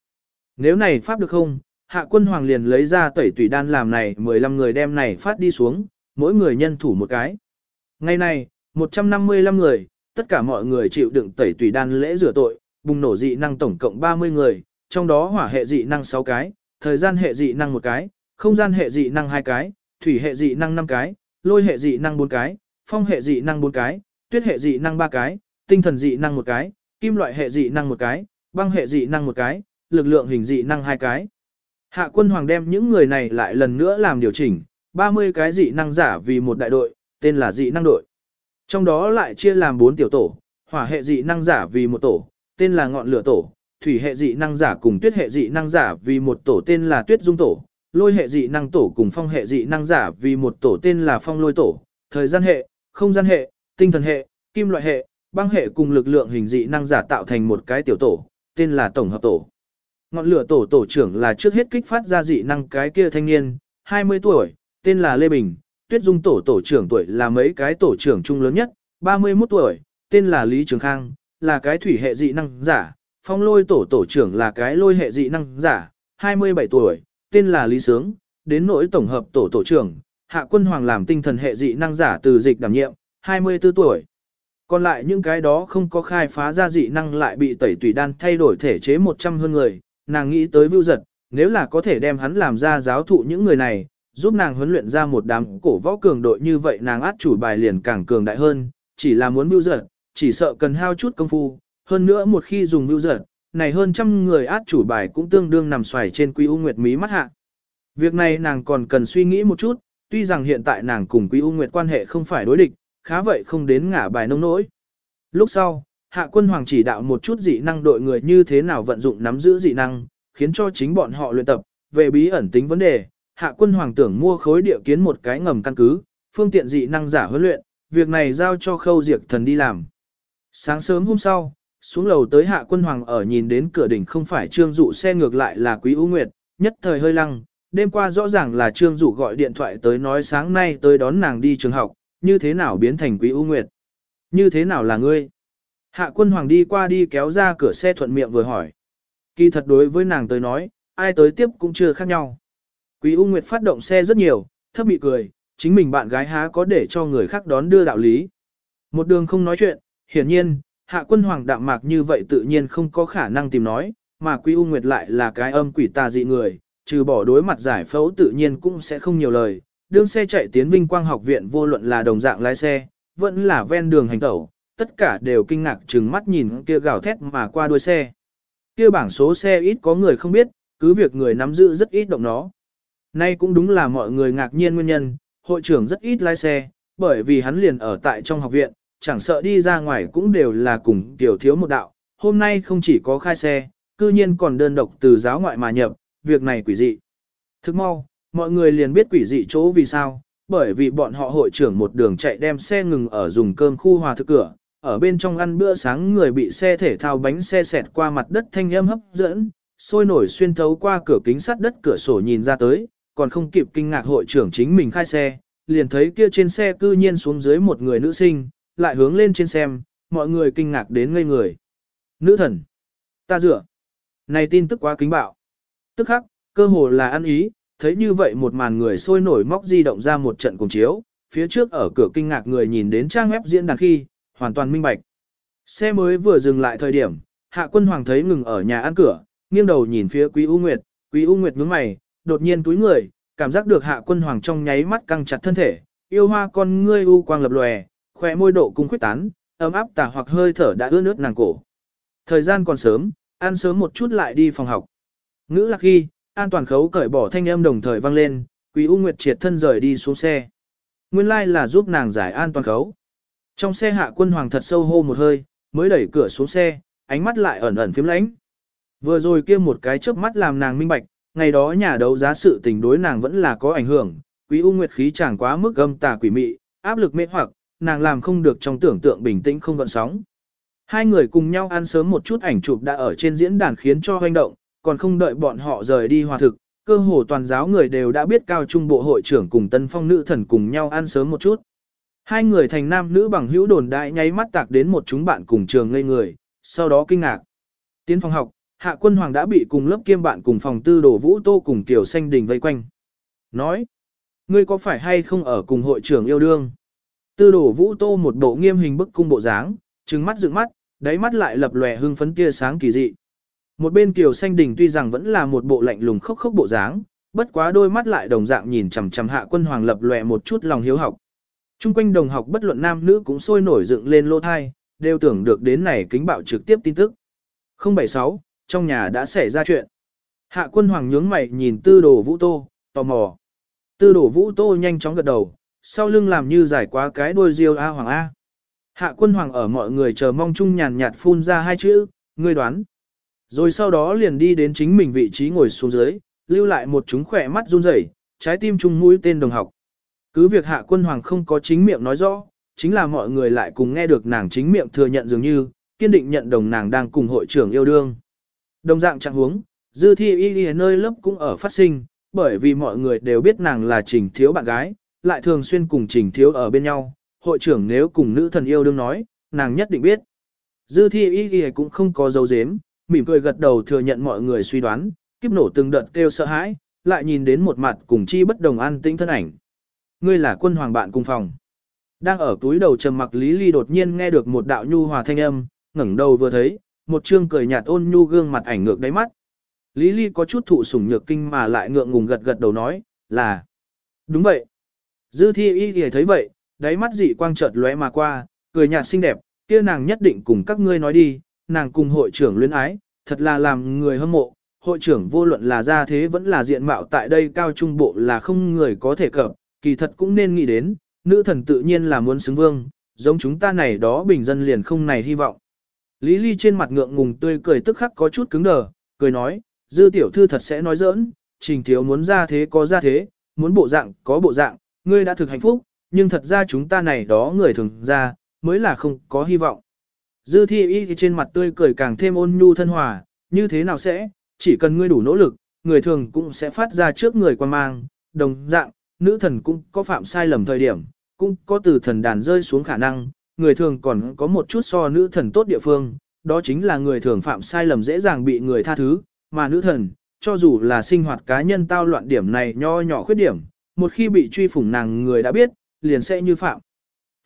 Nếu này pháp được không, hạ quân hoàng liền lấy ra tẩy tùy đan làm này 15 người đem này phát đi xuống, mỗi người nhân thủ một cái. Ngày này, 155 người, tất cả mọi người chịu đựng tẩy tùy đan lễ rửa tội, bùng nổ dị năng tổng cộng 30 người, trong đó hỏa hệ dị năng 6 cái, thời gian hệ dị năng 1 cái, không gian hệ dị năng 2 cái, thủy hệ dị năng 5 cái, lôi hệ dị năng 4 cái, phong hệ dị năng 4 cái, tuyết hệ dị năng 3 cái, tinh thần dị năng 1 cái, kim loại hệ dị năng 1 cái, băng hệ dị năng 1 cái, lực lượng hình dị năng 2 cái. Hạ quân hoàng đem những người này lại lần nữa làm điều chỉnh, 30 cái dị năng giả vì một đại đội, tên là dị năng đội. Trong đó lại chia làm 4 tiểu tổ, hỏa hệ dị năng giả vì một tổ, tên là ngọn lửa tổ, thủy hệ dị năng giả cùng tuyết hệ dị năng giả vì một tổ tên là tuyết dung tổ, lôi hệ dị năng tổ cùng phong hệ dị năng giả vì một tổ tên là phong lôi tổ, thời gian hệ, không gian hệ, tinh thần hệ, kim loại hệ, băng hệ cùng lực lượng hình dị năng giả tạo thành một cái tiểu tổ, tên là tổng hợp tổ. Ngọn lửa tổ tổ trưởng là trước hết kích phát ra dị năng cái kia thanh niên, 20 tuổi, tên là Lê Bình, tuyết dung tổ tổ trưởng tuổi là mấy cái tổ trưởng trung lớn nhất, 31 tuổi, tên là Lý Trường Khang, là cái thủy hệ dị năng giả, phong lôi tổ tổ trưởng là cái lôi hệ dị năng giả, 27 tuổi, tên là Lý Sướng, đến nỗi tổng hợp tổ tổ trưởng, hạ quân hoàng làm tinh thần hệ dị năng giả từ dịch đảm nhiệm, 24 tuổi. Còn lại những cái đó không có khai phá ra dị năng lại bị tẩy tùy đan thay đổi thể chế 100 hơn người, nàng nghĩ tới vưu giật, nếu là có thể đem hắn làm ra giáo thụ những người này, giúp nàng huấn luyện ra một đám cổ võ cường đội như vậy nàng át chủ bài liền càng cường đại hơn, chỉ là muốn mưu giật, chỉ sợ cần hao chút công phu, hơn nữa một khi dùng mưu giật, này hơn trăm người át chủ bài cũng tương đương nằm xoài trên quý u nguyệt mí mắt hạ. Việc này nàng còn cần suy nghĩ một chút, tuy rằng hiện tại nàng cùng quý u nguyệt quan hệ không phải đối địch, khá vậy không đến ngả bài nông nỗi. Lúc sau, hạ quân hoàng chỉ đạo một chút dị năng đội người như thế nào vận dụng nắm giữ dị năng, khiến cho chính bọn họ luyện tập, về bí ẩn tính vấn đề, hạ quân hoàng tưởng mua khối địa kiến một cái ngầm căn cứ, phương tiện dị năng giả huấn luyện, việc này giao cho khâu diệt thần đi làm. Sáng sớm hôm sau, xuống lầu tới hạ quân hoàng ở nhìn đến cửa đỉnh không phải trương dụ xe ngược lại là quý ưu nguyệt, nhất thời hơi lăng, đêm qua rõ ràng là trương dụ gọi điện thoại tới nói sáng nay tới đón nàng đi trường học, như thế nào biến thành quý ưu nguyệt. Như thế nào là ngươi? Hạ quân hoàng đi qua đi kéo ra cửa xe thuận miệng vừa hỏi. Kỳ thật đối với nàng tới nói, ai tới tiếp cũng chưa khác nhau. Quý U Nguyệt phát động xe rất nhiều, thấp bị cười, chính mình bạn gái há có để cho người khác đón đưa đạo lý. Một đường không nói chuyện, hiển nhiên, hạ quân hoàng đạm mạc như vậy tự nhiên không có khả năng tìm nói, mà Quý U Nguyệt lại là cái âm quỷ tà dị người, trừ bỏ đối mặt giải phẫu tự nhiên cũng sẽ không nhiều lời. Đường xe chạy tiến Vinh Quang học viện vô luận là đồng dạng lái xe, vẫn là ven đường hành tẩu, tất cả đều kinh ngạc trừng mắt nhìn kia gào thét mà qua đuôi xe. Kia bảng số xe ít có người không biết, cứ việc người nắm giữ rất ít động nó. Nay cũng đúng là mọi người ngạc nhiên nguyên nhân, hội trưởng rất ít lái xe, bởi vì hắn liền ở tại trong học viện, chẳng sợ đi ra ngoài cũng đều là cùng tiểu thiếu một đạo. Hôm nay không chỉ có khai xe, cư nhiên còn đơn độc từ giáo ngoại mà nhập, việc này quỷ dị. Thức mau, mọi người liền biết quỷ dị chỗ vì sao, bởi vì bọn họ hội trưởng một đường chạy đem xe ngừng ở dùng cơm khu hòa thực cửa, ở bên trong ăn bữa sáng người bị xe thể thao bánh xe xẹt qua mặt đất thanh âm hấp dẫn, sôi nổi xuyên thấu qua cửa kính sắt đất cửa sổ nhìn ra tới, còn không kịp kinh ngạc hội trưởng chính mình khai xe, liền thấy kia trên xe cư nhiên xuống dưới một người nữ sinh, lại hướng lên trên xem, mọi người kinh ngạc đến ngây người. Nữ thần! Ta dựa! Này tin tức quá kính bạo! Tức khắc, cơ hồ là ăn ý, thấy như vậy một màn người sôi nổi móc di động ra một trận cùng chiếu, phía trước ở cửa kinh ngạc người nhìn đến trang web diễn đàn khi, hoàn toàn minh bạch. Xe mới vừa dừng lại thời điểm, hạ quân hoàng thấy ngừng ở nhà ăn cửa, nghiêng đầu nhìn phía quý U Nguyệt, quý U Nguyệt nhướng mày, đột nhiên túi người, cảm giác được hạ quân hoàng trong nháy mắt căng chặt thân thể, yêu hoa con ngươi u quang lập lòe, khỏe môi độ cung khuyết tán, ấm áp tả hoặc hơi thở đã ướt nước nàng cổ. Thời gian còn sớm, ăn sớm một chút lại đi phòng học. Ngữ lạc khi, an toàn khấu cởi bỏ thanh âm đồng thời vang lên, quý U Nguyệt triệt thân rời đi xuống xe. Nguyên lai like là giúp nàng giải an toàn khấu. Trong xe hạ quân hoàng thật sâu hô một hơi, mới đẩy cửa xuống xe, ánh mắt lại ẩn ẩn phím lánh. Vừa rồi kia một cái chớp mắt làm nàng minh bạch, ngày đó nhà đấu giá sự tình đối nàng vẫn là có ảnh hưởng, quý u nguyệt khí chẳng quá mức gâm tà quỷ mị, áp lực mê hoặc, nàng làm không được trong tưởng tượng bình tĩnh không gợn sóng. Hai người cùng nhau ăn sớm một chút ảnh chụp đã ở trên diễn đàn khiến cho hoành động, còn không đợi bọn họ rời đi hòa thực, cơ hồ toàn giáo người đều đã biết cao trung bộ hội trưởng cùng tân phong nữ thần cùng nhau ăn sớm một chút. Hai người thành nam nữ bằng hữu đồn đại nháy mắt tạc đến một chúng bạn cùng trường ngây người, sau đó kinh ngạc. Tiến phòng học, Hạ Quân Hoàng đã bị cùng lớp kiêm bạn cùng phòng tư đồ vũ tô cùng Tiểu Xanh Đình vây quanh. Nói, ngươi có phải hay không ở cùng hội trưởng yêu đương? Tư đồ vũ tô một bộ nghiêm hình bức cung bộ dáng, trừng mắt dựng mắt, đáy mắt lại lập lòe hưng phấn tia sáng kỳ dị. Một bên Kiều Xanh Đình tuy rằng vẫn là một bộ lạnh lùng khốc khốc bộ dáng, bất quá đôi mắt lại đồng dạng nhìn chằm chằm Hạ Quân Hoàng lập lòe một chút lòng hiếu học. Trung quanh đồng học bất luận nam nữ cũng sôi nổi dựng lên lô thai, đều tưởng được đến này kính bạo trực tiếp tin tức. 076, trong nhà đã xảy ra chuyện. Hạ quân hoàng nhướng mày nhìn tư đồ vũ tô, tò mò. Tư đồ vũ tô nhanh chóng gật đầu, sau lưng làm như giải quá cái đôi riêu A hoàng A. Hạ quân hoàng ở mọi người chờ mong chung nhàn nhạt phun ra hai chữ, ngươi đoán. Rồi sau đó liền đi đến chính mình vị trí ngồi xuống dưới, lưu lại một chúng khỏe mắt run rẩy, trái tim chung mũi tên đồng học. Cứ việc hạ quân hoàng không có chính miệng nói rõ, chính là mọi người lại cùng nghe được nàng chính miệng thừa nhận dường như, kiên định nhận đồng nàng đang cùng hội trưởng yêu đương. Đồng dạng trạng huống, dư thi y y nơi lớp cũng ở phát sinh, bởi vì mọi người đều biết nàng là trình thiếu bạn gái, lại thường xuyên cùng trình thiếu ở bên nhau, hội trưởng nếu cùng nữ thần yêu đương nói, nàng nhất định biết. Dư thi y y cũng không có dấu dếm, mỉm cười gật đầu thừa nhận mọi người suy đoán, kiếp nổ từng đợt kêu sợ hãi, lại nhìn đến một mặt cùng chi bất đồng an tĩnh thân ảnh ngươi là quân hoàng bạn cùng phòng. Đang ở túi đầu trầm mặc Lý Ly đột nhiên nghe được một đạo nhu hòa thanh âm, ngẩng đầu vừa thấy, một trương cười nhạt ôn nhu gương mặt ảnh ngược đáy mắt. Lý Ly có chút thụ sủng nhược kinh mà lại ngượng ngùng gật gật đầu nói, là. Đúng vậy. Dư thi y thì thấy vậy, đáy mắt dị quang chợt lóe mà qua, cười nhạt xinh đẹp, kia nàng nhất định cùng các ngươi nói đi, nàng cùng hội trưởng luyến ái, thật là làm người hâm mộ. Hội trưởng vô luận là gia thế vẫn là diện mạo tại đây cao trung bộ là không người có thể cập, kỳ thật cũng nên nghĩ đến, nữ thần tự nhiên là muốn xứng vương, giống chúng ta này đó bình dân liền không này hy vọng. Lý Ly trên mặt ngượng ngùng tươi cười tức khắc có chút cứng đờ, cười nói, dư tiểu thư thật sẽ nói giỡn, trình thiếu muốn ra thế có ra thế, muốn bộ dạng có bộ dạng, ngươi đã thực hạnh phúc, nhưng thật ra chúng ta này đó người thường ra, mới là không có hy vọng. Dư thi y trên mặt tươi cười càng thêm ôn nhu thân hòa, như thế nào sẽ, chỉ cần ngươi đủ nỗ lực, người thường cũng sẽ phát ra trước người quan mang, đồng dạng, nữ thần cũng có phạm sai lầm thời điểm, cũng có từ thần đàn rơi xuống khả năng, người thường còn có một chút so nữ thần tốt địa phương, đó chính là người thường phạm sai lầm dễ dàng bị người tha thứ, mà nữ thần, cho dù là sinh hoạt cá nhân tao loạn điểm này nho nhỏ khuyết điểm, một khi bị truy phủng nàng người đã biết, liền sẽ như phạm.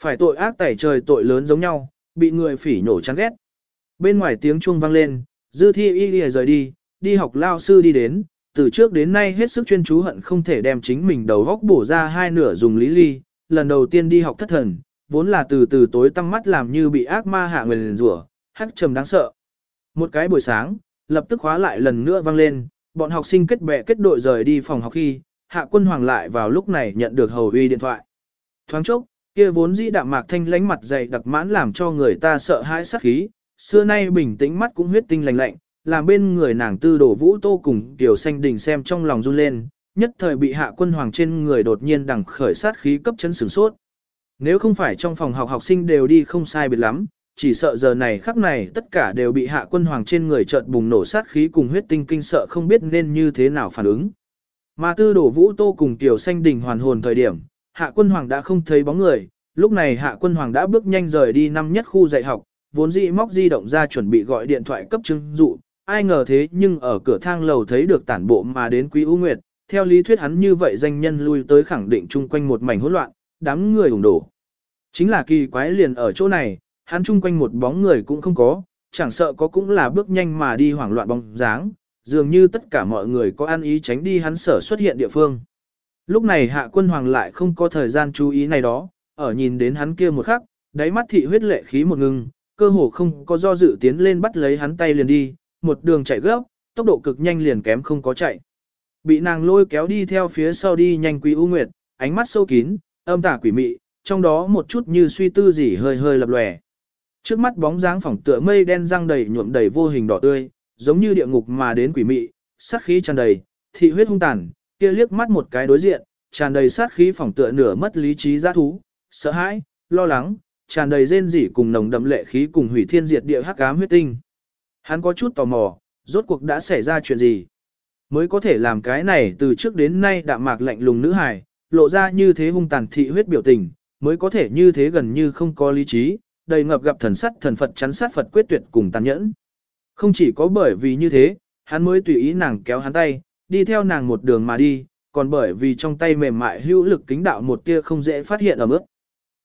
Phải tội ác tẩy trời tội lớn giống nhau, bị người phỉ nổ chán ghét. Bên ngoài tiếng chuông vang lên, dư thi y lìa rời đi, đi học lao sư đi đến, từ trước đến nay hết sức chuyên chú hận không thể đem chính mình đầu góc bổ ra hai nửa dùng lý ly, lần đầu tiên đi học thất thần, vốn là từ từ tối tăm mắt làm như bị ác ma hạ người rủa, hắc trầm đáng sợ. Một cái buổi sáng, lập tức khóa lại lần nữa vang lên, bọn học sinh kết bè kết đội rời đi phòng học khi, hạ quân hoàng lại vào lúc này nhận được hầu uy điện thoại. Thoáng chốc, kia vốn dĩ đạm mạc thanh lánh mặt dày đặc mãn làm cho người ta sợ hãi sát khí, xưa nay bình tĩnh mắt cũng huyết tinh lạnh lạnh, làm bên người nàng tư đổ vũ tô cùng tiểu xanh đình xem trong lòng run lên, nhất thời bị hạ quân hoàng trên người đột nhiên đằng khởi sát khí cấp chấn sửng sốt. Nếu không phải trong phòng học học sinh đều đi không sai biệt lắm, chỉ sợ giờ này khắc này tất cả đều bị hạ quân hoàng trên người chợt bùng nổ sát khí cùng huyết tinh kinh sợ không biết nên như thế nào phản ứng. Mà tư đổ vũ tô cùng tiểu xanh đình hoàn hồn thời điểm, hạ quân hoàng đã không thấy bóng người, lúc này hạ quân hoàng đã bước nhanh rời đi năm nhất khu dạy học, vốn dĩ móc di động ra chuẩn bị gọi điện thoại cấp chứng dụ, ai ngờ thế nhưng ở cửa thang lầu thấy được tản bộ mà đến quý ưu nguyệt, theo lý thuyết hắn như vậy danh nhân lui tới khẳng định chung quanh một mảnh hỗn loạn, đám người ủng đổ. Chính là kỳ quái liền ở chỗ này, hắn chung quanh một bóng người cũng không có, chẳng sợ có cũng là bước nhanh mà đi hoảng loạn bóng dáng, dường như tất cả mọi người có ăn ý tránh đi hắn sở xuất hiện địa phương. Lúc này hạ quân hoàng lại không có thời gian chú ý này đó, ở nhìn đến hắn kia một khắc, đáy mắt thị huyết lệ khí một ngừng, cơ hồ không có do dự tiến lên bắt lấy hắn tay liền đi, một đường chạy gấp, tốc độ cực nhanh liền kém không có chạy. Bị nàng lôi kéo đi theo phía sau đi nhanh quý u nguyệt, ánh mắt sâu kín, âm tả quỷ mị, trong đó một chút như suy tư gì hơi hơi lập lòe. Trước mắt bóng dáng phỏng tựa mây đen răng đầy nhuộm đầy vô hình đỏ tươi, giống như địa ngục mà đến quỷ mị, sát khí tràn đầy, thị huyết hung tàn, kia liếc mắt một cái đối diện, tràn đầy sát khí phỏng tựa nửa mất lý trí giá thú, sợ hãi, lo lắng, tràn đầy rên rỉ cùng nồng đậm lệ khí cùng hủy thiên diệt địa hắc ám huyết tinh. Hắn có chút tò mò, rốt cuộc đã xảy ra chuyện gì? Mới có thể làm cái này từ trước đến nay đạm mạc lạnh lùng nữ hài, lộ ra như thế hung tàn thị huyết biểu tình, mới có thể như thế gần như không có lý trí, đầy ngập gặp thần sắt thần Phật chắn sát Phật quyết tuyệt cùng tàn nhẫn. Không chỉ có bởi vì như thế, hắn mới tùy ý nàng kéo hắn tay, đi theo nàng một đường mà đi, còn bởi vì trong tay mềm mại hữu lực kính đạo một tia không dễ phát hiện ở mức.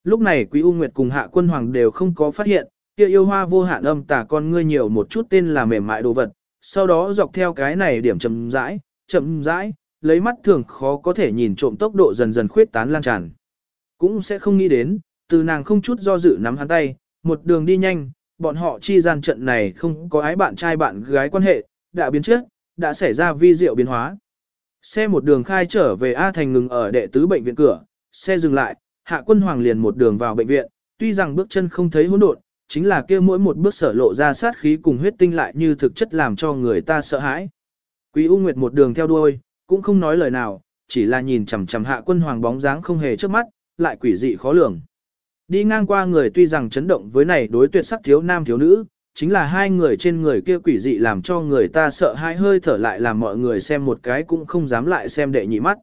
Lúc này Quý U Nguyệt cùng Hạ Quân Hoàng đều không có phát hiện, kia yêu hoa vô hạn âm tả con ngươi nhiều một chút tên là mềm mại đồ vật, sau đó dọc theo cái này điểm chậm rãi, chậm rãi, lấy mắt thường khó có thể nhìn trộm tốc độ dần dần khuyết tán lan tràn. Cũng sẽ không nghĩ đến, từ nàng không chút do dự nắm hắn tay, một đường đi nhanh, bọn họ chi gian trận này không có ái bạn trai bạn gái quan hệ, đã biến trước, đã xảy ra vi diệu biến hóa. Xe một đường khai trở về A Thành ngừng ở đệ tứ bệnh viện cửa, xe dừng lại, hạ quân hoàng liền một đường vào bệnh viện, tuy rằng bước chân không thấy hỗn độn, chính là kia mỗi một bước sở lộ ra sát khí cùng huyết tinh lại như thực chất làm cho người ta sợ hãi. Quý U Nguyệt một đường theo đuôi, cũng không nói lời nào, chỉ là nhìn chằm chằm hạ quân hoàng bóng dáng không hề trước mắt, lại quỷ dị khó lường. Đi ngang qua người tuy rằng chấn động với này đối tuyệt sắc thiếu nam thiếu nữ, chính là hai người trên người kia quỷ dị làm cho người ta sợ hai hơi thở lại làm mọi người xem một cái cũng không dám lại xem đệ nhị mắt.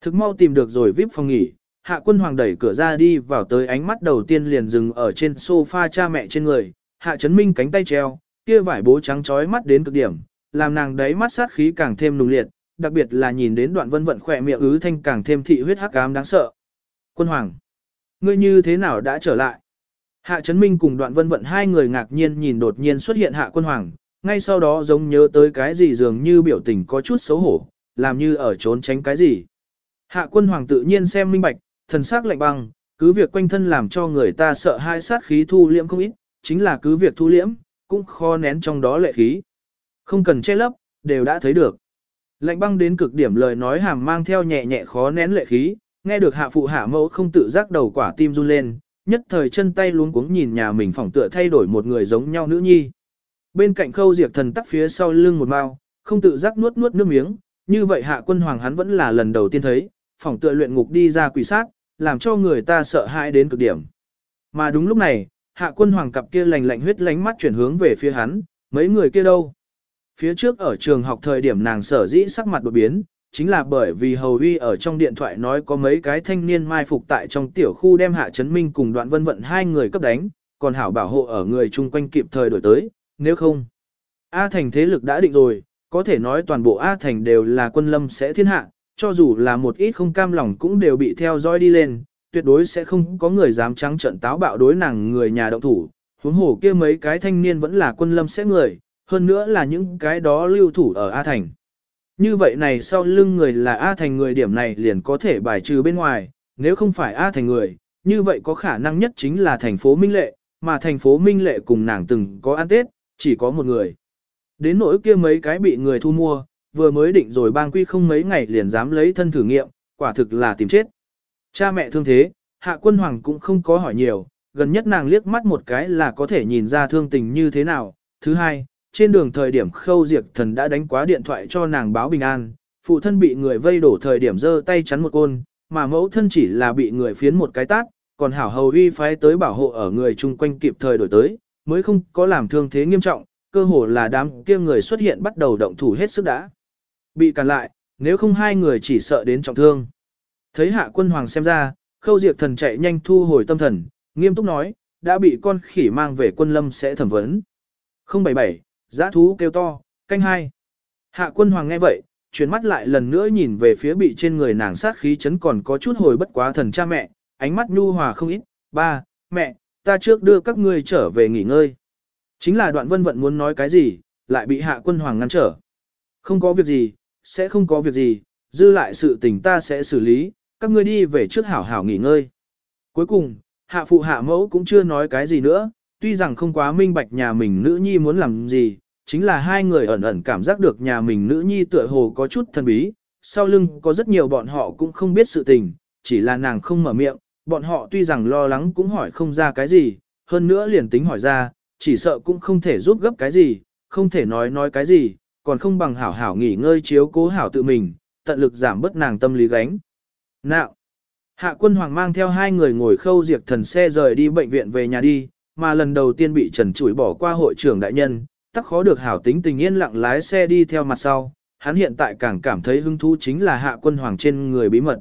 Thực mau tìm được rồi vip phòng nghỉ, hạ quân hoàng đẩy cửa ra đi vào tới ánh mắt đầu tiên liền dừng ở trên sofa cha mẹ trên người, hạ chấn minh cánh tay treo, kia vải bố trắng trói mắt đến cực điểm, làm nàng đấy mắt sát khí càng thêm nùng liệt, đặc biệt là nhìn đến đoạn vân vận khỏe miệng ứ thanh càng thêm thị huyết hắc ám đáng sợ. Quân hoàng, ngươi như thế nào đã trở lại? Hạ Trấn Minh cùng đoạn vân vận hai người ngạc nhiên nhìn đột nhiên xuất hiện hạ quân hoàng, ngay sau đó giống nhớ tới cái gì dường như biểu tình có chút xấu hổ, làm như ở trốn tránh cái gì. Hạ quân hoàng tự nhiên xem minh bạch, thần sắc lạnh băng, cứ việc quanh thân làm cho người ta sợ hai sát khí thu liễm không ít, chính là cứ việc thu liễm, cũng khó nén trong đó lệ khí. Không cần che lấp, đều đã thấy được. Lạnh băng đến cực điểm lời nói hàm mang theo nhẹ nhẹ khó nén lệ khí, nghe được hạ phụ hạ mẫu không tự giác đầu quả tim run lên, nhất thời chân tay luống cuống nhìn nhà mình phỏng tựa thay đổi một người giống nhau nữ nhi. Bên cạnh khâu diệt thần tắc phía sau lưng một mao, không tự giác nuốt nuốt nước miếng, như vậy hạ quân hoàng hắn vẫn là lần đầu tiên thấy, phỏng tựa luyện ngục đi ra quỷ sát, làm cho người ta sợ hãi đến cực điểm. Mà đúng lúc này, hạ quân hoàng cặp kia lành lạnh huyết lánh mắt chuyển hướng về phía hắn, mấy người kia đâu? Phía trước ở trường học thời điểm nàng sở dĩ sắc mặt đột biến, chính là bởi vì Hầu Huy ở trong điện thoại nói có mấy cái thanh niên mai phục tại trong tiểu khu đem Hạ Trấn Minh cùng đoạn vân vận hai người cấp đánh, còn hảo bảo hộ ở người chung quanh kịp thời đổi tới, nếu không. A Thành thế lực đã định rồi, có thể nói toàn bộ A Thành đều là quân lâm sẽ thiên hạ, cho dù là một ít không cam lòng cũng đều bị theo dõi đi lên, tuyệt đối sẽ không có người dám trắng trận táo bạo đối nàng người nhà động thủ, huống hồ kia mấy cái thanh niên vẫn là quân lâm sẽ người, hơn nữa là những cái đó lưu thủ ở A Thành. Như vậy này sau lưng người là A Thành người điểm này liền có thể bài trừ bên ngoài, nếu không phải A Thành người, như vậy có khả năng nhất chính là thành phố Minh Lệ, mà thành phố Minh Lệ cùng nàng từng có ăn Tết, chỉ có một người. Đến nỗi kia mấy cái bị người thu mua, vừa mới định rồi bang quy không mấy ngày liền dám lấy thân thử nghiệm, quả thực là tìm chết. Cha mẹ thương thế, hạ quân hoàng cũng không có hỏi nhiều, gần nhất nàng liếc mắt một cái là có thể nhìn ra thương tình như thế nào. Thứ hai, trên đường thời điểm khâu diệt thần đã đánh quá điện thoại cho nàng báo bình an, phụ thân bị người vây đổ thời điểm giơ tay chắn một côn, mà mẫu thân chỉ là bị người phiến một cái tát, còn hảo hầu uy phái tới bảo hộ ở người chung quanh kịp thời đổi tới, mới không có làm thương thế nghiêm trọng, cơ hồ là đám kia người xuất hiện bắt đầu động thủ hết sức đã. Bị cản lại, nếu không hai người chỉ sợ đến trọng thương. Thấy hạ quân hoàng xem ra, khâu diệt thần chạy nhanh thu hồi tâm thần, nghiêm túc nói, đã bị con khỉ mang về quân lâm sẽ thẩm vấn. 077, giã thú kêu to, canh hai. Hạ quân hoàng nghe vậy, chuyển mắt lại lần nữa nhìn về phía bị trên người nàng sát khí chấn còn có chút hồi bất quá thần cha mẹ, ánh mắt nhu hòa không ít, ba, mẹ, ta trước đưa các ngươi trở về nghỉ ngơi. Chính là đoạn vân vận muốn nói cái gì, lại bị hạ quân hoàng ngăn trở. Không có việc gì, sẽ không có việc gì, dư lại sự tình ta sẽ xử lý, các ngươi đi về trước hảo hảo nghỉ ngơi. Cuối cùng, hạ phụ hạ mẫu cũng chưa nói cái gì nữa, tuy rằng không quá minh bạch nhà mình nữ nhi muốn làm gì, chính là hai người ẩn ẩn cảm giác được nhà mình nữ nhi tựa hồ có chút thần bí, sau lưng có rất nhiều bọn họ cũng không biết sự tình, chỉ là nàng không mở miệng, bọn họ tuy rằng lo lắng cũng hỏi không ra cái gì, hơn nữa liền tính hỏi ra, chỉ sợ cũng không thể giúp gấp cái gì, không thể nói nói cái gì, còn không bằng hảo hảo nghỉ ngơi chiếu cố hảo tự mình, tận lực giảm bớt nàng tâm lý gánh. Nào! Hạ quân hoàng mang theo hai người ngồi khâu diệt thần xe rời đi bệnh viện về nhà đi, mà lần đầu tiên bị trần trụi bỏ qua hội trưởng đại nhân, tắc khó được hảo tính tình yên lặng lái xe đi theo mặt sau, hắn hiện tại càng cảm thấy hứng thú chính là hạ quân hoàng trên người bí mật.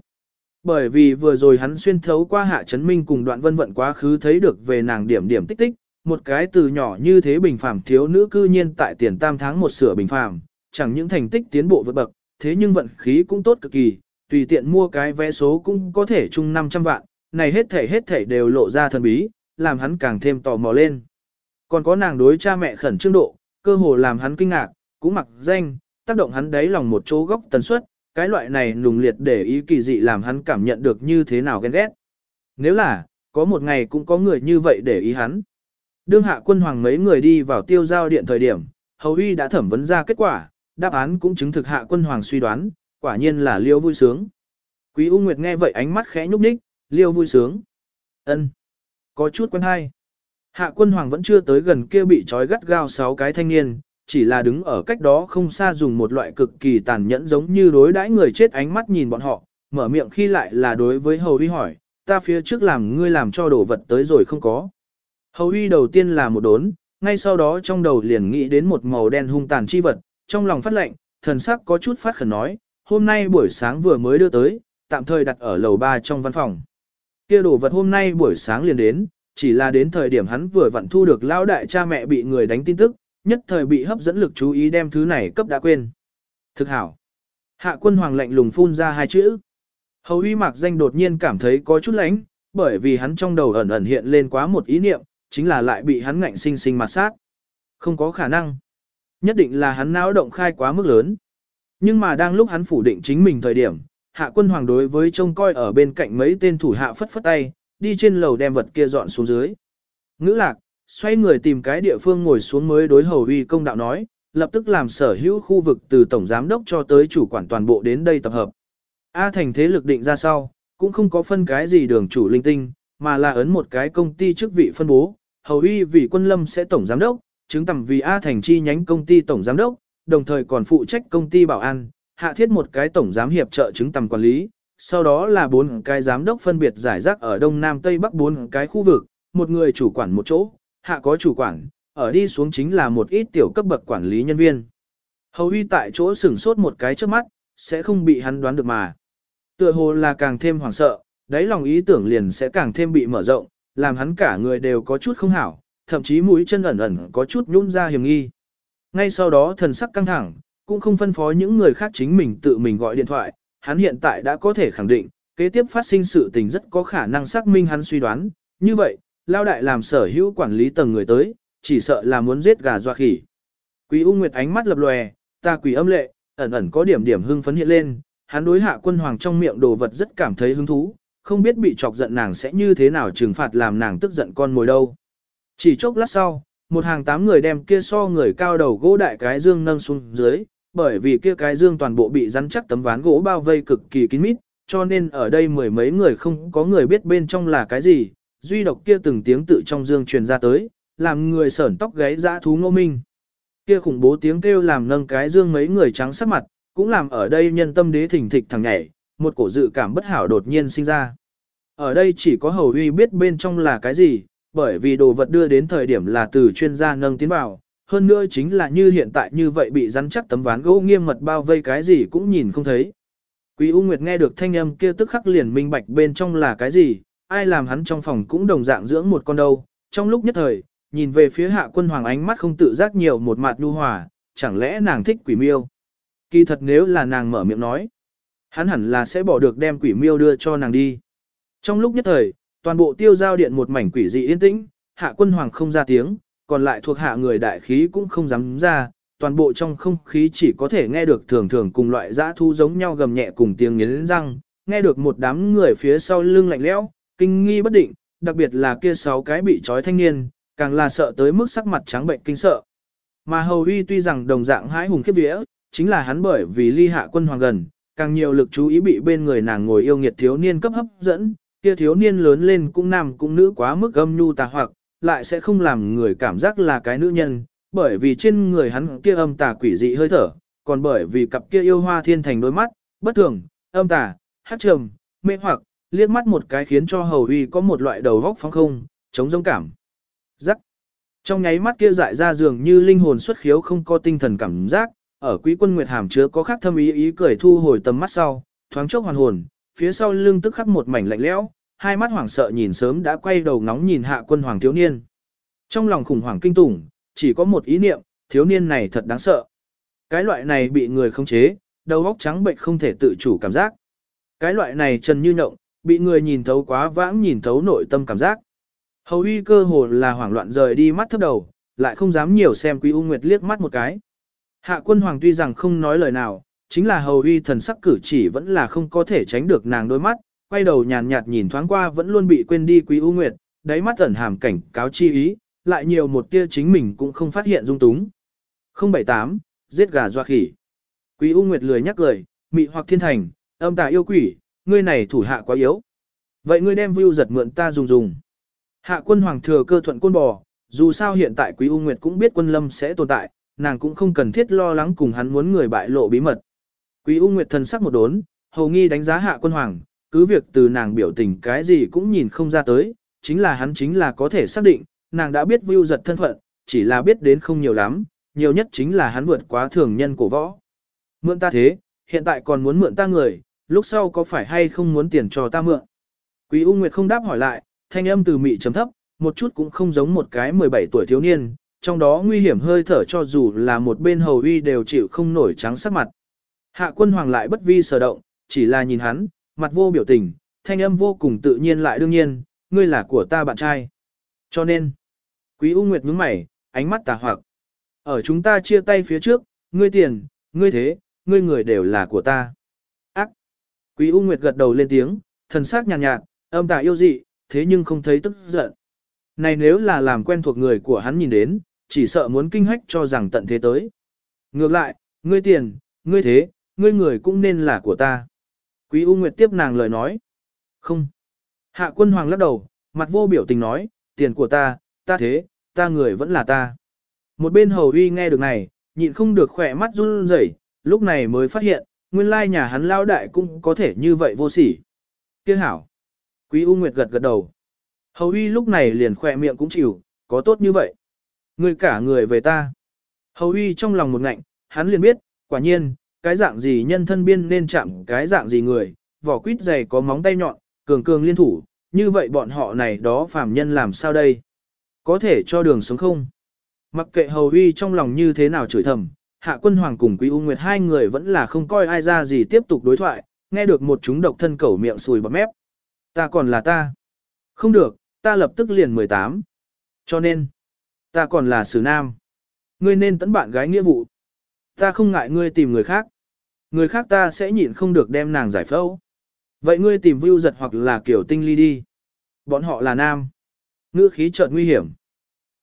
Bởi vì vừa rồi hắn xuyên thấu qua hạ chấn minh cùng đoạn vân vận quá khứ thấy được về nàng điểm điểm tích tích, một cái từ nhỏ như thế bình phàm thiếu nữ cư nhiên tại tiền tam tháng một sửa bình phàm, chẳng những thành tích tiến bộ vượt bậc, thế nhưng vận khí cũng tốt cực kỳ, tùy tiện mua cái vé số cũng có thể chung 500 vạn, này hết thể hết thể đều lộ ra thần bí, làm hắn càng thêm tò mò lên. Còn có nàng đối cha mẹ khẩn trương độ, cơ hồ làm hắn kinh ngạc, cũng mặc danh, tác động hắn đáy lòng một chỗ góc tần suất, cái loại này nùng liệt để ý kỳ dị làm hắn cảm nhận được như thế nào ghen ghét. Nếu là, có một ngày cũng có người như vậy để ý hắn. Đương hạ quân hoàng mấy người đi vào tiêu giao điện thời điểm, hầu uy đã thẩm vấn ra kết quả, đáp án cũng chứng thực hạ quân hoàng suy đoán, quả nhiên là liêu vui sướng. Quý U Nguyệt nghe vậy ánh mắt khẽ nhúc nhích, liêu vui sướng. ân có chút quen hay. Hạ quân hoàng vẫn chưa tới gần kia bị trói gắt gao sáu cái thanh niên, chỉ là đứng ở cách đó không xa dùng một loại cực kỳ tàn nhẫn giống như đối đãi người chết ánh mắt nhìn bọn họ, mở miệng khi lại là đối với hầu uy hỏi, ta phía trước làm ngươi làm cho đồ vật tới rồi không có. Hầu uy đầu tiên là một đốn, ngay sau đó trong đầu liền nghĩ đến một màu đen hung tàn chi vật, trong lòng phát lệnh, thần sắc có chút phát khẩn nói, hôm nay buổi sáng vừa mới đưa tới, tạm thời đặt ở lầu 3 trong văn phòng. Kia đồ vật hôm nay buổi sáng liền đến, chỉ là đến thời điểm hắn vừa vặn thu được lão đại cha mẹ bị người đánh tin tức, nhất thời bị hấp dẫn lực chú ý đem thứ này cấp đã quên. Thực hảo. Hạ quân hoàng lạnh lùng phun ra hai chữ. Hầu uy mạc danh đột nhiên cảm thấy có chút lánh, bởi vì hắn trong đầu ẩn ẩn hiện lên quá một ý niệm, chính là lại bị hắn ngạnh sinh sinh mặt sát. Không có khả năng. Nhất định là hắn não động khai quá mức lớn. Nhưng mà đang lúc hắn phủ định chính mình thời điểm, hạ quân hoàng đối với trông coi ở bên cạnh mấy tên thủ hạ phất phất tay, đi trên lầu đem vật kia dọn xuống dưới. Ngữ lạc, xoay người tìm cái địa phương ngồi xuống mới đối hầu uy công đạo nói, lập tức làm sở hữu khu vực từ tổng giám đốc cho tới chủ quản toàn bộ đến đây tập hợp. A thành thế lực định ra sau, cũng không có phân cái gì đường chủ linh tinh, mà là ấn một cái công ty chức vị phân bố, hầu uy vì quân lâm sẽ tổng giám đốc, chứng tầm vì A thành chi nhánh công ty tổng giám đốc, đồng thời còn phụ trách công ty bảo an, hạ thiết một cái tổng giám hiệp trợ chứng tầm quản lý, sau đó là bốn cái giám đốc phân biệt giải rác ở đông nam tây bắc bốn cái khu vực, một người chủ quản một chỗ, hạ có chủ quản, ở đi xuống chính là một ít tiểu cấp bậc quản lý nhân viên. Hầu uy tại chỗ sửng sốt một cái trước mắt, sẽ không bị hắn đoán được mà. Tựa hồ là càng thêm hoảng sợ, đáy lòng ý tưởng liền sẽ càng thêm bị mở rộng, làm hắn cả người đều có chút không hảo, thậm chí mũi chân ẩn ẩn có chút nhún ra hiểm nghi. Ngay sau đó thần sắc căng thẳng, cũng không phân phó những người khác chính mình tự mình gọi điện thoại, hắn hiện tại đã có thể khẳng định, kế tiếp phát sinh sự tình rất có khả năng xác minh hắn suy đoán, như vậy, lao đại làm sở hữu quản lý tầng người tới, chỉ sợ là muốn giết gà doa khỉ. Quý U Nguyệt ánh mắt lập lòe, ta quỷ âm lệ, ẩn ẩn có điểm điểm hưng phấn hiện lên, hắn đối hạ quân hoàng trong miệng đồ vật rất cảm thấy hứng thú, không biết bị chọc giận nàng sẽ như thế nào trừng phạt làm nàng tức giận con mồi đâu. Chỉ chốc lát sau, một hàng tám người đem kia so người cao đầu gỗ đại cái dương nâng xuống dưới, bởi vì kia cái dương toàn bộ bị rắn chắc tấm ván gỗ bao vây cực kỳ kín mít, cho nên ở đây mười mấy người không có người biết bên trong là cái gì, duy độc kia từng tiếng tự trong dương truyền ra tới, làm người sởn tóc gáy dã thú ngô minh. Kia khủng bố tiếng kêu làm nâng cái dương mấy người trắng sắc mặt, cũng làm ở đây nhân tâm đế thỉnh thịch thằng nhảy, một cổ dự cảm bất hảo đột nhiên sinh ra. Ở đây chỉ có hầu uy biết bên trong là cái gì, bởi vì đồ vật đưa đến thời điểm là từ chuyên gia nâng tiến vào, hơn nữa chính là như hiện tại như vậy bị rắn chắc tấm ván gỗ nghiêm mật bao vây cái gì cũng nhìn không thấy. Quý U Nguyệt nghe được thanh âm kia tức khắc liền minh bạch bên trong là cái gì, ai làm hắn trong phòng cũng đồng dạng dưỡng một con đâu, trong lúc nhất thời, nhìn về phía hạ quân hoàng ánh mắt không tự giác nhiều một mặt nhu hòa, chẳng lẽ nàng thích quỷ miêu. Kỳ thật nếu là nàng mở miệng nói, hắn hẳn là sẽ bỏ được đem quỷ miêu đưa cho nàng đi. Trong lúc nhất thời, toàn bộ tiêu giao điện một mảnh quỷ dị yên tĩnh, hạ quân hoàng không ra tiếng, còn lại thuộc hạ người đại khí cũng không dám ra, toàn bộ trong không khí chỉ có thể nghe được thường thường cùng loại dã thu giống nhau gầm nhẹ cùng tiếng nghiến răng, nghe được một đám người phía sau lưng lạnh lẽo, kinh nghi bất định, đặc biệt là kia sáu cái bị trói thanh niên, càng là sợ tới mức sắc mặt trắng bệnh kinh sợ. Mà Hầu Uy tuy rằng đồng dạng hái hùng khiếp vía, chính là hắn bởi vì ly hạ quân hoàng gần, càng nhiều lực chú ý bị bên người nàng ngồi yêu nghiệt thiếu niên cấp hấp dẫn, kia thiếu niên lớn lên cũng nam cũng nữ quá mức âm nhu tà hoặc, lại sẽ không làm người cảm giác là cái nữ nhân, bởi vì trên người hắn kia âm tà quỷ dị hơi thở, còn bởi vì cặp kia yêu hoa thiên thành đôi mắt, bất thường, âm tà, hát trầm, mê hoặc, liếc mắt một cái khiến cho hầu uy có một loại đầu vóc phóng không, chống giống cảm. Giác. Trong nháy mắt kia dại ra dường như linh hồn xuất khiếu không có tinh thần cảm giác, ở quý quân nguyệt hàm chứa có khác thâm ý ý cười thu hồi tầm mắt sau, thoáng chốc hoàn hồn, phía sau lưng tức khắc một mảnh lạnh lẽo, hai mắt hoảng sợ nhìn sớm đã quay đầu ngóng nhìn hạ quân hoàng thiếu niên. Trong lòng khủng hoảng kinh tủng, chỉ có một ý niệm, thiếu niên này thật đáng sợ. Cái loại này bị người không chế, đầu óc trắng bệnh không thể tự chủ cảm giác. Cái loại này trần như nhộng, bị người nhìn thấu quá vãng nhìn thấu nội tâm cảm giác. Hầu uy cơ hồ là hoảng loạn rời đi mắt thấp đầu, lại không dám nhiều xem Quý U Nguyệt liếc mắt một cái. Hạ quân hoàng tuy rằng không nói lời nào, chính là hầu uy thần sắc cử chỉ vẫn là không có thể tránh được nàng đôi mắt, quay đầu nhàn nhạt nhìn thoáng qua vẫn luôn bị quên đi Quý U Nguyệt, đáy mắt ẩn hàm cảnh cáo chi ý, lại nhiều một tia chính mình cũng không phát hiện dung túng. 078, giết gà doa khỉ. Quý U Nguyệt lười nhắc lời, mị hoặc thiên thành, âm tà yêu quỷ, ngươi này thủ hạ quá yếu. Vậy ngươi đem view giật mượn ta dùng dùng. Hạ quân hoàng thừa cơ thuận côn bò, dù sao hiện tại Quý U Nguyệt cũng biết quân lâm sẽ tồn tại, nàng cũng không cần thiết lo lắng cùng hắn muốn người bại lộ bí mật. Quý U Nguyệt thần sắc một đốn, hầu nghi đánh giá hạ quân hoàng, cứ việc từ nàng biểu tình cái gì cũng nhìn không ra tới, chính là hắn chính là có thể xác định, nàng đã biết vưu giật thân phận, chỉ là biết đến không nhiều lắm, nhiều nhất chính là hắn vượt quá thường nhân cổ võ. Mượn ta thế, hiện tại còn muốn mượn ta người, lúc sau có phải hay không muốn tiền cho ta mượn? Quý U Nguyệt không đáp hỏi lại, thanh âm từ mị chấm thấp, một chút cũng không giống một cái 17 tuổi thiếu niên, trong đó nguy hiểm hơi thở cho dù là một bên hầu uy đều chịu không nổi trắng sắc mặt. Hạ quân hoàng lại bất vi sở động, chỉ là nhìn hắn, mặt vô biểu tình, thanh âm vô cùng tự nhiên lại đương nhiên, ngươi là của ta bạn trai. Cho nên, quý U Nguyệt nhướng mày, ánh mắt tà hoặc. Ở chúng ta chia tay phía trước, ngươi tiền, ngươi thế, ngươi người đều là của ta. Ác. Quý U Nguyệt gật đầu lên tiếng, thần sắc nhàn nhạt, nhạt, âm tà yêu dị, thế nhưng không thấy tức giận. Này nếu là làm quen thuộc người của hắn nhìn đến, chỉ sợ muốn kinh hách cho rằng tận thế tới. Ngược lại, ngươi tiền, ngươi thế, ngươi người cũng nên là của ta. Quý U Nguyệt tiếp nàng lời nói. Không. Hạ quân hoàng lắc đầu, mặt vô biểu tình nói, tiền của ta, ta thế, ta người vẫn là ta. Một bên hầu uy nghe được này, nhịn không được khỏe mắt run rẩy, lúc này mới phát hiện, nguyên lai nhà hắn lao đại cũng có thể như vậy vô sỉ. Tiếc hảo. Quý U Nguyệt gật gật đầu. Hầu uy lúc này liền khỏe miệng cũng chịu, có tốt như vậy. Người cả người về ta. Hầu uy trong lòng một ngạnh, hắn liền biết, quả nhiên, cái dạng gì nhân thân biên nên chạm cái dạng gì người, vỏ quýt dày có móng tay nhọn, cường cường liên thủ, như vậy bọn họ này đó phàm nhân làm sao đây? Có thể cho đường sống không? Mặc kệ hầu uy trong lòng như thế nào chửi thầm, hạ quân hoàng cùng quý u nguyệt hai người vẫn là không coi ai ra gì tiếp tục đối thoại, nghe được một chúng độc thân cẩu miệng sùi bọt mép. Ta còn là ta. Không được, ta lập tức liền 18. Cho nên, ta còn là xử nam. Ngươi nên tấn bạn gái nghĩa vụ. Ta không ngại ngươi tìm người khác. Người khác ta sẽ nhịn không được đem nàng giải phẫu. Vậy ngươi tìm vưu giật hoặc là kiểu tinh ly đi. Bọn họ là nam. Ngữ khí chợt nguy hiểm.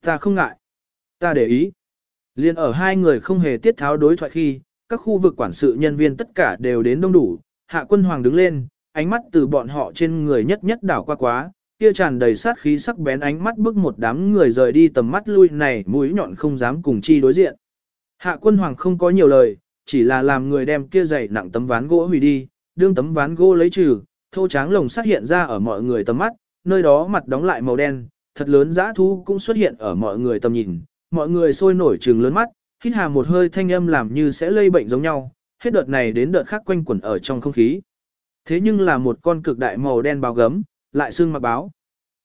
Ta không ngại. Ta để ý. Liên ở hai người không hề tiết tháo đối thoại khi, các khu vực quản sự nhân viên tất cả đều đến đông đủ. Hạ quân hoàng đứng lên, ánh mắt từ bọn họ trên người nhất nhất đảo qua quá, kia tràn đầy sát khí sắc bén ánh mắt bước một đám người rời đi tầm mắt lui này mũi nhọn không dám cùng chi đối diện. Hạ quân hoàng không có nhiều lời, chỉ là làm người đem kia dày nặng tấm ván gỗ hủy đi, đương tấm ván gỗ lấy trừ, thô tráng lồng sắt hiện ra ở mọi người tầm mắt, nơi đó mặt đóng lại màu đen, thật lớn dã thú cũng xuất hiện ở mọi người tầm nhìn, mọi người sôi nổi trừng lớn mắt, hít hà một hơi thanh âm làm như sẽ lây bệnh giống nhau, hết đợt này đến đợt khác quanh quẩn ở trong không khí. Thế nhưng là một con cực đại màu đen báo gấm, lại xương mặc báo.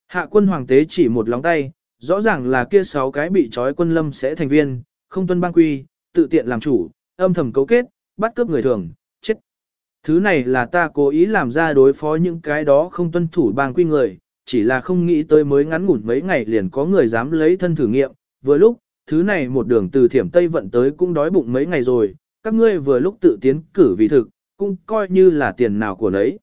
Hạ quân hoàng tế chỉ một lóng tay, rõ ràng là kia sáu cái bị trói quân lâm sẽ thành viên, không tuân bang quy, tự tiện làm chủ, âm thầm cấu kết, bắt cướp người thường, chết. Thứ này là ta cố ý làm ra đối phó những cái đó không tuân thủ bang quy người, chỉ là không nghĩ tới mới ngắn ngủn mấy ngày liền có người dám lấy thân thử nghiệm, vừa lúc, thứ này một đường từ thiểm Tây vận tới cũng đói bụng mấy ngày rồi, các ngươi vừa lúc tự tiến cử vì thực, cũng coi như là tiền nào của nấy.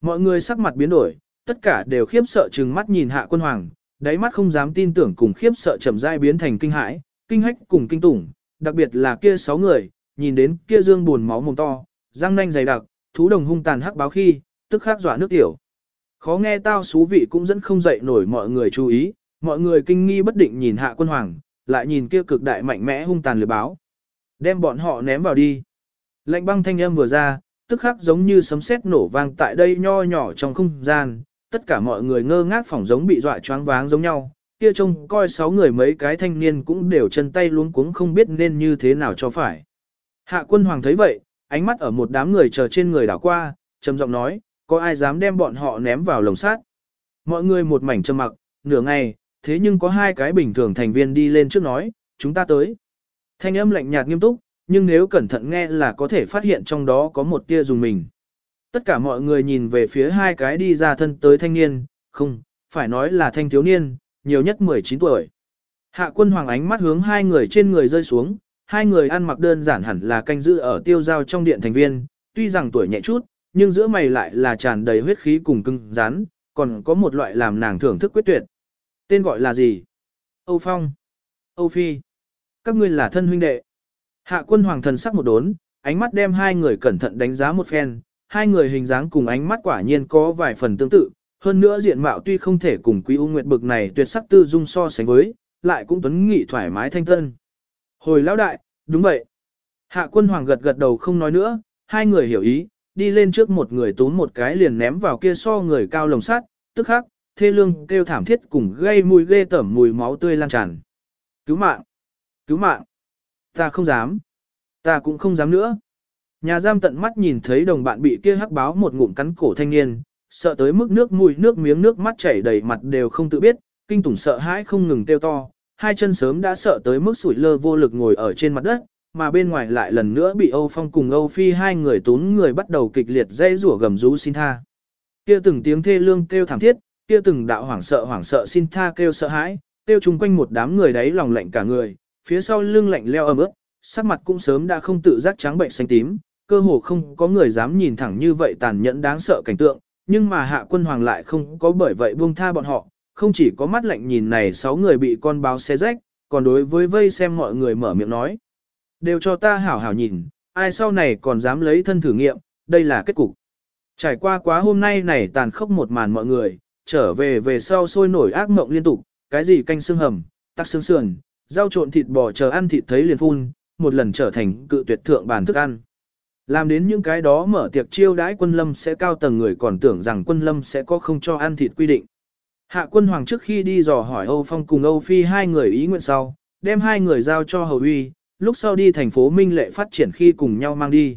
Mọi người sắc mặt biến đổi, tất cả đều khiếp sợ chừng mắt nhìn hạ quân hoàng, đáy mắt không dám tin tưởng cùng khiếp sợ chậm rãi biến thành kinh hãi, kinh hách cùng kinh tủng, đặc biệt là kia sáu người, nhìn đến kia dương buồn máu mồm to, răng nanh dày đặc, thú đồng hung tàn hắc báo khi, tức khắc dọa nước tiểu. Khó nghe tao xú vị cũng dẫn không dậy nổi mọi người chú ý, mọi người kinh nghi bất định nhìn hạ quân hoàng, lại nhìn kia cực đại mạnh mẽ hung tàn lừa báo. Đem bọn họ ném vào đi. Lệnh băng thanh âm vừa ra, tức khắc giống như sấm sét nổ vang tại đây nho nhỏ trong không gian, tất cả mọi người ngơ ngác phỏng giống bị dọa choáng váng giống nhau. Kia trông coi sáu người mấy cái thanh niên cũng đều chân tay luống cuống không biết nên như thế nào cho phải. Hạ quân hoàng thấy vậy, ánh mắt ở một đám người chờ trên người đảo qua, trầm giọng nói, có ai dám đem bọn họ ném vào lồng sát. Mọi người một mảnh trầm mặc, nửa ngày, thế nhưng có hai cái bình thường thành viên đi lên trước nói, chúng ta tới. Thanh âm lạnh nhạt nghiêm túc, nhưng nếu cẩn thận nghe là có thể phát hiện trong đó có một tia dùng mình. Tất cả mọi người nhìn về phía hai cái đi ra thân tới thanh niên, không, phải nói là thanh thiếu niên, nhiều nhất 19 tuổi. Hạ quân hoàng ánh mắt hướng hai người trên người rơi xuống, hai người ăn mặc đơn giản hẳn là canh giữ ở tiêu giao trong điện thành viên, tuy rằng tuổi nhẹ chút, nhưng giữa mày lại là tràn đầy huyết khí cùng cưng rán, còn có một loại làm nàng thưởng thức quyết tuyệt. Tên gọi là gì? Âu Phong. Âu Phi. Các ngươi là thân huynh đệ. Hạ quân hoàng thần sắc một đốn, ánh mắt đem hai người cẩn thận đánh giá một phen, hai người hình dáng cùng ánh mắt quả nhiên có vài phần tương tự, hơn nữa diện mạo tuy không thể cùng Quý U Nguyệt bực này tuyệt sắc tư dung so sánh với, lại cũng tuấn nghị thoải mái thanh tân. Hồi lão đại, đúng vậy. Hạ quân hoàng gật gật đầu không nói nữa, hai người hiểu ý, đi lên trước một người túm một cái liền ném vào kia so người cao lồng sắt, tức khắc, thê lương kêu thảm thiết cùng gây mùi ghê tẩm mùi máu tươi lan tràn. Cứu mạng! Cứu mạng! Ta không dám! Ta cũng không dám nữa! Nhà giam tận mắt nhìn thấy đồng bạn bị kia hắc báo một ngụm cắn cổ thanh niên, sợ tới mức nước mũi nước miếng nước mắt chảy đầy mặt đều không tự biết, kinh tủng sợ hãi không ngừng kêu to, hai chân sớm đã sợ tới mức sủi lơ vô lực ngồi ở trên mặt đất, mà bên ngoài lại lần nữa bị Âu Phong cùng Âu Phi hai người tốn người bắt đầu kịch liệt dây rủa gầm rú xin tha. Kia từng tiếng thê lương kêu thảm thiết, kia từng đạo hoảng sợ hoảng sợ xin tha kêu sợ hãi, kêu chung quanh một đám người đấy lòng lạnh cả người, phía sau lưng lạnh leo ấm ướt, sắc mặt cũng sớm đã không tự giác trắng bệnh xanh tím, cơ hồ không có người dám nhìn thẳng như vậy tàn nhẫn đáng sợ cảnh tượng, nhưng mà hạ quân hoàng lại không có bởi vậy buông tha bọn họ, không chỉ có mắt lạnh nhìn này sáu người bị con báo xé rách, còn đối với vây xem mọi người mở miệng nói. Đều cho ta hảo hảo nhìn, ai sau này còn dám lấy thân thử nghiệm, đây là kết cục. Trải qua quá hôm nay này tàn khốc một màn mọi người, trở về về sau sôi nổi ác mộng liên tục, cái gì canh xương hầm, tắc xương sườn, rau trộn thịt bò chờ ăn thịt thấy liền phun, một lần trở thành cự tuyệt thượng bàn thức ăn. Làm đến những cái đó mở tiệc chiêu đãi quân lâm sẽ cao tầng người còn tưởng rằng quân lâm sẽ có không cho ăn thịt quy định. Hạ quân hoàng trước khi đi dò hỏi Âu Phong cùng Âu Phi hai người ý nguyện sau, đem hai người giao cho Hầu Uy, lúc sau đi thành phố Minh Lệ phát triển khi cùng nhau mang đi.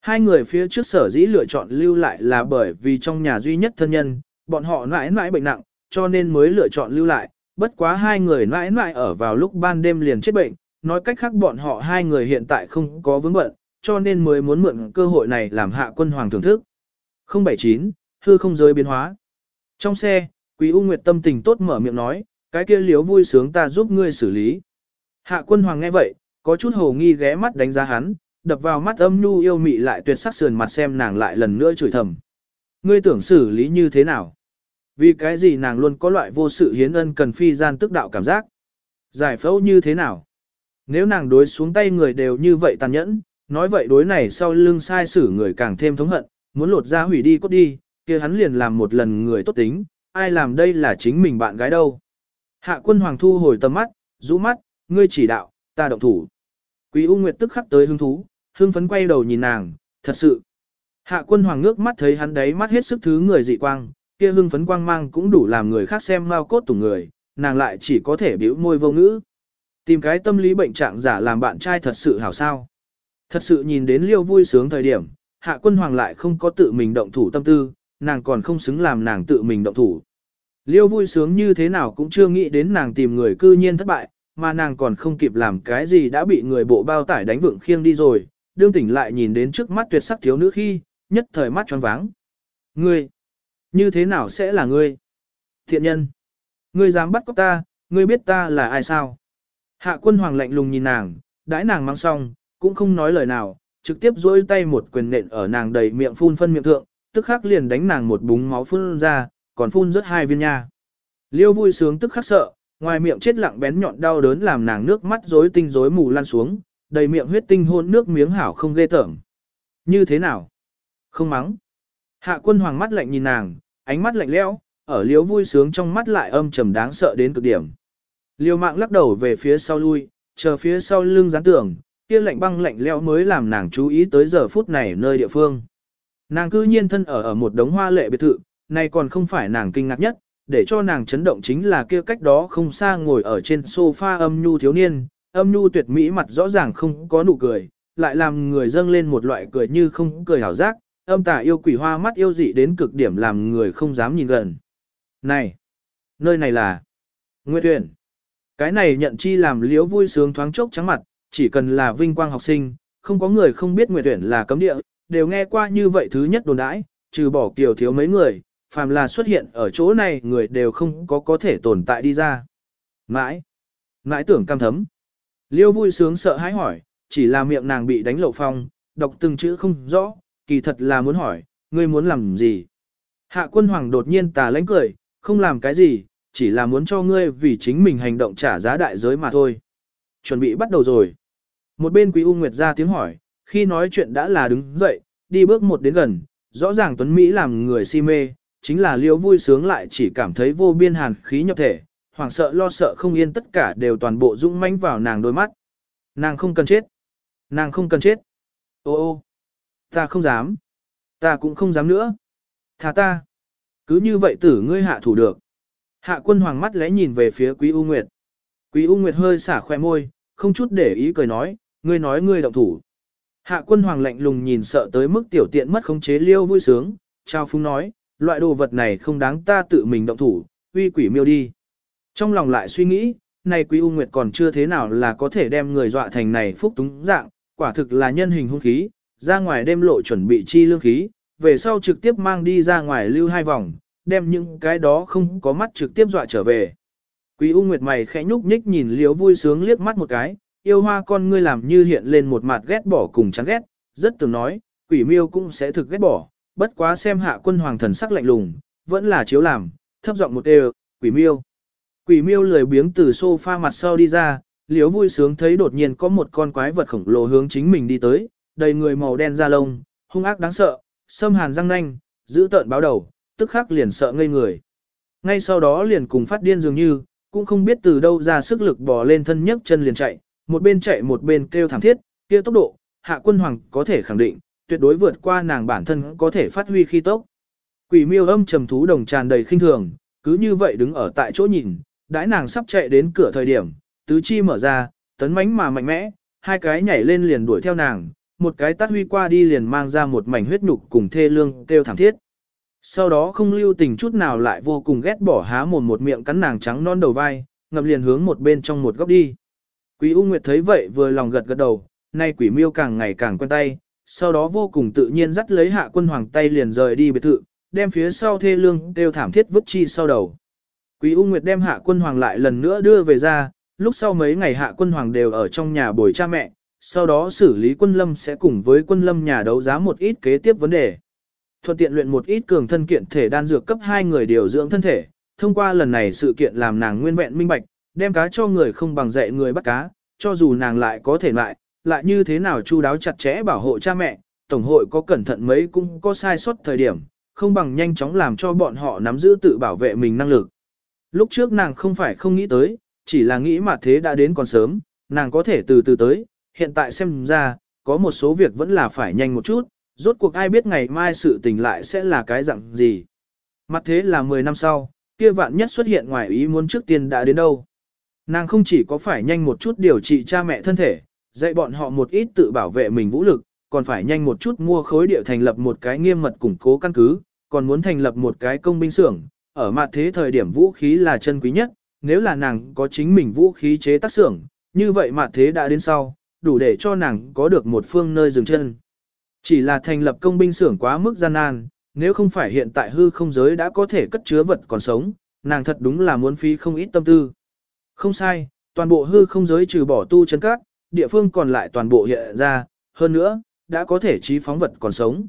Hai người phía trước sở dĩ lựa chọn lưu lại là bởi vì trong nhà duy nhất thân nhân, bọn họ mãi mãi bệnh nặng, cho nên mới lựa chọn lưu lại, bất quá hai người mãi mãi ở vào lúc ban đêm liền chết bệnh, nói cách khác bọn họ hai người hiện tại không có vướng bận, cho nên mới muốn mượn cơ hội này làm hạ quân hoàng thưởng thức. 079, hư không giới biến hóa. Trong xe, Quý U Nguyệt tâm tình tốt mở miệng nói, cái kia liếu vui sướng ta giúp ngươi xử lý. Hạ quân hoàng nghe vậy, có chút hồ nghi ghé mắt đánh giá hắn, đập vào mắt âm nhu yêu mị lại tuyệt sắc sườn mặt xem nàng lại lần nữa chửi thầm. Ngươi tưởng xử lý như thế nào? Vì cái gì nàng luôn có loại vô sự hiến ân cần phi gian tức đạo cảm giác? Giải phẫu như thế nào? Nếu nàng đối xuống tay người đều như vậy tàn nhẫn, nói vậy đối này sau lưng sai xử người càng thêm thống hận, muốn lột ra hủy đi cốt đi, kia hắn liền làm một lần người tốt tính, ai làm đây là chính mình bạn gái đâu. Hạ quân hoàng thu hồi tầm mắt, rũ mắt, ngươi chỉ đạo, ta động thủ. Quý U Nguyệt tức khắc tới hứng thú, hương phấn quay đầu nhìn nàng, thật sự. Hạ quân hoàng ngước mắt thấy hắn đấy mắt hết sức thứ người dị quang, kia hương phấn quang mang cũng đủ làm người khác xem mau cốt tủng người, nàng lại chỉ có thể biểu môi vô ngữ. Tìm cái tâm lý bệnh trạng giả làm bạn trai thật sự hảo sao. Thật sự nhìn đến liêu vui sướng thời điểm, hạ quân hoàng lại không có tự mình động thủ tâm tư, nàng còn không xứng làm nàng tự mình động thủ. Liêu vui sướng như thế nào cũng chưa nghĩ đến nàng tìm người cư nhiên thất bại, mà nàng còn không kịp làm cái gì đã bị người bộ bao tải đánh vượng khiêng đi rồi, đương tỉnh lại nhìn đến trước mắt tuyệt sắc thiếu nữ khi, nhất thời mắt tròn váng. Ngươi, như thế nào sẽ là ngươi? Thiện nhân, ngươi dám bắt cóc ta, ngươi biết ta là ai sao? Hạ quân hoàng lạnh lùng nhìn nàng, đãi nàng mang xong, cũng không nói lời nào, trực tiếp dỗi tay một quyền nện ở nàng đầy miệng phun phân miệng thượng, tức khắc liền đánh nàng một búng máu phun ra, còn phun rất hai viên nha. Liêu vui sướng tức khắc sợ, ngoài miệng chết lặng bén nhọn đau đớn làm nàng nước mắt rối tinh rối mù lan xuống, đầy miệng huyết tinh hôn nước miếng hảo không ghê tởm. Như thế nào? Không mắng. Hạ quân hoàng mắt lạnh nhìn nàng, ánh mắt lạnh lẽo, ở liêu vui sướng trong mắt lại âm trầm đáng sợ đến cực điểm. Liêu mạng lắc đầu về phía sau lui, chờ phía sau lưng gián tưởng, kia lạnh băng lạnh lẽo mới làm nàng chú ý tới giờ phút này nơi địa phương. Nàng cư nhiên thân ở ở một đống hoa lệ biệt thự, này còn không phải nàng kinh ngạc nhất, để cho nàng chấn động chính là kia cách đó không xa ngồi ở trên sofa âm nhu thiếu niên, âm nhu tuyệt mỹ mặt rõ ràng không có nụ cười, lại làm người dâng lên một loại cười như không cười hảo giác, âm tà yêu quỷ hoa mắt yêu dị đến cực điểm làm người không dám nhìn gần. Này, nơi này là Nguyệt Huyền. Cái này nhận chi làm liễu vui sướng thoáng chốc trắng mặt, chỉ cần là vinh quang học sinh, không có người không biết Nguyệt tuyển là cấm địa, đều nghe qua như vậy thứ nhất đồn đãi, trừ bỏ kiều thiếu mấy người, phàm là xuất hiện ở chỗ này người đều không có có thể tồn tại đi ra. Mãi, mãi tưởng cam thấm. Liêu vui sướng sợ hãi hỏi, chỉ là miệng nàng bị đánh lộ phong, đọc từng chữ không rõ, kỳ thật là muốn hỏi, ngươi muốn làm gì? Hạ quân hoàng đột nhiên tà lánh cười, không làm cái gì, chỉ là muốn cho ngươi vì chính mình hành động trả giá đại giới mà thôi. Chuẩn bị bắt đầu rồi. Một bên quý U Nguyệt ra tiếng hỏi, khi nói chuyện đã là đứng dậy, đi bước một đến gần, rõ ràng Tuấn Mỹ làm người si mê, chính là liễu vui sướng lại chỉ cảm thấy vô biên hàn khí nhập thể, hoảng sợ lo sợ không yên tất cả đều toàn bộ dũng mãnh vào nàng đôi mắt. Nàng không cần chết. Nàng không cần chết. Ô ô. Ta không dám. Ta cũng không dám nữa. Thả ta. Cứ như vậy tử ngươi hạ thủ được. Hạ quân hoàng mắt lẽ nhìn về phía Quý U Nguyệt. Quý U Nguyệt hơi xả khoe môi, không chút để ý cười nói, ngươi nói ngươi động thủ. Hạ quân hoàng lạnh lùng nhìn sợ tới mức tiểu tiện mất khống chế liêu vui sướng, trao phúng nói, loại đồ vật này không đáng ta tự mình động thủ, uy quỷ miêu đi. Trong lòng lại suy nghĩ, này quý U Nguyệt còn chưa thế nào là có thể đem người dọa thành này phúc túng dạng, quả thực là nhân hình hung khí, ra ngoài đêm lộ chuẩn bị chi lương khí, về sau trực tiếp mang đi ra ngoài lưu hai vòng, đem những cái đó không có mắt trực tiếp dọa trở về. Quý U Nguyệt mày khẽ nhúc nhích nhìn liếu vui sướng liếc mắt một cái, yêu hoa con ngươi làm như hiện lên một mặt ghét bỏ cùng chán ghét, rất từng nói, quỷ miêu cũng sẽ thực ghét bỏ, bất quá xem hạ quân hoàng thần sắc lạnh lùng, vẫn là chiếu làm, thấp giọng một đều, quỷ miêu. Quỷ miêu lười biếng từ sofa mặt sau đi ra, liếu vui sướng thấy đột nhiên có một con quái vật khổng lồ hướng chính mình đi tới, đầy người màu đen da lông, hung ác đáng sợ, sâm hàn răng nanh, giữ tợn báo đầu, tức khắc liền sợ ngây người. Ngay sau đó liền cùng phát điên dường như, cũng không biết từ đâu ra sức lực bò lên thân nhấc chân liền chạy, một bên chạy một bên kêu thảm thiết, kia tốc độ, hạ quân hoàng có thể khẳng định, tuyệt đối vượt qua nàng bản thân có thể phát huy khi tốc. Quỷ miêu âm trầm thú đồng tràn đầy khinh thường, cứ như vậy đứng ở tại chỗ nhìn, đãi nàng sắp chạy đến cửa thời điểm, tứ chi mở ra, tấn mãnh mà mạnh mẽ, hai cái nhảy lên liền đuổi theo nàng, một cái tát huy qua đi liền mang ra một mảnh huyết nhục cùng thê lương kêu thảm thiết. Sau đó không lưu tình chút nào lại vô cùng ghét bỏ há mồm một miệng cắn nàng trắng non đầu vai, ngập liền hướng một bên trong một góc đi. Quý U Nguyệt thấy vậy vừa lòng gật gật đầu, nay quỷ miêu càng ngày càng quen tay, sau đó vô cùng tự nhiên dắt lấy hạ quân hoàng tay liền rời đi biệt thự, đem phía sau thê lương đều thảm thiết vứt chi sau đầu. Quý U Nguyệt đem hạ quân hoàng lại lần nữa đưa về ra, lúc sau mấy ngày hạ quân hoàng đều ở trong nhà bồi cha mẹ, sau đó xử lý quân lâm sẽ cùng với quân lâm nhà đấu giá một ít kế tiếp vấn đề. Thuận tiện luyện một ít cường thân kiện thể đan dược cấp hai người điều dưỡng thân thể, thông qua lần này sự kiện làm nàng nguyên vẹn minh bạch, đem cá cho người không bằng dạy người bắt cá, cho dù nàng lại có thể lại, lại như thế nào chu đáo chặt chẽ bảo hộ cha mẹ, tổng hội có cẩn thận mấy cũng có sai sót thời điểm, không bằng nhanh chóng làm cho bọn họ nắm giữ tự bảo vệ mình năng lực. Lúc trước nàng không phải không nghĩ tới, chỉ là nghĩ mà thế đã đến còn sớm, nàng có thể từ từ tới, hiện tại xem ra, có một số việc vẫn là phải nhanh một chút, rốt cuộc ai biết ngày mai sự tình lại sẽ là cái dạng gì. Mặt thế là 10 năm sau, kia vạn nhất xuất hiện ngoài ý muốn trước tiên đã đến đâu. Nàng không chỉ có phải nhanh một chút điều trị cha mẹ thân thể, dạy bọn họ một ít tự bảo vệ mình vũ lực, còn phải nhanh một chút mua khối địa thành lập một cái nghiêm mật củng cố căn cứ, còn muốn thành lập một cái công binh xưởng. Ở mặt thế thời điểm vũ khí là chân quý nhất, nếu là nàng có chính mình vũ khí chế tác xưởng, như vậy mặt thế đã đến sau, đủ để cho nàng có được một phương nơi dừng chân. Chỉ là thành lập công binh xưởng quá mức gian nan, nếu không phải hiện tại hư không giới đã có thể cất chứa vật còn sống, nàng thật đúng là muốn phí không ít tâm tư. Không sai, toàn bộ hư không giới trừ bỏ tu chân các, địa phương còn lại toàn bộ hiện ra, hơn nữa, đã có thể trí phóng vật còn sống.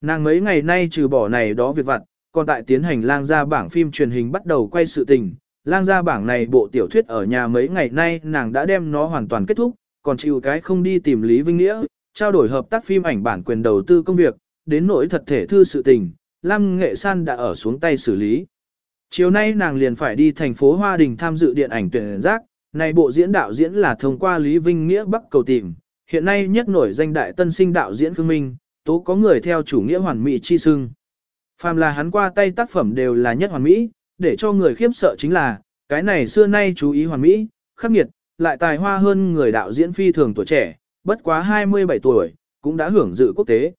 Nàng mấy ngày nay trừ bỏ này đó việc vặt, còn tại tiến hành lang gia bảng phim truyền hình bắt đầu quay sự tình. Lang gia bảng này bộ tiểu thuyết ở nhà mấy ngày nay nàng đã đem nó hoàn toàn kết thúc, còn chịu cái không đi tìm Lý Vinh Nghĩa, trao đổi hợp tác phim ảnh bản quyền đầu tư công việc, đến nỗi thật thể thư sự tình, Lam Nghệ San đã ở xuống tay xử lý. Chiều nay nàng liền phải đi thành phố Hoa Đình tham dự điện ảnh tuyển giác, này bộ diễn đạo diễn là thông qua Lý Vinh Nghĩa Bắc cầu tìm, hiện nay nhất nổi danh đại tân sinh đạo diễn Khương Minh, tố có người theo chủ nghĩa hoàn mỹ chi sưng. Phàm là hắn qua tay tác phẩm đều là nhất hoàn mỹ, để cho người khiếp sợ chính là, cái này xưa nay chú ý hoàn mỹ, khắc nghiệt, lại tài hoa hơn người đạo diễn phi thường tuổi trẻ, bất quá 27 tuổi, cũng đã hưởng dự quốc tế.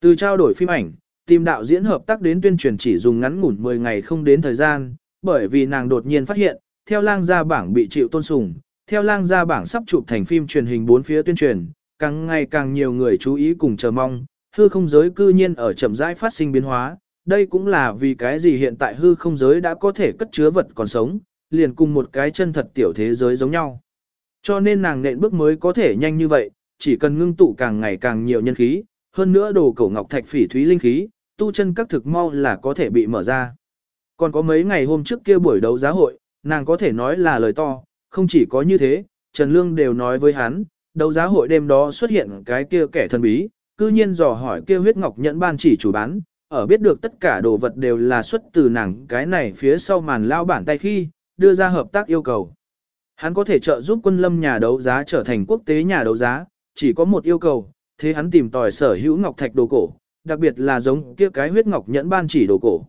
Từ trao đổi phim ảnh, tìm đạo diễn hợp tác đến tuyên truyền chỉ dùng ngắn ngủn 10 ngày không đến thời gian, bởi vì nàng đột nhiên phát hiện, theo lang gia bảng bị chịu tôn sùng, theo lang gia bảng sắp chụp thành phim truyền hình bốn phía tuyên truyền, càng ngày càng nhiều người chú ý cùng chờ mong, hư không giới cư nhiên ở chậm rãi phát sinh biến hóa, đây cũng là vì cái gì hiện tại hư không giới đã có thể cất chứa vật còn sống, liền cùng một cái chân thật tiểu thế giới giống nhau. Cho nên nàng nện bước mới có thể nhanh như vậy, chỉ cần ngưng tụ càng ngày càng nhiều nhân khí, hơn nữa đồ cổ ngọc thạch phỉ thúy linh khí, tu chân các thực mau là có thể bị mở ra. Còn có mấy ngày hôm trước kia buổi đấu giá hội, nàng có thể nói là lời to, không chỉ có như thế, Trần Lương đều nói với hắn, đấu giá hội đêm đó xuất hiện cái kia kẻ thần bí, cư nhiên dò hỏi kia huyết ngọc nhẫn ban chỉ chủ bán, ở biết được tất cả đồ vật đều là xuất từ nàng cái này phía sau màn lao bản tay khi, đưa ra hợp tác yêu cầu. Hắn có thể trợ giúp quân lâm nhà đấu giá trở thành quốc tế nhà đấu giá, chỉ có một yêu cầu, thế hắn tìm tòi sở hữu ngọc thạch đồ cổ, đặc biệt là giống kia cái huyết ngọc nhẫn ban chỉ đồ cổ.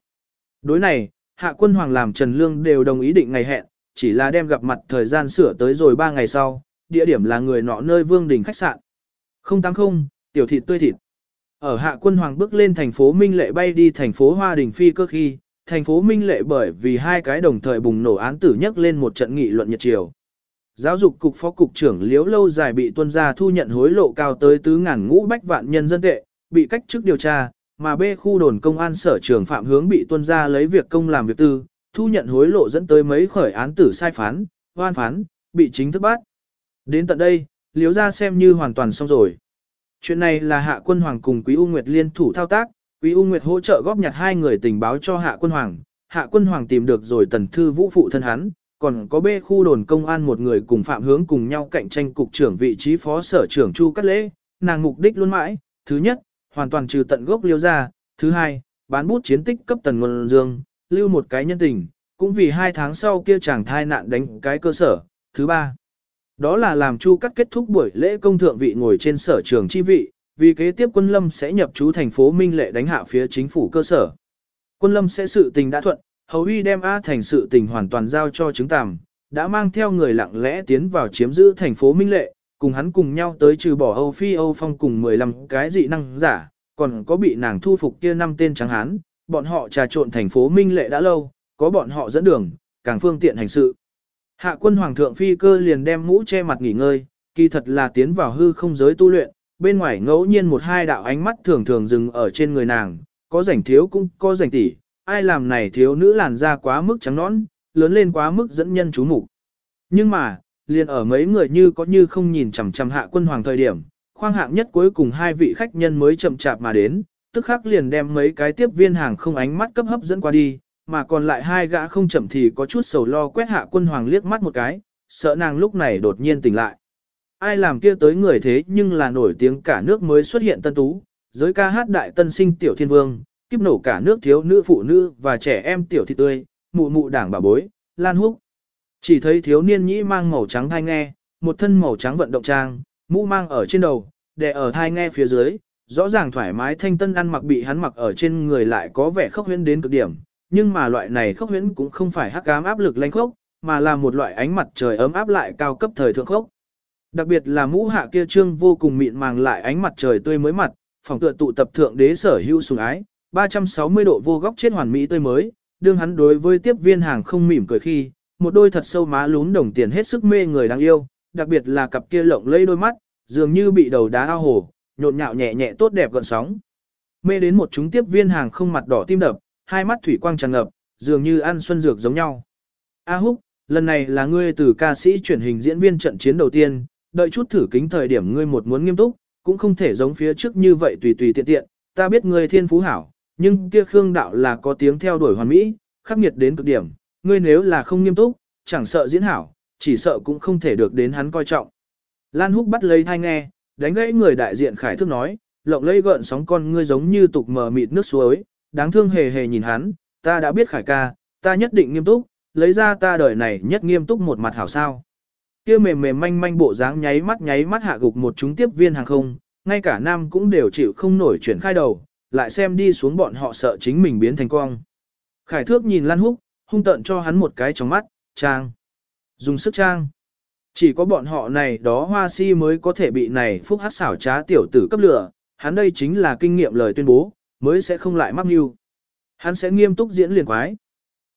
Đối này, hạ quân hoàng làm Trần Lương đều đồng ý định ngày hẹn, chỉ là đem gặp mặt thời gian sửa tới rồi 3 ngày sau, địa điểm là người nọ nơi vương đình khách sạn. 080, tiểu thịt tươi thịt. Ở hạ quân hoàng bước lên thành phố Minh Lệ bay đi thành phố Hoa Đình Phi cơ khi, thành phố Minh Lệ bởi vì hai cái đồng thời bùng nổ án tử nhất lên một trận nghị luận nhiệt chiều. Giáo dục cục phó cục trưởng Liễu lâu dài bị tuân gia thu nhận hối lộ cao tới tứ ngàn ngũ bách vạn nhân dân tệ, bị cách chức điều tra, mà B khu đồn công an sở trưởng phạm hướng bị tuân gia lấy việc công làm việc tư, thu nhận hối lộ dẫn tới mấy khởi án tử sai phán, hoan phán, bị chính thức bắt. Đến tận đây, Liễu gia xem như hoàn toàn xong rồi. Chuyện này là Hạ Quân Hoàng cùng Quý U Nguyệt liên thủ thao tác, Quý U Nguyệt hỗ trợ góp nhặt hai người tình báo cho Hạ Quân Hoàng, Hạ Quân Hoàng tìm được rồi tần thư vũ phụ thân hắn, còn có B khu đồn công an một người cùng phạm hướng cùng nhau cạnh tranh cục trưởng vị trí phó sở trưởng Chu Cát Lễ, nàng mục đích luôn mãi, thứ nhất, hoàn toàn trừ tận gốc liêu ra, thứ hai, bán bút chiến tích cấp tần nguồn dương, lưu một cái nhân tình, cũng vì hai tháng sau kia chàng thai nạn đánh cái cơ sở. Thứ ba, đó là làm chu cắt kết thúc buổi lễ công thượng vị ngồi trên sở trường chi vị, vì kế tiếp quân lâm sẽ nhập trú thành phố Minh Lệ đánh hạ phía chính phủ cơ sở. Quân lâm sẽ sự tình đã thuận, hầu Huy đem A thành sự tình hoàn toàn giao cho chứng tàm, đã mang theo người lặng lẽ tiến vào chiếm giữ thành phố Minh Lệ, cùng hắn cùng nhau tới trừ bỏ Âu Phi Âu Phong cùng 15 cái dị năng giả, còn có bị nàng thu phục kia năm tên trắng hán, bọn họ trà trộn thành phố Minh Lệ đã lâu, có bọn họ dẫn đường, càng phương tiện hành sự. Hạ quân hoàng thượng phi cơ liền đem mũ che mặt nghỉ ngơi, kỳ thật là tiến vào hư không giới tu luyện, bên ngoài ngẫu nhiên một hai đạo ánh mắt thường thường dừng ở trên người nàng, có rảnh thiếu cũng có rảnh tỷ, ai làm này thiếu nữ làn da quá mức trắng nõn, lớn lên quá mức dẫn nhân chú mục. Nhưng mà, liền ở mấy người như có như không nhìn chằm chằm hạ quân hoàng thời điểm, khoang hạng nhất cuối cùng hai vị khách nhân mới chậm chạp mà đến, tức khắc liền đem mấy cái tiếp viên hàng không ánh mắt cấp hấp dẫn qua đi, mà còn lại hai gã không chậm thì có chút sầu lo quét hạ quân hoàng liếc mắt một cái, sợ nàng lúc này đột nhiên tỉnh lại. Ai làm kia tới người thế nhưng là nổi tiếng cả nước mới xuất hiện tân tú, giới ca hát đại tân sinh tiểu thiên vương, kiếp nổ cả nước thiếu nữ phụ nữ và trẻ em tiểu thị tươi, mụ mụ đảng bà bối, lan húc. Chỉ thấy thiếu niên nhĩ mang màu trắng thai nghe, một thân màu trắng vận động trang, mũ mang ở trên đầu, đè ở thai nghe phía dưới, rõ ràng thoải mái thanh tân ăn mặc bị hắn mặc ở trên người lại có vẻ khốc huyễn đến cực điểm, nhưng mà loại này khốc huyễn cũng không phải hắc ám áp lực lanh khốc, mà là một loại ánh mặt trời ấm áp lại cao cấp thời thượng khốc. Đặc biệt là mũ hạ kia trương vô cùng mịn màng lại ánh mặt trời tươi mới mặt, phòng tựa tụ tập thượng đế sở hữu sùng ái, 360 độ vô góc chết hoàn mỹ tươi mới, đương hắn đối với tiếp viên hàng không mỉm cười khi, một đôi thật sâu má lún đồng tiền hết sức mê người đáng yêu, đặc biệt là cặp kia lộng lẫy đôi mắt, dường như bị đầu đá ao hồ, nhộn nhạo nhẹ nhẹ tốt đẹp gợn sóng. Mê đến một chúng tiếp viên hàng không mặt đỏ tim đập, hai mắt thủy quang tràn ngập, dường như ăn xuân dược giống nhau. A Húc, lần này là ngươi từ ca sĩ chuyển hình diễn viên trận chiến đầu tiên, đợi chút thử kính thời điểm ngươi một muốn nghiêm túc, cũng không thể giống phía trước như vậy tùy tùy tiện tiện, ta biết ngươi thiên phú hảo, nhưng kia Khương đạo là có tiếng theo đuổi hoàn mỹ, khắc nghiệt đến cực điểm, ngươi nếu là không nghiêm túc, chẳng sợ diễn hảo, chỉ sợ cũng không thể được đến hắn coi trọng. Lan Húc bắt lấy thai nghe, đánh gãy người đại diện khải thức nói, lộng lây gợn sóng con ngươi giống như tục mờ mịt nước suối, đáng thương hề hề nhìn hắn, ta đã biết khải ca, ta nhất định nghiêm túc, lấy ra ta đời này nhất nghiêm túc một mặt hảo sao. Kia mềm mềm manh manh bộ dáng nháy mắt nháy mắt hạ gục một chúng tiếp viên hàng không, ngay cả nam cũng đều chịu không nổi chuyển khai đầu, lại xem đi xuống bọn họ sợ chính mình biến thành cong. Khải thước nhìn Lan Húc, hung tận cho hắn một cái trong mắt, trang. Dùng sức trang. Chỉ có bọn họ này đó hoa si mới có thể bị này phúc hát xảo trá tiểu tử cấp lửa, hắn đây chính là kinh nghiệm lời tuyên bố, mới sẽ không lại mắc mưu. Hắn sẽ nghiêm túc diễn liền quái.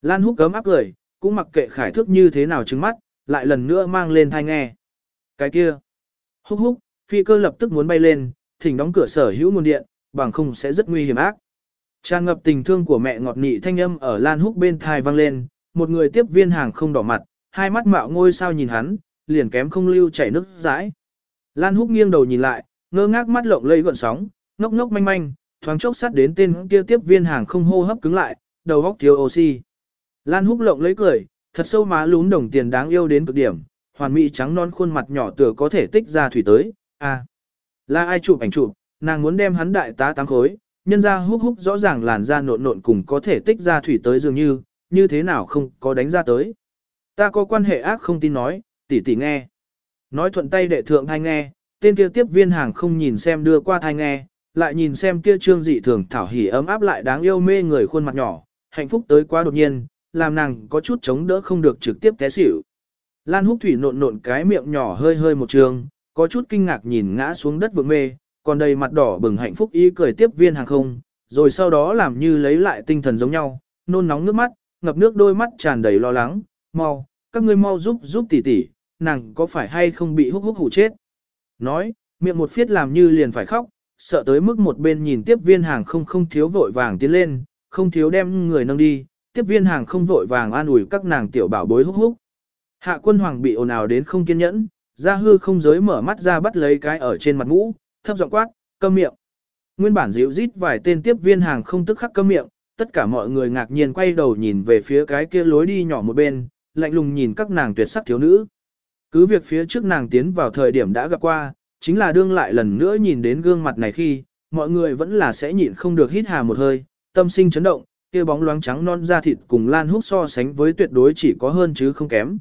Lan húc cấm áp cười, cũng mặc kệ khải thước như thế nào trứng mắt, lại lần nữa mang lên thai nghe. Cái kia. Húc húc, phi cơ lập tức muốn bay lên, thỉnh đóng cửa sở hữu nguồn điện, bằng không sẽ rất nguy hiểm ác. Tràn ngập tình thương của mẹ ngọt nị thanh âm ở Lan Húc bên thai vang lên, một người tiếp viên hàng không đỏ mặt, hai mắt mạo ngôi sao nhìn hắn, liền kém không lưu chảy nước dãi. Lan Húc nghiêng đầu nhìn lại, ngơ ngác mắt lộng lây gọn sóng, ngốc ngốc manh manh, thoáng chốc sát đến tên kia tiếp viên hàng không hô hấp cứng lại, đầu óc thiếu oxy. Lan Húc lộng lấy cười, thật sâu má lún đồng tiền đáng yêu đến cực điểm, hoàn mỹ trắng non khuôn mặt nhỏ tựa có thể tích ra thủy tới. À, là ai chụp ảnh chụp, nàng muốn đem hắn đại tá tám khối, nhân ra húc húc rõ ràng làn da nộn nộn cùng có thể tích ra thủy tới dường như, như thế nào không có đánh ra tới. Ta có quan hệ ác không tin nói, tỷ tỷ nghe. Nói thuận tay đệ thượng thai nghe, tên kia tiếp viên hàng không nhìn xem đưa qua thai nghe, lại nhìn xem kia trương dị thường thảo hỉ ấm áp lại đáng yêu mê người khuôn mặt nhỏ, hạnh phúc tới quá đột nhiên, làm nàng có chút chống đỡ không được trực tiếp té xỉu. Lan húc thủy nộn nộn cái miệng nhỏ hơi hơi một trường, có chút kinh ngạc nhìn ngã xuống đất vượng mê, còn đầy mặt đỏ bừng hạnh phúc ý cười tiếp viên hàng không, rồi sau đó làm như lấy lại tinh thần giống nhau, nôn nóng nước mắt, ngập nước đôi mắt tràn đầy lo lắng, mau, các ngươi mau giúp giúp tỷ tỷ, nàng có phải hay không bị húc húc hủ chết. Nói, miệng một phiết làm như liền phải khóc, sợ tới mức một bên nhìn tiếp viên hàng không không thiếu vội vàng tiến lên, không thiếu đem người nâng đi, tiếp viên hàng không vội vàng an ủi các nàng tiểu bảo bối húc húc. Hạ quân hoàng bị ồn ào đến không kiên nhẫn, ra hư không giới mở mắt ra bắt lấy cái ở trên mặt mũ, thấp giọng quát, câm miệng. Nguyên bản dịu rít vài tên tiếp viên hàng không tức khắc câm miệng, tất cả mọi người ngạc nhiên quay đầu nhìn về phía cái kia lối đi nhỏ một bên, lạnh lùng nhìn các nàng tuyệt sắc thiếu nữ. Cứ việc phía trước nàng tiến vào thời điểm đã gặp qua, chính là đương lại lần nữa nhìn đến gương mặt này khi, mọi người vẫn là sẽ nhịn không được hít hà một hơi, tâm sinh chấn động, kia bóng loáng trắng non da thịt cùng Lan Húc so sánh với tuyệt đối chỉ có hơn chứ không kém.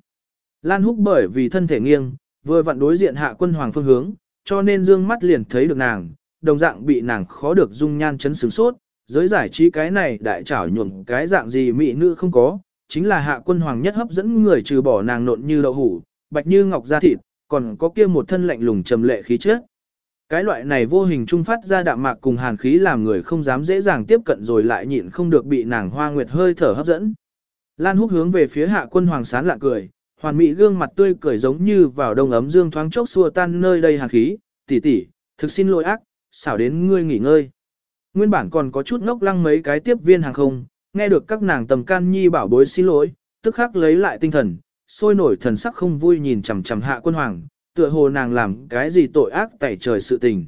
Lan Húc bởi vì thân thể nghiêng, vừa vặn đối diện hạ quân hoàng phương hướng, cho nên dương mắt liền thấy được nàng, đồng dạng bị nàng khó được dung nhan chấn sướng sốt, giới giải trí cái này đại trảo nhuộm cái dạng gì mỹ nữ không có, chính là hạ quân hoàng nhất hấp dẫn người trừ bỏ nàng nộn như đậu hủ, bạch như ngọc da thịt, còn có kia một thân lạnh lùng trầm lệ khí chất. Cái loại này vô hình trung phát ra đạm mạc cùng hàn khí làm người không dám dễ dàng tiếp cận rồi lại nhịn không được bị nàng hoa nguyệt hơi thở hấp dẫn. Lan húc hướng về phía hạ quân hoàng sán lạ cười, hoàn mỹ gương mặt tươi cười giống như vào đông ấm dương thoáng chốc xua tan nơi đây hàn khí, tỷ tỷ, thực xin lỗi ác, xảo đến ngươi nghỉ ngơi. Nguyên bản còn có chút ngốc lăng mấy cái tiếp viên hàng không, nghe được các nàng tầm can nhi bảo bối xin lỗi, tức khắc lấy lại tinh thần, sôi nổi thần sắc không vui nhìn chằm chằm hạ quân hoàng, tựa hồ nàng làm cái gì tội ác tẩy trời sự tình.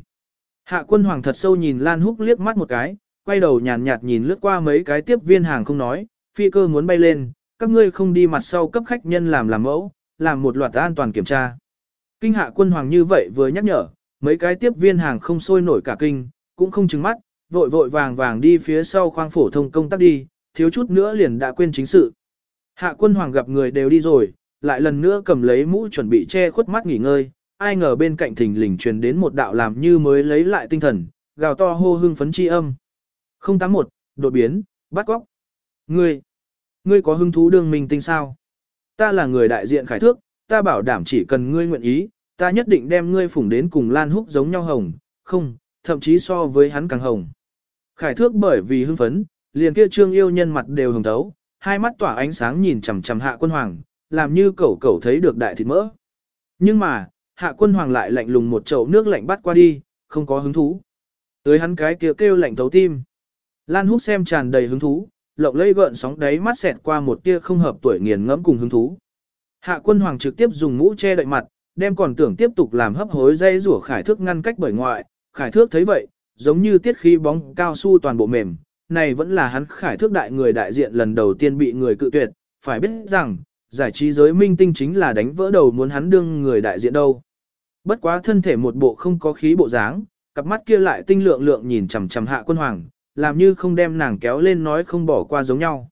Hạ quân hoàng thật sâu nhìn Lan Húc liếc mắt một cái, quay đầu nhàn nhạt nhìn lướt qua mấy cái tiếp viên hàng không nói, phi cơ muốn bay lên, các ngươi không đi mặt sau cấp khách nhân làm làm mẫu, làm một loạt an toàn kiểm tra. Kinh hạ quân hoàng như vậy vừa nhắc nhở, mấy cái tiếp viên hàng không sôi nổi cả kinh, cũng không trừng mắt, vội vội vàng vàng đi phía sau khoang phổ thông công tác đi, thiếu chút nữa liền đã quên chính sự. Hạ quân hoàng gặp người đều đi rồi, lại lần nữa cầm lấy mũ chuẩn bị che khuất mắt nghỉ ngơi, ai ngờ bên cạnh thình lình truyền đến một đạo làm như mới lấy lại tinh thần, gào to hô hưng phấn chi âm. 081, đột biến, bắt góc. Ngươi, ngươi có hứng thú đương minh tinh sao? Ta là người đại diện khải thước, ta bảo đảm chỉ cần ngươi nguyện ý, ta nhất định đem ngươi phủng đến cùng Lan Húc giống nhau hồng, không, thậm chí so với hắn càng hồng. Khải thước bởi vì hưng phấn, liền kia trương yêu nhân mặt đều hồng thấu, hai mắt tỏa ánh sáng nhìn chằm chằm hạ quân hoàng, làm như cẩu cẩu thấy được đại thịt mỡ. Nhưng mà, hạ quân hoàng lại lạnh lùng một chậu nước lạnh bắt qua đi, không có hứng thú. Tới hắn cái kia kêu, kêu lạnh thấu tim. Lan húc xem tràn đầy hứng thú, lộng lây gợn sóng đáy mắt xẹt qua một tia không hợp tuổi nghiền ngẫm cùng hứng thú. Hạ quân hoàng trực tiếp dùng mũ che đậy mặt, đem còn tưởng tiếp tục làm hấp hối dây rủa khải thước ngăn cách bởi ngoại. Khải thước thấy vậy, giống như tiết khí bóng cao su toàn bộ mềm, này vẫn là hắn khải thước đại người đại diện lần đầu tiên bị người cự tuyệt, phải biết rằng, giải trí giới minh tinh chính là đánh vỡ đầu muốn hắn đương người đại diện đâu. Bất quá thân thể một bộ không có khí bộ dáng, cặp mắt kia lại tinh lượng lượng nhìn chằm chằm hạ quân hoàng, làm như không đem nàng kéo lên nói không bỏ qua giống nhau.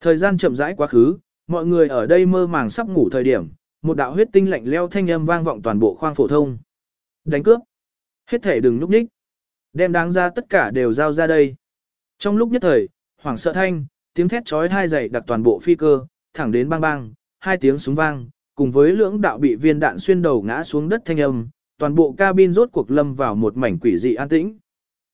Thời gian chậm rãi quá khứ, mọi người ở đây mơ màng sắp ngủ thời điểm, một đạo huyết tinh lạnh leo thanh âm vang vọng toàn bộ khoang phổ thông. Đánh cướp. Hết thể đừng núp nhích. Đem đáng ra tất cả đều giao ra đây. Trong lúc nhất thời, hoảng sợ thanh, tiếng thét trói hai dày đặc toàn bộ phi cơ, thẳng đến bang bang, hai tiếng súng vang, cùng với lưỡng đạo bị viên đạn xuyên đầu ngã xuống đất thanh âm, toàn bộ cabin rốt cuộc lâm vào một mảnh quỷ dị an tĩnh.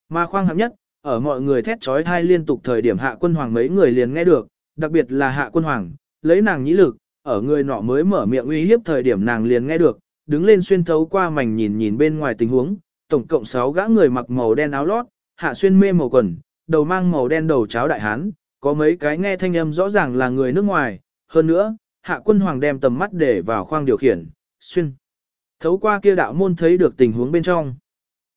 Mà khoang hạng nhất, ở mọi người thét trói thai liên tục thời điểm hạ quân hoàng mấy người liền nghe được, đặc biệt là hạ quân hoàng, lấy nàng nhĩ lực, ở người nọ mới mở miệng uy hiếp thời điểm nàng liền nghe được, đứng lên xuyên thấu qua mảnh nhìn nhìn bên ngoài tình huống, tổng cộng 6 gã người mặc màu đen áo lót, hạ xuyên mê màu quần, đầu mang màu đen đầu cháo đại hán, có mấy cái nghe thanh âm rõ ràng là người nước ngoài, hơn nữa, hạ quân hoàng đem tầm mắt để vào khoang điều khiển, xuyên. Thấu qua kia đạo môn thấy được tình huống bên trong.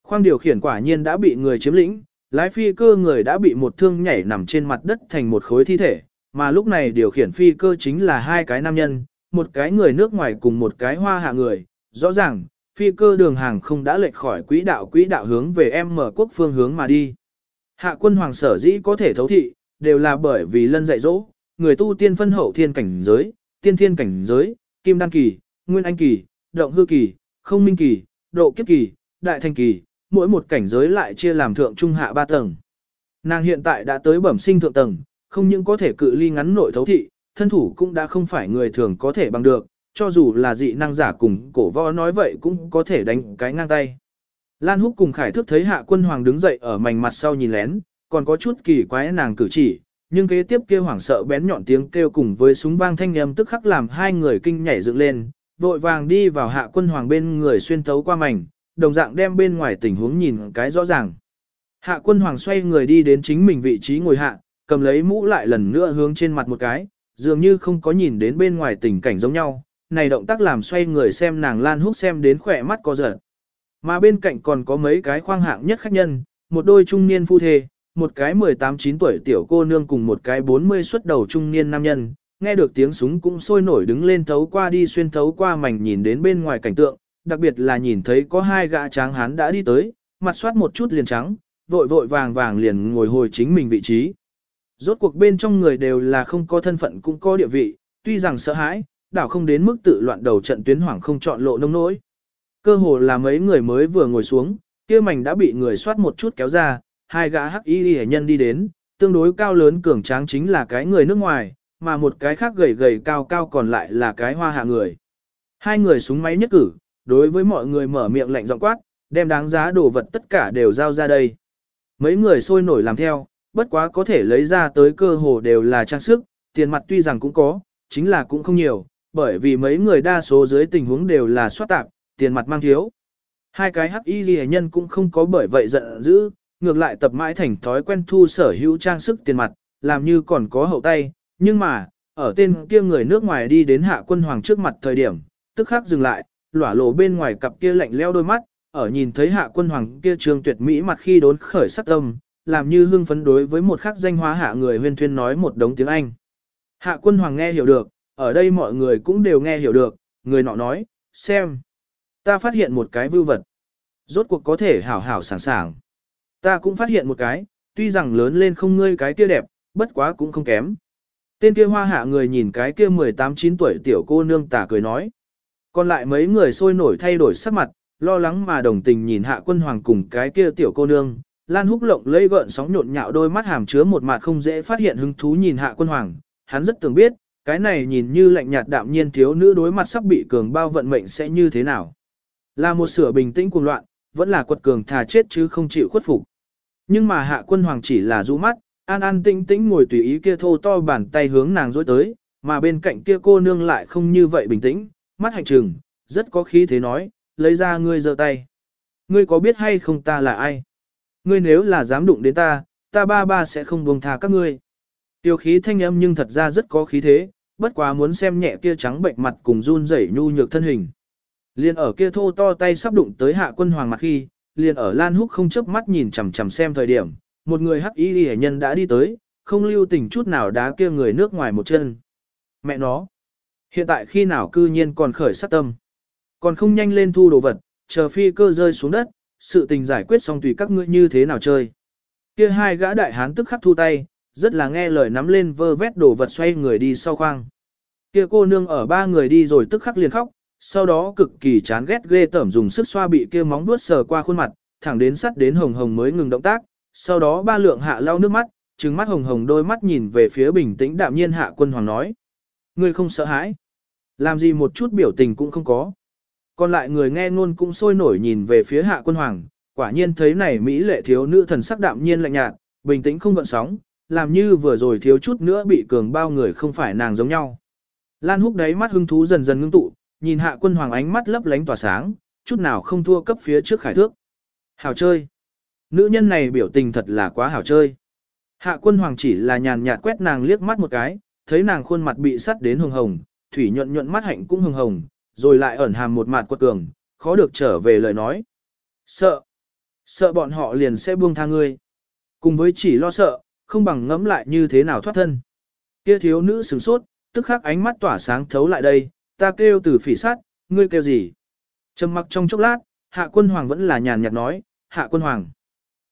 Khoang điều khiển quả nhiên đã bị người chiếm lĩnh, lái phi cơ người đã bị một thương nhảy nằm trên mặt đất thành một khối thi thể, mà lúc này điều khiển phi cơ chính là hai cái nam nhân, một cái người nước ngoài cùng một cái hoa hạ người. Rõ ràng, phi cơ đường hàng không đã lệch khỏi quỹ đạo quỹ đạo hướng về em mở quốc phương hướng mà đi. Hạ quân hoàng sở dĩ có thể thấu thị, đều là bởi vì lân dạy dỗ, người tu tiên phân hậu thiên cảnh giới, tiên thiên cảnh giới, kim đan kỳ, nguyên anh kỳ, động hư kỳ, không minh kỳ, độ kiếp kỳ, đại thành kỳ, mỗi một cảnh giới lại chia làm thượng trung hạ ba tầng. Nàng hiện tại đã tới bẩm sinh thượng tầng, không những có thể cự ly ngắn nội thấu thị, thân thủ cũng đã không phải người thường có thể bằng được, cho dù là dị năng giả cùng cổ võ nói vậy cũng có thể đánh cái ngang tay. Lan Húc cùng Khải Thức thấy Hạ Quân Hoàng đứng dậy ở mảnh mặt sau nhìn lén, còn có chút kỳ quái nàng cử chỉ, nhưng kế tiếp kia hoảng sợ bén nhọn tiếng kêu cùng với súng vang thanh âm tức khắc làm hai người kinh nhảy dựng lên, vội vàng đi vào Hạ Quân Hoàng bên người xuyên thấu qua mảnh, đồng dạng đem bên ngoài tình huống nhìn cái rõ ràng. Hạ Quân Hoàng xoay người đi đến chính mình vị trí ngồi hạ, cầm lấy mũ lại lần nữa hướng trên mặt một cái, dường như không có nhìn đến bên ngoài tình cảnh giống nhau. Này động tác làm xoay người xem nàng Lan Húc xem đến khỏe mắt có giật. Mà bên cạnh còn có mấy cái khoang hạng nhất khách nhân, một đôi trung niên phu thê, một cái 18-9 tuổi tiểu cô nương cùng một cái 40 xuất đầu trung niên nam nhân, nghe được tiếng súng cũng sôi nổi đứng lên thấu qua đi xuyên thấu qua mảnh nhìn đến bên ngoài cảnh tượng, đặc biệt là nhìn thấy có hai gã tráng hán đã đi tới, mặt soát một chút liền trắng, vội vội vàng vàng liền ngồi hồi chính mình vị trí. Rốt cuộc bên trong người đều là không có thân phận cũng có địa vị, tuy rằng sợ hãi, đảo không đến mức tự loạn đầu trận tuyến hoảng không chọn lộ nông nỗi. Cơ hồ là mấy người mới vừa ngồi xuống, kia mảnh đã bị người soát một chút kéo ra, hai gã hắc y hệ nhân đi đến, tương đối cao lớn cường tráng chính là cái người nước ngoài, mà một cái khác gầy gầy cao cao còn lại là cái hoa hạ người. Hai người súng máy nhất cử, đối với mọi người mở miệng lạnh giọng quát, đem đáng giá đồ vật tất cả đều giao ra đây. Mấy người sôi nổi làm theo, bất quá có thể lấy ra tới cơ hồ đều là trang sức, tiền mặt tuy rằng cũng có, chính là cũng không nhiều, bởi vì mấy người đa số dưới tình huống đều là soát tạp, tiền mặt mang thiếu. Hai cái hắc y ghi nhân cũng không có bởi vậy giận dữ, ngược lại tập mãi thành thói quen thu sở hữu trang sức tiền mặt, làm như còn có hậu tay, nhưng mà, ở tên kia người nước ngoài đi đến hạ quân hoàng trước mặt thời điểm, tức khắc dừng lại, lỏa lộ bên ngoài cặp kia lạnh leo đôi mắt, ở nhìn thấy hạ quân hoàng kia trường tuyệt mỹ mặt khi đốn khởi sắc tâm, làm như hưng phấn đối với một khắc danh hóa hạ người huyên thuyên nói một đống tiếng Anh. Hạ quân hoàng nghe hiểu được, ở đây mọi người cũng đều nghe hiểu được, người nọ nói, xem. Ta phát hiện một cái vưu vật. Rốt cuộc có thể hảo hảo sẵn sàng. Ta cũng phát hiện một cái, tuy rằng lớn lên không ngươi cái kia đẹp, bất quá cũng không kém. Tên kia hoa hạ người nhìn cái kia 18-9 tuổi tiểu cô nương tả cười nói. Còn lại mấy người sôi nổi thay đổi sắc mặt, lo lắng mà đồng tình nhìn hạ quân hoàng cùng cái kia tiểu cô nương. Lan húc lộng lây gợn sóng nhộn nhạo đôi mắt hàm chứa một mặt không dễ phát hiện hứng thú nhìn hạ quân hoàng. Hắn rất tưởng biết, cái này nhìn như lạnh nhạt đạm nhiên thiếu nữ đối mặt sắp bị cường bao vận mệnh sẽ như thế nào. Là một sửa bình tĩnh cuồng loạn, vẫn là quật cường thà chết chứ không chịu khuất phục. Nhưng mà hạ quân hoàng chỉ là rũ mắt, an an tĩnh tĩnh ngồi tùy ý kia thô to bàn tay hướng nàng dối tới, mà bên cạnh kia cô nương lại không như vậy bình tĩnh, mắt hạnh trừng, rất có khí thế nói, lấy ra ngươi giơ tay. Ngươi có biết hay không ta là ai? Ngươi nếu là dám đụng đến ta, ta ba ba sẽ không buông tha các ngươi. Tiêu khí thanh âm nhưng thật ra rất có khí thế, bất quá muốn xem nhẹ kia trắng bệnh mặt cùng run rẩy nhu nhược thân hình. Liên ở kia thô to tay sắp đụng tới hạ quân hoàng mặt khi, liền ở Lan Húc không chớp mắt nhìn chằm chằm xem thời điểm, một người hắc y hệ nhân đã đi tới, không lưu tình chút nào đá kia người nước ngoài một chân. Mẹ nó, hiện tại khi nào cư nhiên còn khởi sát tâm, còn không nhanh lên thu đồ vật, chờ phi cơ rơi xuống đất, sự tình giải quyết xong tùy các ngươi như thế nào chơi. Kia hai gã đại hán tức khắc thu tay, rất là nghe lời nắm lên vơ vét đồ vật xoay người đi sau khoang. Kia cô nương ở ba người đi rồi tức khắc liền khóc, sau đó cực kỳ chán ghét ghê tởm dùng sức xoa bị kia móng vuốt sờ qua khuôn mặt, thẳng đến sắt đến hồng hồng mới ngừng động tác, sau đó ba lượng hạ lau nước mắt, trừng mắt hồng hồng đôi mắt nhìn về phía bình tĩnh đạm nhiên hạ quân hoàng nói. Ngươi không sợ hãi. Làm gì một chút biểu tình cũng không có. Còn lại người nghe ngôn cũng sôi nổi nhìn về phía hạ quân hoàng, quả nhiên thấy này Mỹ lệ thiếu nữ thần sắc đạm nhiên lạnh nhạt, bình tĩnh không gợn sóng, làm như vừa rồi thiếu chút nữa bị cường bao người không phải nàng giống nhau. Lan húc đáy mắt hưng thú dần dần ngưng tụ, nhìn hạ quân hoàng ánh mắt lấp lánh tỏa sáng, chút nào không thua cấp phía trước khải thước. Hảo chơi. Nữ nhân này biểu tình thật là quá hảo chơi. Hạ quân hoàng chỉ là nhàn nhạt quét nàng liếc mắt một cái, thấy nàng khuôn mặt bị sắt đến hồng hồng, thủy nhuận nhuận mắt hạnh cũng hồng hồng, rồi lại ẩn hàm một mặt quật cường, khó được trở về lời nói. Sợ. Sợ bọn họ liền sẽ buông tha ngươi. Cùng với chỉ lo sợ, không bằng ngẫm lại như thế nào thoát thân. Kia thiếu nữ sửng sốt, tức khắc ánh mắt tỏa sáng thấu lại đây, ta kêu từ phỉ sát, ngươi kêu gì? Trầm mặc trong chốc lát, hạ quân hoàng vẫn là nhàn nhạt nói, hạ quân hoàng.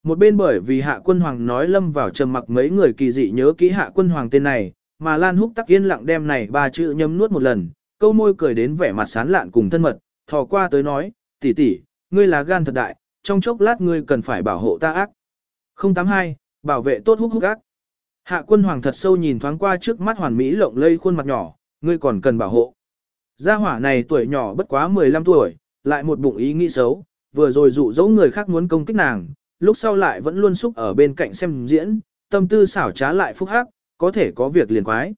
Một bên bởi vì hạ quân hoàng nói lâm vào trầm mặc mấy người kỳ dị nhớ kỹ hạ quân hoàng tên này, mà Lan Húc tắc yên lặng đem này ba chữ nhấm nuốt một lần, câu môi cười đến vẻ mặt sán lạn cùng thân mật, thò qua tới nói, tỷ tỷ, ngươi là gan thật đại, trong chốc lát ngươi cần phải bảo hộ ta ác. 082, bảo vệ tốt húc húc ác. Hạ quân hoàng thật sâu nhìn thoáng qua trước mắt hoàn mỹ lộng lây khuôn mặt nhỏ, ngươi còn cần bảo hộ. Gia hỏa này tuổi nhỏ bất quá 15 tuổi, lại một bụng ý nghĩ xấu, vừa rồi dụ dỗ người khác muốn công kích nàng, lúc sau lại vẫn luôn xúc ở bên cạnh xem diễn, tâm tư xảo trá lại phúc hắc, có thể có việc liền quái.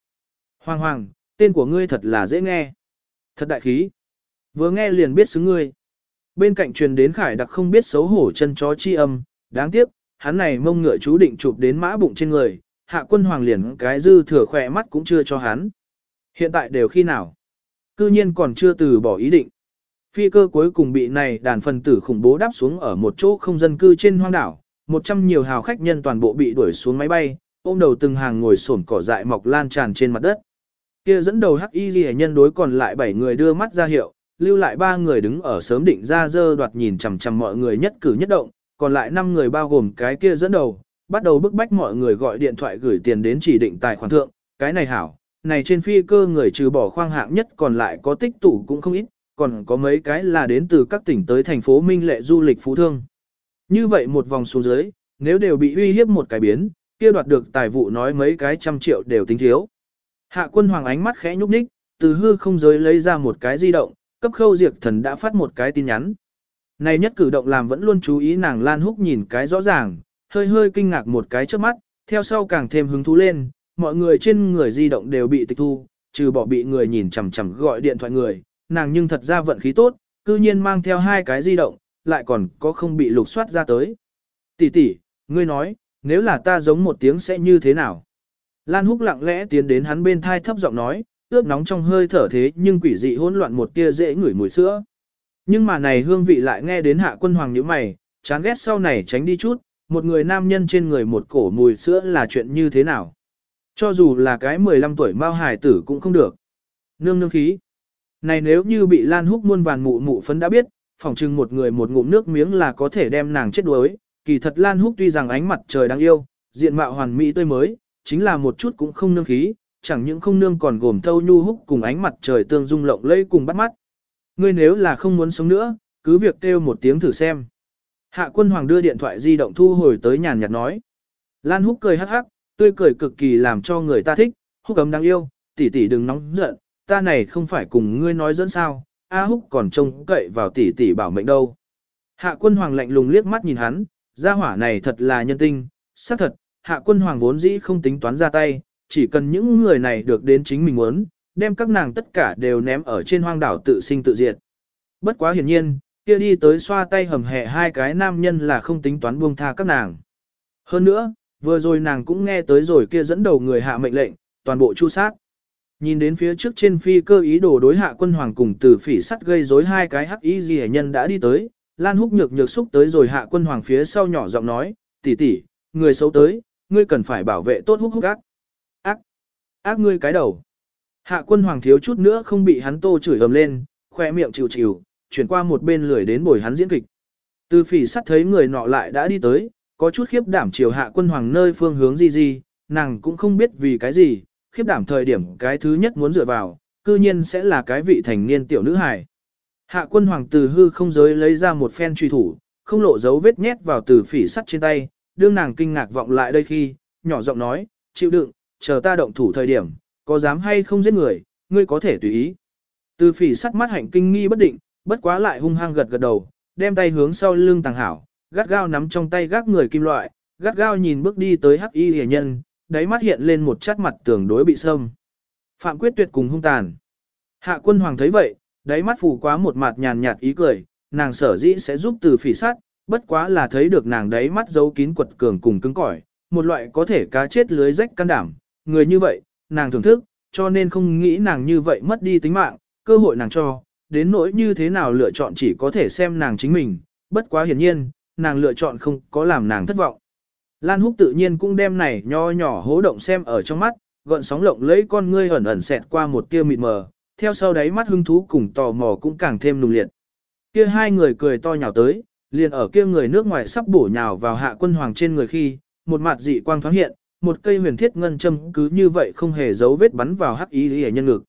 Hoàng hoàng, tên của ngươi thật là dễ nghe. Thật đại khí. Vừa nghe liền biết xứng ngươi. Bên cạnh truyền đến khải đặc không biết xấu hổ chân chó chi âm, đáng tiếc, hắn này mông ngựa chú định chụp đến mã bụng trên người, hạ quân hoàng liền cái dư thừa khỏe mắt cũng chưa cho hắn. Hiện tại đều khi nào? Cư nhiên còn chưa từ bỏ ý định. Phi cơ cuối cùng bị này đàn phần tử khủng bố đáp xuống ở một chỗ không dân cư trên hoang đảo, một trăm nhiều hào khách nhân toàn bộ bị đuổi xuống máy bay, ôm đầu từng hàng ngồi xổm cỏ dại mọc lan tràn trên mặt đất. Kia dẫn đầu hắc y ghi nhân đối còn lại bảy người đưa mắt ra hiệu, lưu lại ba người đứng ở sớm định ra dơ đoạt nhìn chằm chằm mọi người nhất cử nhất động, còn lại 5 người bao gồm cái kia dẫn đầu, bắt đầu bức bách mọi người gọi điện thoại gửi tiền đến chỉ định tài khoản thượng, cái này hảo, này trên phi cơ người trừ bỏ khoang hạng nhất còn lại có tích tụ cũng không ít, còn có mấy cái là đến từ các tỉnh tới thành phố Minh Lệ du lịch phú thương. Như vậy một vòng xuống dưới, nếu đều bị uy hiếp một cái biến, kia đoạt được tài vụ nói mấy cái trăm triệu đều tính thiếu. Hạ quân hoàng ánh mắt khẽ nhúc nhích, từ hư không giới lấy ra một cái di động, cấp khâu diệt thần đã phát một cái tin nhắn. Này nhất cử động làm vẫn luôn chú ý nàng Lan Húc nhìn cái rõ ràng, hơi hơi kinh ngạc một cái trước mắt, theo sau càng thêm hứng thú lên, mọi người trên người di động đều bị tịch thu, trừ bỏ bị người nhìn chằm chằm gọi điện thoại người, nàng nhưng thật ra vận khí tốt, cư nhiên mang theo hai cái di động, lại còn có không bị lục soát ra tới. Tỷ tỷ, ngươi nói, nếu là ta giống một tiếng sẽ như thế nào? Lan Húc lặng lẽ tiến đến hắn bên thai thấp giọng nói, ướp nóng trong hơi thở thế nhưng quỷ dị hỗn loạn một tia dễ ngửi mùi sữa. Nhưng mà này hương vị lại nghe đến hạ quân hoàng như mày, chán ghét sau này tránh đi chút, một người nam nhân trên người một cổ mùi sữa là chuyện như thế nào? Cho dù là cái 15 tuổi mao hải tử cũng không được. Nương nương khí. Này nếu như bị Lan Húc muôn vàn mụ mụ phấn đã biết, phỏng chừng một người một ngụm nước miếng là có thể đem nàng chết đuối. Kỳ thật Lan Húc tuy rằng ánh mặt trời đáng yêu, diện mạo hoàn mỹ tươi mới, chính là một chút cũng không nương khí, chẳng những không nương còn gồm thâu nhu húc cùng ánh mặt trời tương dung lộng lẫy cùng bắt mắt. Ngươi nếu là không muốn sống nữa, cứ việc kêu một tiếng thử xem. Hạ quân hoàng đưa điện thoại di động thu hồi tới nhàn nhạt nói. Lan Húc cười hắc hắc, tươi cười cực kỳ làm cho người ta thích, húc ấm đáng yêu, tỷ tỷ đừng nóng giận, ta này không phải cùng ngươi nói dẫn sao, A húc còn trông cậy vào tỷ tỷ bảo mệnh đâu. Hạ quân hoàng lạnh lùng liếc mắt nhìn hắn, gia hỏa này thật là nhân tinh, xác thật, hạ quân hoàng vốn dĩ không tính toán ra tay, chỉ cần những người này được đến chính mình muốn, đem các nàng tất cả đều ném ở trên hoang đảo tự sinh tự diệt. Bất quá hiển nhiên, kia đi tới xoa tay hầm hẹ hai cái nam nhân là không tính toán buông tha các nàng. Hơn nữa, vừa rồi nàng cũng nghe tới rồi kia dẫn đầu người hạ mệnh lệnh, toàn bộ chu sát. Nhìn đến phía trước trên phi cơ ý đồ đối hạ quân hoàng cùng từ phỉ sắt gây rối hai cái hắc y gì nhân đã đi tới, Lan Húc nhược nhược xúc tới rồi hạ quân hoàng phía sau nhỏ giọng nói, tỷ tỷ, người xấu tới, ngươi cần phải bảo vệ tốt húc húc ác. Ác, ác ngươi cái đầu. Hạ quân hoàng thiếu chút nữa không bị hắn tô chửi ầm lên, khoe miệng chịu chịu, chuyển qua một bên lười đến bồi hắn diễn kịch. Từ phỉ sắt thấy người nọ lại đã đi tới, có chút khiếp đảm chiều hạ quân hoàng nơi phương hướng gì gì, nàng cũng không biết vì cái gì, khiếp đảm thời điểm cái thứ nhất muốn dựa vào, cư nhiên sẽ là cái vị thành niên tiểu nữ hài. Hạ quân hoàng từ hư không giới lấy ra một phen truy thủ, không lộ dấu vết nhét vào từ phỉ sắt trên tay, đương nàng kinh ngạc vọng lại đây khi, nhỏ giọng nói, chịu đựng, chờ ta động thủ thời điểm, có dám hay không giết người, ngươi có thể tùy ý. Từ phỉ sắt mắt hạnh kinh nghi bất định, bất quá lại hung hăng gật gật đầu, đem tay hướng sau lưng tàng hảo, gắt gao nắm trong tay gác người kim loại, gắt gao nhìn bước đi tới hắc y hề nhân, đáy mắt hiện lên một chát mặt tường đối bị sâm. Phạm quyết tuyệt cùng hung tàn. Hạ quân hoàng thấy vậy, đáy mắt phủ quá một mặt nhàn nhạt ý cười, nàng sở dĩ sẽ giúp từ phỉ sát, bất quá là thấy được nàng đáy mắt giấu kín quật cường cùng cứng cỏi, một loại có thể cá chết lưới rách can đảm, người như vậy, nàng thưởng thức, cho nên không nghĩ nàng như vậy mất đi tính mạng, cơ hội nàng cho, đến nỗi như thế nào lựa chọn chỉ có thể xem nàng chính mình, bất quá hiển nhiên, nàng lựa chọn không có làm nàng thất vọng. Lan Húc tự nhiên cũng đem này nho nhỏ hố động xem ở trong mắt, gợn sóng lộng lấy con ngươi ẩn ẩn xẹt qua một tia mịt mờ, theo sau đáy mắt hưng thú cùng tò mò cũng càng thêm nùng liệt. Kia hai người cười to nhào tới, liền ở kia người nước ngoài sắp bổ nhào vào hạ quân hoàng trên người khi, một mặt dị quang thoáng hiện, một cây huyền thiết ngân châm cứ như vậy không hề giấu vết bắn vào hắc ý lìa nhân ngực.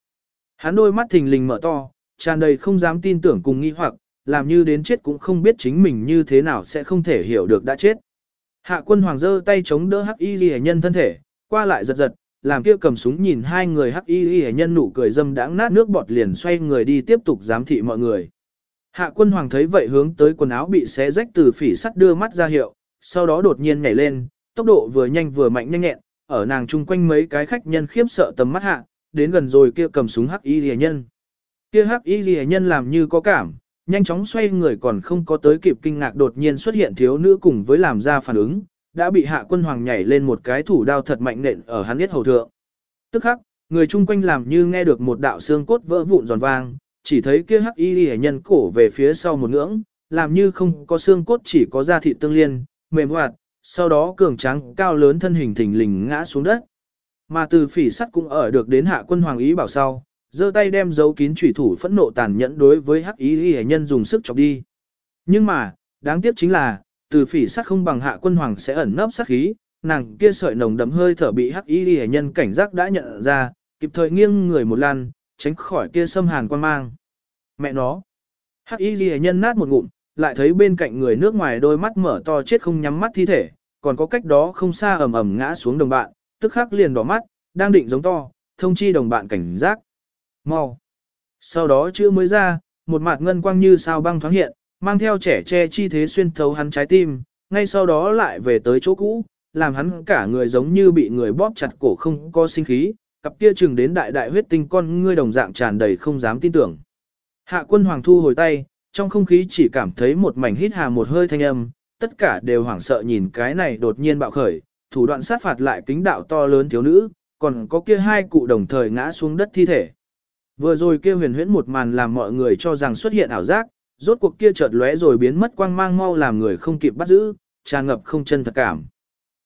Hắn đôi mắt thình lình mở to, tràn đầy không dám tin tưởng cùng nghi hoặc, làm như đến chết cũng không biết chính mình như thế nào sẽ không thể hiểu được đã chết. Hạ quân hoàng giơ tay chống đỡ hắc y ghi nhân thân thể, qua lại giật giật, làm kia cầm súng nhìn hai người hắc y ghi nhân nụ cười dâm đãng nát nước bọt liền xoay người đi tiếp tục giám thị mọi người. Hạ quân hoàng thấy vậy hướng tới quần áo bị xé rách từ phỉ sắt đưa mắt ra hiệu, sau đó đột nhiên nhảy lên, tốc độ vừa nhanh vừa mạnh nhanh nhẹn, ở nàng chung quanh mấy cái khách nhân khiếp sợ tầm mắt hạ, đến gần rồi kia cầm súng hắc y ghi nhân. Kia hắc y ghi nhân làm như có cảm, nhanh chóng xoay người còn không có tới kịp kinh ngạc đột nhiên xuất hiện thiếu nữ cùng với làm ra phản ứng, đã bị hạ quân hoàng nhảy lên một cái thủ đao thật mạnh nện ở hắn biết hầu thượng. Tức khắc, người chung quanh làm như nghe được một đạo xương cốt vỡ vụn giòn vang, chỉ thấy kia hắc y hệ nhân cổ về phía sau một ngưỡng, làm như không có xương cốt chỉ có da thịt tương liên, mềm hoạt, sau đó cường tráng cao lớn thân hình thình lình ngã xuống đất. Mà từ phỉ sắt cũng ở được đến hạ quân hoàng ý bảo sau, giơ tay đem dấu kín chủy thủ phẫn nộ tàn nhẫn đối với hắc Y y nhân dùng sức chọc đi. Nhưng mà, đáng tiếc chính là, từ phỉ sát không bằng hạ quân hoàng sẽ ẩn nấp sát khí, nàng kia sợi nồng đậm hơi thở bị hắc y hệ nhân cảnh giác đã nhận ra, kịp thời nghiêng người một lần, tránh khỏi kia xâm hàn quan mang. Mẹ nó. Hắc y hệ nhân nát một ngụm, lại thấy bên cạnh người nước ngoài đôi mắt mở to chết không nhắm mắt thi thể, còn có cách đó không xa ầm ầm ngã xuống đồng bạn, tức khắc liền đỏ mắt, đang định giống to, thông chi đồng bạn cảnh giác. Mau. Sau đó chữ mới ra, một mặt ngân quang như sao băng thoáng hiện, mang theo trẻ che chi thế xuyên thấu hắn trái tim, ngay sau đó lại về tới chỗ cũ, làm hắn cả người giống như bị người bóp chặt cổ không có sinh khí, cặp kia chừng đến đại đại huyết tinh con ngươi đồng dạng tràn đầy không dám tin tưởng. Hạ quân hoàng thu hồi tay, trong không khí chỉ cảm thấy một mảnh hít hà một hơi thanh âm, tất cả đều hoảng sợ nhìn cái này đột nhiên bạo khởi, thủ đoạn sát phạt lại kính đạo to lớn thiếu nữ, còn có kia hai cụ đồng thời ngã xuống đất thi thể. Vừa rồi kia huyền huyễn một màn làm mọi người cho rằng xuất hiện ảo giác, rốt cuộc kia chợt lóe rồi biến mất quang mang mau làm người không kịp bắt giữ, tràn ngập không chân thật cảm.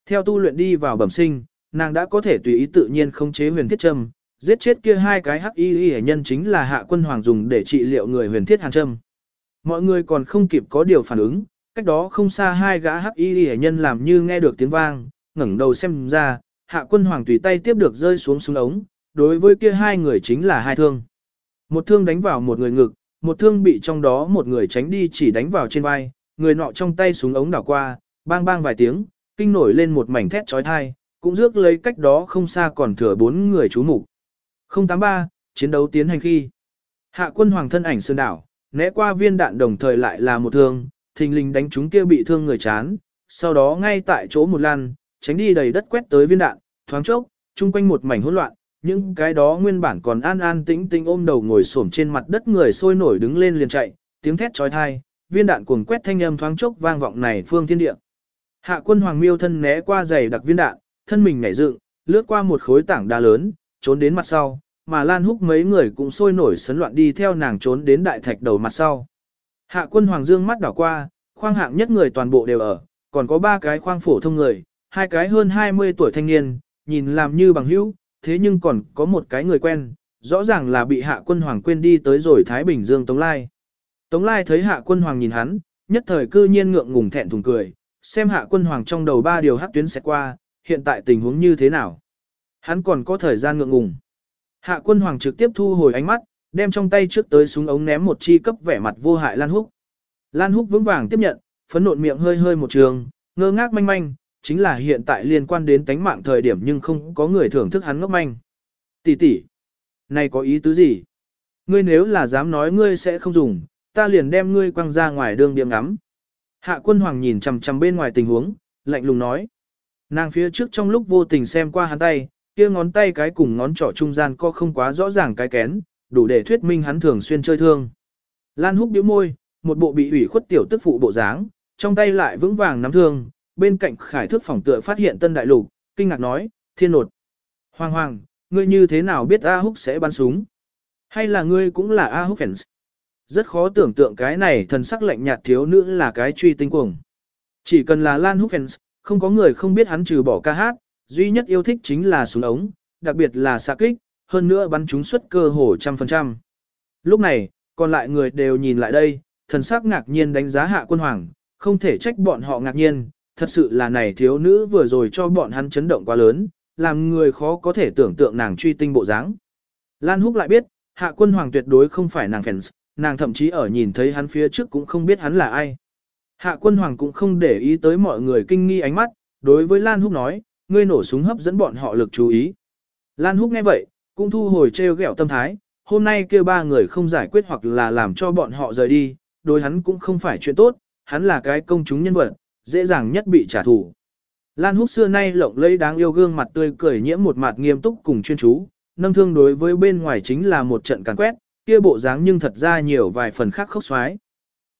Theo tu luyện đi vào bẩm sinh, nàng đã có thể tùy ý tự nhiên khống chế huyền thiết châm, giết chết kia hai cái hắc y y nhân chính là hạ quân hoàng dùng để trị liệu người huyền thiết hàn châm. Mọi người còn không kịp có điều phản ứng, cách đó không xa hai gã hắc y y nhân làm như nghe được tiếng vang, ngẩng đầu xem ra, hạ quân hoàng tùy tay tiếp được rơi xuống xuống ống, đối với kia hai người chính là hai thương. Một thương đánh vào một người ngực, một thương bị trong đó một người tránh đi chỉ đánh vào trên vai, người nọ trong tay súng ống đảo qua, bang bang vài tiếng, kinh nổi lên một mảnh thét trói thai, cũng rước lấy cách đó không xa còn thừa bốn người chú mục 083, chiến đấu tiến hành khi. Hạ quân hoàng thân ảnh sơn đảo, né qua viên đạn đồng thời lại là một thương, thình lình đánh chúng kia bị thương người chán, sau đó ngay tại chỗ một lần, tránh đi đầy đất quét tới viên đạn, thoáng chốc, chung quanh một mảnh hỗn loạn, những cái đó nguyên bản còn an an tĩnh tĩnh ôm đầu ngồi xổm trên mặt đất người sôi nổi đứng lên liền chạy, tiếng thét chói tai, viên đạn cuồng quét thanh âm thoáng chốc vang vọng này phương thiên địa. Hạ quân hoàng miêu thân né qua giày đặc viên đạn, thân mình nhảy dựng, lướt qua một khối tảng đá lớn, trốn đến mặt sau, mà Lan Húc mấy người cũng sôi nổi sấn loạn đi theo nàng trốn đến đại thạch đầu mặt sau. Hạ quân hoàng dương mắt đảo qua, khoang hạng nhất người toàn bộ đều ở, còn có ba cái khoang phổ thông người, hai cái hơn 20 tuổi thanh niên, nhìn làm như bằng hữu, thế nhưng còn có một cái người quen, rõ ràng là bị hạ quân hoàng quên đi tới rồi Thái Bình Dương Tống Lai. Tống Lai thấy hạ quân hoàng nhìn hắn, nhất thời cư nhiên ngượng ngùng thẹn thùng cười, xem hạ quân hoàng trong đầu ba điều hắc tuyến sẽ qua, hiện tại tình huống như thế nào. Hắn còn có thời gian ngượng ngùng. Hạ quân hoàng trực tiếp thu hồi ánh mắt, đem trong tay trước tới súng ống ném một chi cấp vẻ mặt vô hại Lan Húc. Lan Húc vững vàng tiếp nhận, phấn nộn miệng hơi hơi một trường, ngơ ngác manh manh, chính là hiện tại liên quan đến tánh mạng thời điểm nhưng không có người thưởng thức hắn ngốc manh. Tỷ tỷ, này có ý tứ gì? Ngươi nếu là dám nói ngươi sẽ không dùng, ta liền đem ngươi quăng ra ngoài đường điểm ngắm. Hạ quân hoàng nhìn chằm chằm bên ngoài tình huống, lạnh lùng nói. Nàng phía trước trong lúc vô tình xem qua hắn tay, kia ngón tay cái cùng ngón trỏ trung gian có không quá rõ ràng cái kén, đủ để thuyết minh hắn thường xuyên chơi thương. Lan húc điếu môi, một bộ bị ủy khuất tiểu tức phụ bộ dáng, trong tay lại vững vàng nắm thương, bên cạnh khải thước phòng tựa phát hiện tân đại lục, kinh ngạc nói, thiên nột. Hoàng hoàng, ngươi như thế nào biết A Húc sẽ bắn súng? Hay là ngươi cũng là A Húc fans? Rất khó tưởng tượng cái này thần sắc lạnh nhạt thiếu nữ là cái truy tinh cuồng. Chỉ cần là Lan Húc fans, không có người không biết hắn trừ bỏ ca hát, duy nhất yêu thích chính là súng ống, đặc biệt là xạ kích, hơn nữa bắn chúng suất cơ hồ trăm phần trăm. Lúc này, còn lại người đều nhìn lại đây, thần sắc ngạc nhiên đánh giá hạ quân hoàng, không thể trách bọn họ ngạc nhiên, thật sự là này thiếu nữ vừa rồi cho bọn hắn chấn động quá lớn, làm người khó có thể tưởng tượng nàng truy tinh bộ dáng. Lan Húc lại biết, hạ quân hoàng tuyệt đối không phải nàng fans, nàng thậm chí ở nhìn thấy hắn phía trước cũng không biết hắn là ai. Hạ quân hoàng cũng không để ý tới mọi người kinh nghi ánh mắt, đối với Lan Húc nói, ngươi nổ súng hấp dẫn bọn họ lực chú ý. Lan Húc nghe vậy, cũng thu hồi treo gẹo tâm thái, hôm nay kêu ba người không giải quyết hoặc là làm cho bọn họ rời đi, đối hắn cũng không phải chuyện tốt, hắn là cái công chúng nhân vật, dễ dàng nhất bị trả thù. Lan Húc xưa nay lộng lẫy đáng yêu gương mặt tươi cười nhiễm một mặt nghiêm túc cùng chuyên chú, nâng thương đối với bên ngoài chính là một trận càn quét, kia bộ dáng nhưng thật ra nhiều vài phần khác khốc xoái.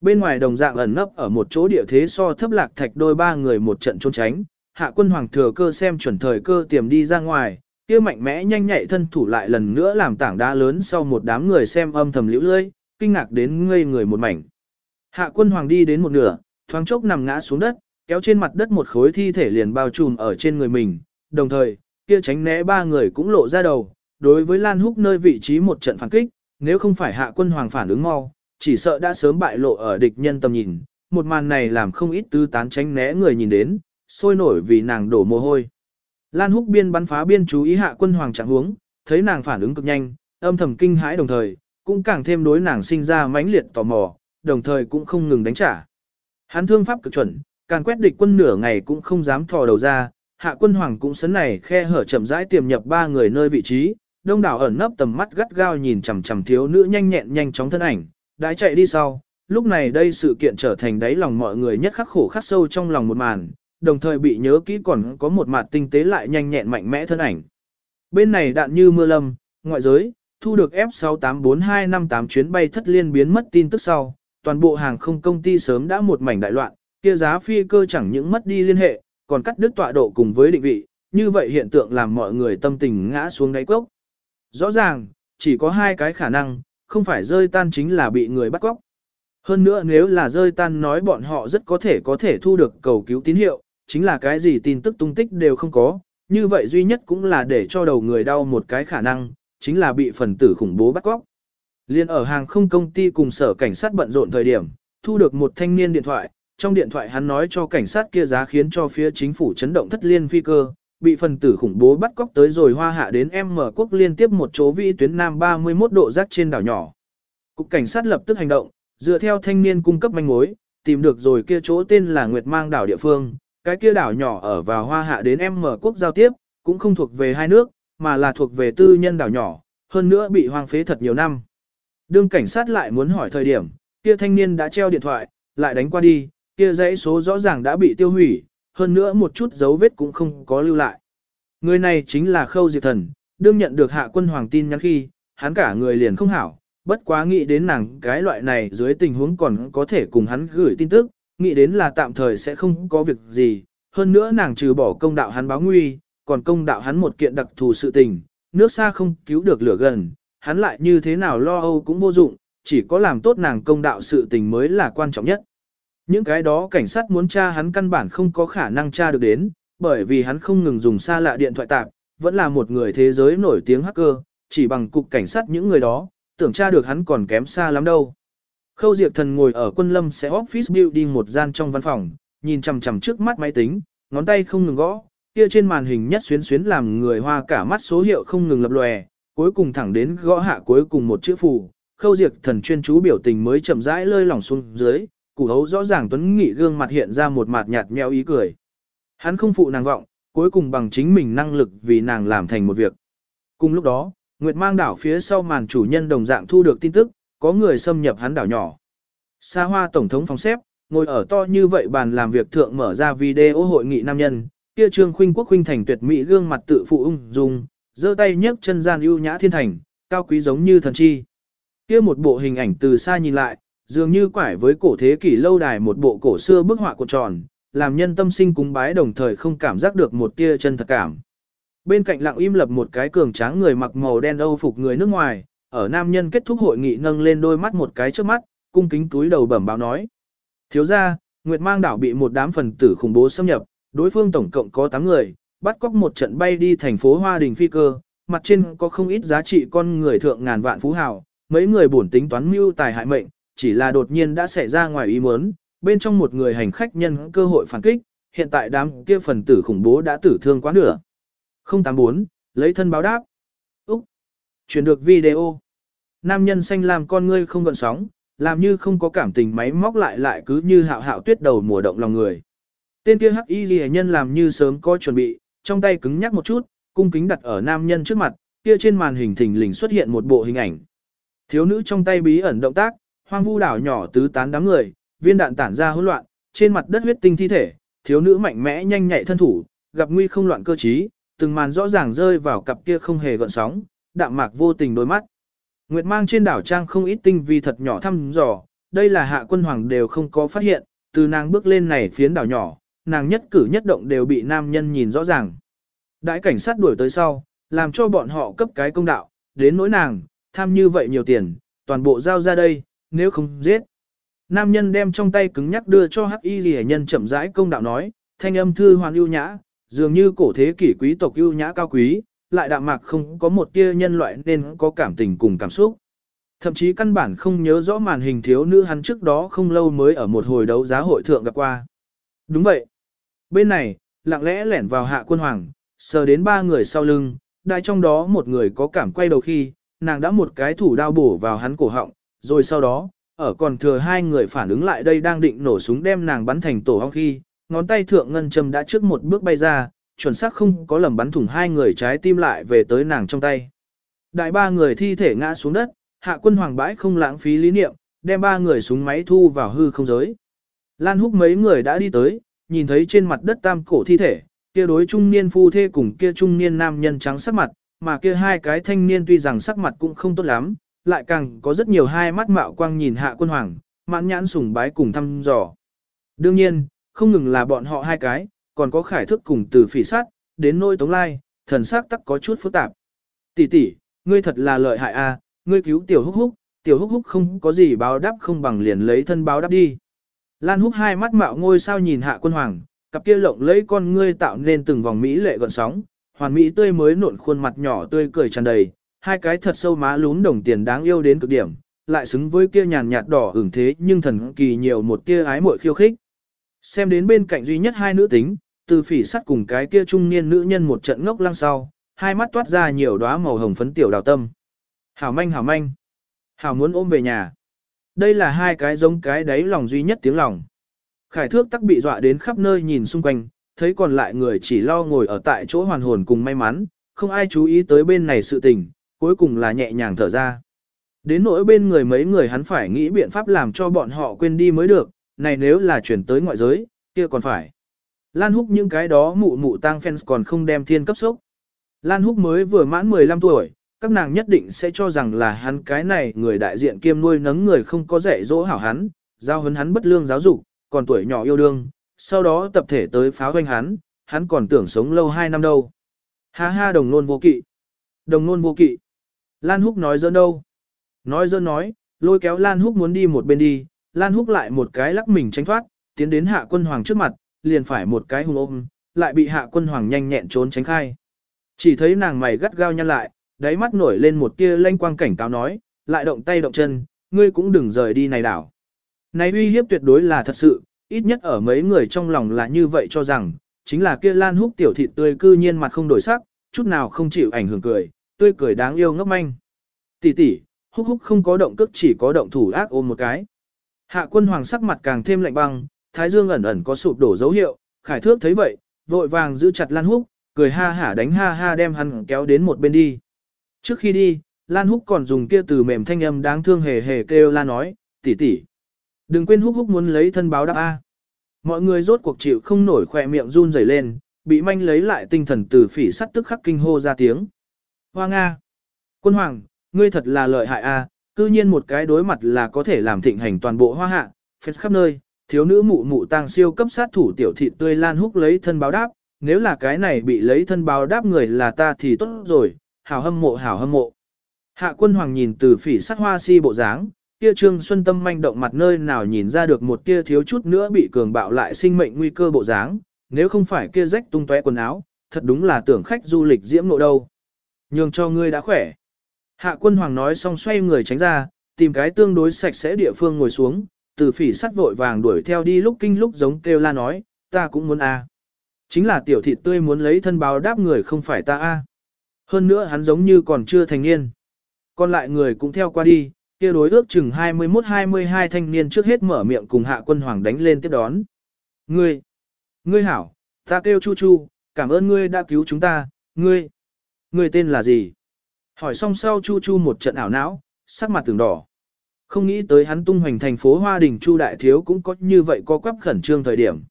Bên ngoài đồng dạng ẩn nấp ở một chỗ địa thế so thấp lạc thạch đôi ba người một trận trốn tránh, hạ quân hoàng thừa cơ xem chuẩn thời cơ tiềm đi ra ngoài, kia mạnh mẽ nhanh nhạy thân thủ lại lần nữa làm tảng đá lớn sau một đám người xem âm thầm liễu lơi, kinh ngạc đến ngây người một mảnh. Hạ quân hoàng đi đến một nửa, thoáng chốc nằm ngã xuống đất, kéo trên mặt đất một khối thi thể liền bao trùm ở trên người mình, đồng thời, kia tránh né ba người cũng lộ ra đầu, đối với Lan Húc nơi vị trí một trận phản kích, nếu không phải hạ quân hoàng phản ứng mau, chỉ sợ đã sớm bại lộ ở địch nhân tầm nhìn, một màn này làm không ít tứ tán tránh né người nhìn đến, sôi nổi vì nàng đổ mồ hôi. Lan Húc biên bắn phá biên chú ý hạ quân hoàng trạng huống, thấy nàng phản ứng cực nhanh, âm thầm kinh hãi đồng thời, cũng càng thêm đối nàng sinh ra mãnh liệt tò mò, đồng thời cũng không ngừng đánh trả. Hắn thương pháp cực chuẩn, càng quét địch quân nửa ngày cũng không dám thò đầu ra, hạ quân hoàng cũng sấn này khe hở chậm rãi tiềm nhập ba người nơi vị trí, đông đảo ẩn nấp tầm mắt gắt gao nhìn chằm chằm thiếu nữ nhanh nhẹn nhanh chóng thân ảnh, đã chạy đi sau. Lúc này đây sự kiện trở thành đáy lòng mọi người nhất khắc khổ khắc sâu trong lòng một màn, đồng thời bị nhớ kỹ còn có một mặt tinh tế lại nhanh nhẹn mạnh mẽ thân ảnh. Bên này đạn như mưa lâm, ngoại giới, thu được F684258 chuyến bay thất liên biến mất tin tức sau, toàn bộ hàng không công ty sớm đã một mảnh đại loạn, kia giá phi cơ chẳng những mất đi liên hệ, còn cắt đứt tọa độ cùng với định vị, như vậy hiện tượng làm mọi người tâm tình ngã xuống đáy cốc. Rõ ràng, chỉ có hai cái khả năng, không phải rơi tan chính là bị người bắt cóc. Hơn nữa nếu là rơi tan nói bọn họ rất có thể có thể thu được cầu cứu tín hiệu, chính là cái gì tin tức tung tích đều không có, như vậy duy nhất cũng là để cho đầu người đau một cái khả năng, chính là bị phần tử khủng bố bắt cóc. Liên ở hàng không công ty cùng sở cảnh sát bận rộn thời điểm, thu được một thanh niên điện thoại, trong điện thoại hắn nói cho cảnh sát kia giá khiến cho phía chính phủ chấn động thất liên phi cơ, bị phần tử khủng bố bắt cóc tới rồi hoa hạ đến M quốc liên tiếp một chỗ vị tuyến nam 31 độ rác trên đảo nhỏ. Cục cảnh sát lập tức hành động, dựa theo thanh niên cung cấp manh mối, tìm được rồi kia chỗ tên là Nguyệt Mang đảo địa phương, cái kia đảo nhỏ ở vào hoa hạ đến M quốc giao tiếp, cũng không thuộc về hai nước, mà là thuộc về tư nhân đảo nhỏ, hơn nữa bị hoang phế thật nhiều năm. Đương cảnh sát lại muốn hỏi thời điểm, kia thanh niên đã treo điện thoại, lại đánh qua đi, kia dãy số rõ ràng đã bị tiêu hủy, hơn nữa một chút dấu vết cũng không có lưu lại. Người này chính là Khâu Diệp Thần, đương nhận được hạ quân hoàng tin nhắn khi, hắn cả người liền không hảo, bất quá nghĩ đến nàng cái loại này dưới tình huống còn có thể cùng hắn gửi tin tức, nghĩ đến là tạm thời sẽ không có việc gì, hơn nữa nàng trừ bỏ công đạo hắn báo nguy, còn công đạo hắn một kiện đặc thù sự tình, nước xa không cứu được lửa gần, hắn lại như thế nào lo âu cũng vô dụng, chỉ có làm tốt nàng công đạo sự tình mới là quan trọng nhất. Những cái đó cảnh sát muốn tra hắn căn bản không có khả năng tra được đến, bởi vì hắn không ngừng dùng xa lạ điện thoại tạp, vẫn là một người thế giới nổi tiếng hacker, chỉ bằng cục cảnh sát những người đó, tưởng tra được hắn còn kém xa lắm đâu. Khâu Diệp Thần ngồi ở quân lâm sẽ office building một gian trong văn phòng, nhìn chằm chằm trước mắt máy tính, ngón tay không ngừng gõ, kia trên màn hình nhất xuyến xuyến làm người hoa cả mắt số hiệu không ngừng lập lòe, cuối cùng thẳng đến gõ hạ cuối cùng một chữ phù. Khâu diệt Thần chuyên chú biểu tình mới chậm rãi lơi lỏng xuống dưới, củ hấu rõ ràng tuấn nghị gương mặt hiện ra một mặt nhạt nhẽo ý cười. Hắn không phụ nàng vọng, cuối cùng bằng chính mình năng lực vì nàng làm thành một việc. Cùng lúc đó, Nguyệt mang đảo phía sau màn chủ nhân đồng dạng thu được tin tức, có người xâm nhập hắn đảo nhỏ. Sa hoa tổng thống phóng xếp, ngồi ở to như vậy bàn làm việc thượng mở ra video hội nghị nam nhân, kia trương khuynh quốc khuynh thành tuyệt mỹ gương mặt tự phụ ung dung, giơ tay nhấc chân gian ưu nhã thiên thành, cao quý giống như thần chi. Kia một bộ hình ảnh từ xa nhìn lại, dường như quải với cổ thế kỷ lâu đài một bộ cổ xưa bức họa cuộn tròn, làm nhân tâm sinh cúng bái đồng thời không cảm giác được một tia chân thật cảm. Bên cạnh lặng im lập một cái cường tráng người mặc màu đen âu phục người nước ngoài, ở nam nhân kết thúc hội nghị nâng lên đôi mắt một cái trước mắt, cung kính túi đầu bẩm báo nói. Thiếu ra, Nguyệt Mang đảo bị một đám phần tử khủng bố xâm nhập, đối phương tổng cộng có 8 người, bắt cóc một trận bay đi thành phố Hoa Đình phi cơ, mặt trên có không ít giá trị con người thượng ngàn vạn phú hào, mấy người bổn tính toán mưu tài hại mệnh, chỉ là đột nhiên đã xảy ra ngoài ý muốn, bên trong một người hành khách nhân cơ hội phản kích, hiện tại đám kia phần tử khủng bố đã tử thương quá nửa. 084, lấy thân báo đáp. Úc. Chuyển được video. Nam nhân xanh làm con ngươi không gợn sóng, làm như không có cảm tình máy móc lại lại cứ như hạo hạo tuyết đầu mùa động lòng người. Tên kia hắc y ghi nhân làm như sớm có chuẩn bị, trong tay cứng nhắc một chút, cung kính đặt ở nam nhân trước mặt, kia trên màn hình thình lình xuất hiện một bộ hình ảnh. Thiếu nữ trong tay bí ẩn động tác, hoang vu đảo nhỏ tứ tán đám người, viên đạn tản ra hỗn loạn, trên mặt đất huyết tinh thi thể, thiếu nữ mạnh mẽ nhanh nhạy thân thủ, gặp nguy không loạn cơ trí, từng màn rõ ràng rơi vào cặp kia không hề gợn sóng, đạm mạc vô tình đôi mắt. Nguyệt mang trên đảo trang không ít tinh vi thật nhỏ thăm dò, đây là hạ quân hoàng đều không có phát hiện, từ nàng bước lên này phiến đảo nhỏ, nàng nhất cử nhất động đều bị nam nhân nhìn rõ ràng. Đại cảnh sát đuổi tới sau, làm cho bọn họ cấp cái công đạo, đến nỗi nàng, tham như vậy nhiều tiền, toàn bộ giao ra đây, nếu không giết. Nam nhân đem trong tay cứng nhắc đưa cho hắc y ghi nhân chậm rãi công đạo nói, thanh âm thư hoàn ưu nhã, dường như cổ thế kỷ quý tộc ưu nhã cao quý, lại đạm mạc không có một tia nhân loại nên có cảm tình cùng cảm xúc. Thậm chí căn bản không nhớ rõ màn hình thiếu nữ hắn trước đó không lâu mới ở một hồi đấu giá hội thượng gặp qua. Đúng vậy. Bên này, lặng lẽ lẻn vào hạ quân hoàng, sờ đến ba người sau lưng, đại trong đó một người có cảm quay đầu khi, nàng đã một cái thủ đao bổ vào hắn cổ họng, rồi sau đó, ở còn thừa hai người phản ứng lại đây đang định nổ súng đem nàng bắn thành tổ hong khi, ngón tay thượng ngân châm đã trước một bước bay ra, chuẩn xác không có lầm bắn thủng hai người trái tim lại về tới nàng trong tay. Đại ba người thi thể ngã xuống đất, hạ quân hoàng bãi không lãng phí lý niệm, đem ba người súng máy thu vào hư không giới. Lan húc mấy người đã đi tới, nhìn thấy trên mặt đất tam cổ thi thể, kia đối trung niên phu thê cùng kia trung niên nam nhân trắng sắc mặt, mà kia hai cái thanh niên tuy rằng sắc mặt cũng không tốt lắm, lại càng có rất nhiều hai mắt mạo quang nhìn hạ quân hoàng, mãn nhãn sùng bái cùng thăm dò. Đương nhiên, không ngừng là bọn họ hai cái, còn có khải thức cùng từ phỉ sát, đến nôi tống lai, thần sắc tắc có chút phức tạp. Tỷ tỷ, ngươi thật là lợi hại a, ngươi cứu tiểu húc húc, tiểu húc húc không có gì báo đáp không bằng liền lấy thân báo đáp đi. Lan húc hai mắt mạo ngôi sao nhìn hạ quân hoàng, cặp kia lộng lẫy con ngươi tạo nên từng vòng mỹ lệ gợn sóng, hoàn mỹ tươi mới nộn khuôn mặt nhỏ tươi cười tràn đầy, hai cái thật sâu má lún đồng tiền đáng yêu đến cực điểm, lại xứng với kia nhàn nhạt đỏ ửng thế nhưng thần kỳ nhiều một tia ái muội khiêu khích. Xem đến bên cạnh duy nhất hai nữ tính, từ phỉ sắt cùng cái kia trung niên nữ nhân một trận ngốc lăng sau, hai mắt toát ra nhiều đóa màu hồng phấn tiểu đào tâm. Hảo manh hảo manh. Hảo muốn ôm về nhà. Đây là hai cái giống cái đáy lòng duy nhất tiếng lòng. Khải thước tắc bị dọa đến khắp nơi nhìn xung quanh, thấy còn lại người chỉ lo ngồi ở tại chỗ hoàn hồn cùng may mắn, không ai chú ý tới bên này sự tình, cuối cùng là nhẹ nhàng thở ra. Đến nỗi bên người mấy người hắn phải nghĩ biện pháp làm cho bọn họ quên đi mới được, này nếu là chuyển tới ngoại giới, kia còn phải. Lan Húc những cái đó mụ mụ tang fans còn không đem thiên cấp sốc. Lan Húc mới vừa mãn 15 tuổi, các nàng nhất định sẽ cho rằng là hắn cái này người đại diện kiêm nuôi nấng người không có dạy dỗ hảo hắn, giao hấn hắn bất lương giáo dục, còn tuổi nhỏ yêu đương, sau đó tập thể tới pháo doanh hắn, hắn còn tưởng sống lâu 2 năm đâu. Ha ha đồng nôn vô kỵ. Đồng nôn vô kỵ. Lan Húc nói dơn đâu. Nói dơn nói, lôi kéo Lan Húc muốn đi một bên đi, Lan Húc lại một cái lắc mình tránh thoát, tiến đến hạ quân hoàng trước mặt, liền phải một cái hùng ôm, lại bị hạ quân hoàng nhanh nhẹn trốn tránh khai. Chỉ thấy nàng mày gắt gao nhăn lại, đáy mắt nổi lên một tia lanh quang cảnh cáo nói, lại động tay động chân, ngươi cũng đừng rời đi này đảo. Này uy hiếp tuyệt đối là thật sự, ít nhất ở mấy người trong lòng là như vậy cho rằng, chính là kia Lan Húc tiểu thịt tươi cư nhiên mặt không đổi sắc, chút nào không chịu ảnh hưởng cười, tươi cười đáng yêu ngốc manh. Tỷ tỷ, Húc Húc không có động cước chỉ có động thủ ác ôm một cái. Hạ quân hoàng sắc mặt càng thêm lạnh băng, thái dương ẩn ẩn có sụp đổ dấu hiệu, khải thước thấy vậy, vội vàng giữ chặt Lan Húc, cười ha hả đánh ha ha đem hắn kéo đến một bên đi. Trước khi đi, Lan Húc còn dùng kia từ mềm thanh âm đáng thương hề hề kêu la nói, tỷ tỷ, đừng quên Húc Húc muốn lấy thân báo đáp A. Mọi người rốt cuộc chịu không nổi khỏe miệng run rẩy lên, bị manh lấy lại tinh thần từ phỉ sắt tức khắc kinh hô ra tiếng. Hoa Nga! Quân Hoàng, ngươi thật là lợi hại A, cư nhiên một cái đối mặt là có thể làm thịnh hành toàn bộ hoa hạ, phết khắp nơi, thiếu nữ mụ mụ tang siêu cấp sát thủ tiểu thị tươi lan húc lấy thân báo đáp, nếu là cái này bị lấy thân báo đáp người là ta thì tốt rồi, hảo hâm mộ hảo hâm mộ. Hạ quân hoàng nhìn từ phỉ sắt hoa si bộ dáng, kia trương xuân tâm manh động mặt nơi nào nhìn ra được một tia thiếu chút nữa bị cường bạo lại sinh mệnh nguy cơ bộ dáng, nếu không phải kia rách tung tóe quần áo, thật đúng là tưởng khách du lịch diễm nộ đâu. Nhường cho ngươi đã khỏe. Hạ quân hoàng nói xong xoay người tránh ra, tìm cái tương đối sạch sẽ địa phương ngồi xuống, từ phỉ sắt vội vàng đuổi theo đi lúc kinh lúc giống kêu la nói, ta cũng muốn a. Chính là tiểu thịt tươi muốn lấy thân báo đáp người không phải ta a. Hơn nữa hắn giống như còn chưa thành niên. Còn lại người cũng theo qua đi, kia đối ước chừng 21-22 thanh niên trước hết mở miệng cùng hạ quân hoàng đánh lên tiếp đón. Ngươi, ngươi hảo, ta kêu Chu Chu, cảm ơn ngươi đã cứu chúng ta, ngươi, ngươi tên là gì? Hỏi xong sau Chu Chu một trận ảo não, sắc mặt từng đỏ. Không nghĩ tới hắn tung hoành thành phố Hoa Đình Chu Đại Thiếu cũng có như vậy có quắp khẩn trương thời điểm.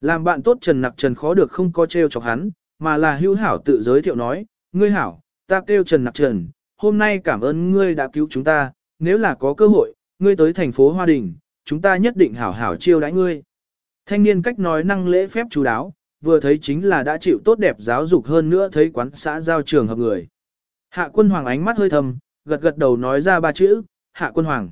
Làm bạn tốt Trần Nặc Trần khó được không có treo chọc hắn, mà là hữu hảo tự giới thiệu nói, ngươi hảo, ta kêu Trần Nặc Trần, hôm nay cảm ơn ngươi đã cứu chúng ta, nếu là có cơ hội, ngươi tới thành phố Hoa Đình, chúng ta nhất định hảo hảo chiêu đãi ngươi. Thanh niên cách nói năng lễ phép chú đáo, vừa thấy chính là đã chịu tốt đẹp giáo dục hơn nữa thấy quán xã giao trường hợp người. Hạ quân hoàng ánh mắt hơi thầm, gật gật đầu nói ra ba chữ, hạ quân hoàng.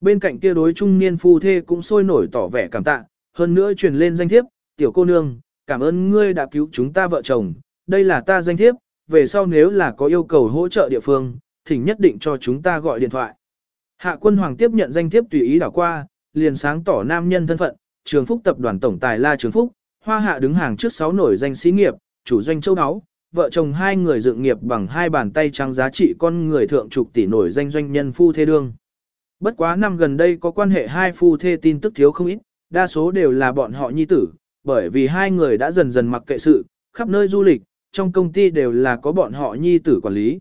Bên cạnh kia đối trung niên phu thê cũng sôi nổi tỏ vẻ cảm tạ, hơn nữa truyền lên danh thiếp, tiểu cô nương, cảm ơn ngươi đã cứu chúng ta vợ chồng, đây là ta danh thiếp, về sau nếu là có yêu cầu hỗ trợ địa phương, thỉnh nhất định cho chúng ta gọi điện thoại. Hạ quân hoàng tiếp nhận danh thiếp tùy ý đảo qua, liền sáng tỏ nam nhân thân phận, trường phúc tập đoàn tổng tài La Trường Phúc, hoa hạ đứng hàng trước sáu nổi danh sĩ nghiệp, chủ doanh châu áo, vợ chồng hai người dựng nghiệp bằng hai bàn tay trắng giá trị con người thượng trục tỷ nổi danh doanh nhân phu thê đương. Bất quá năm gần đây có quan hệ hai phu thê tin tức thiếu không ít, đa số đều là bọn họ nhi tử, bởi vì hai người đã dần dần mặc kệ sự, khắp nơi du lịch, trong công ty đều là có bọn họ nhi tử quản lý.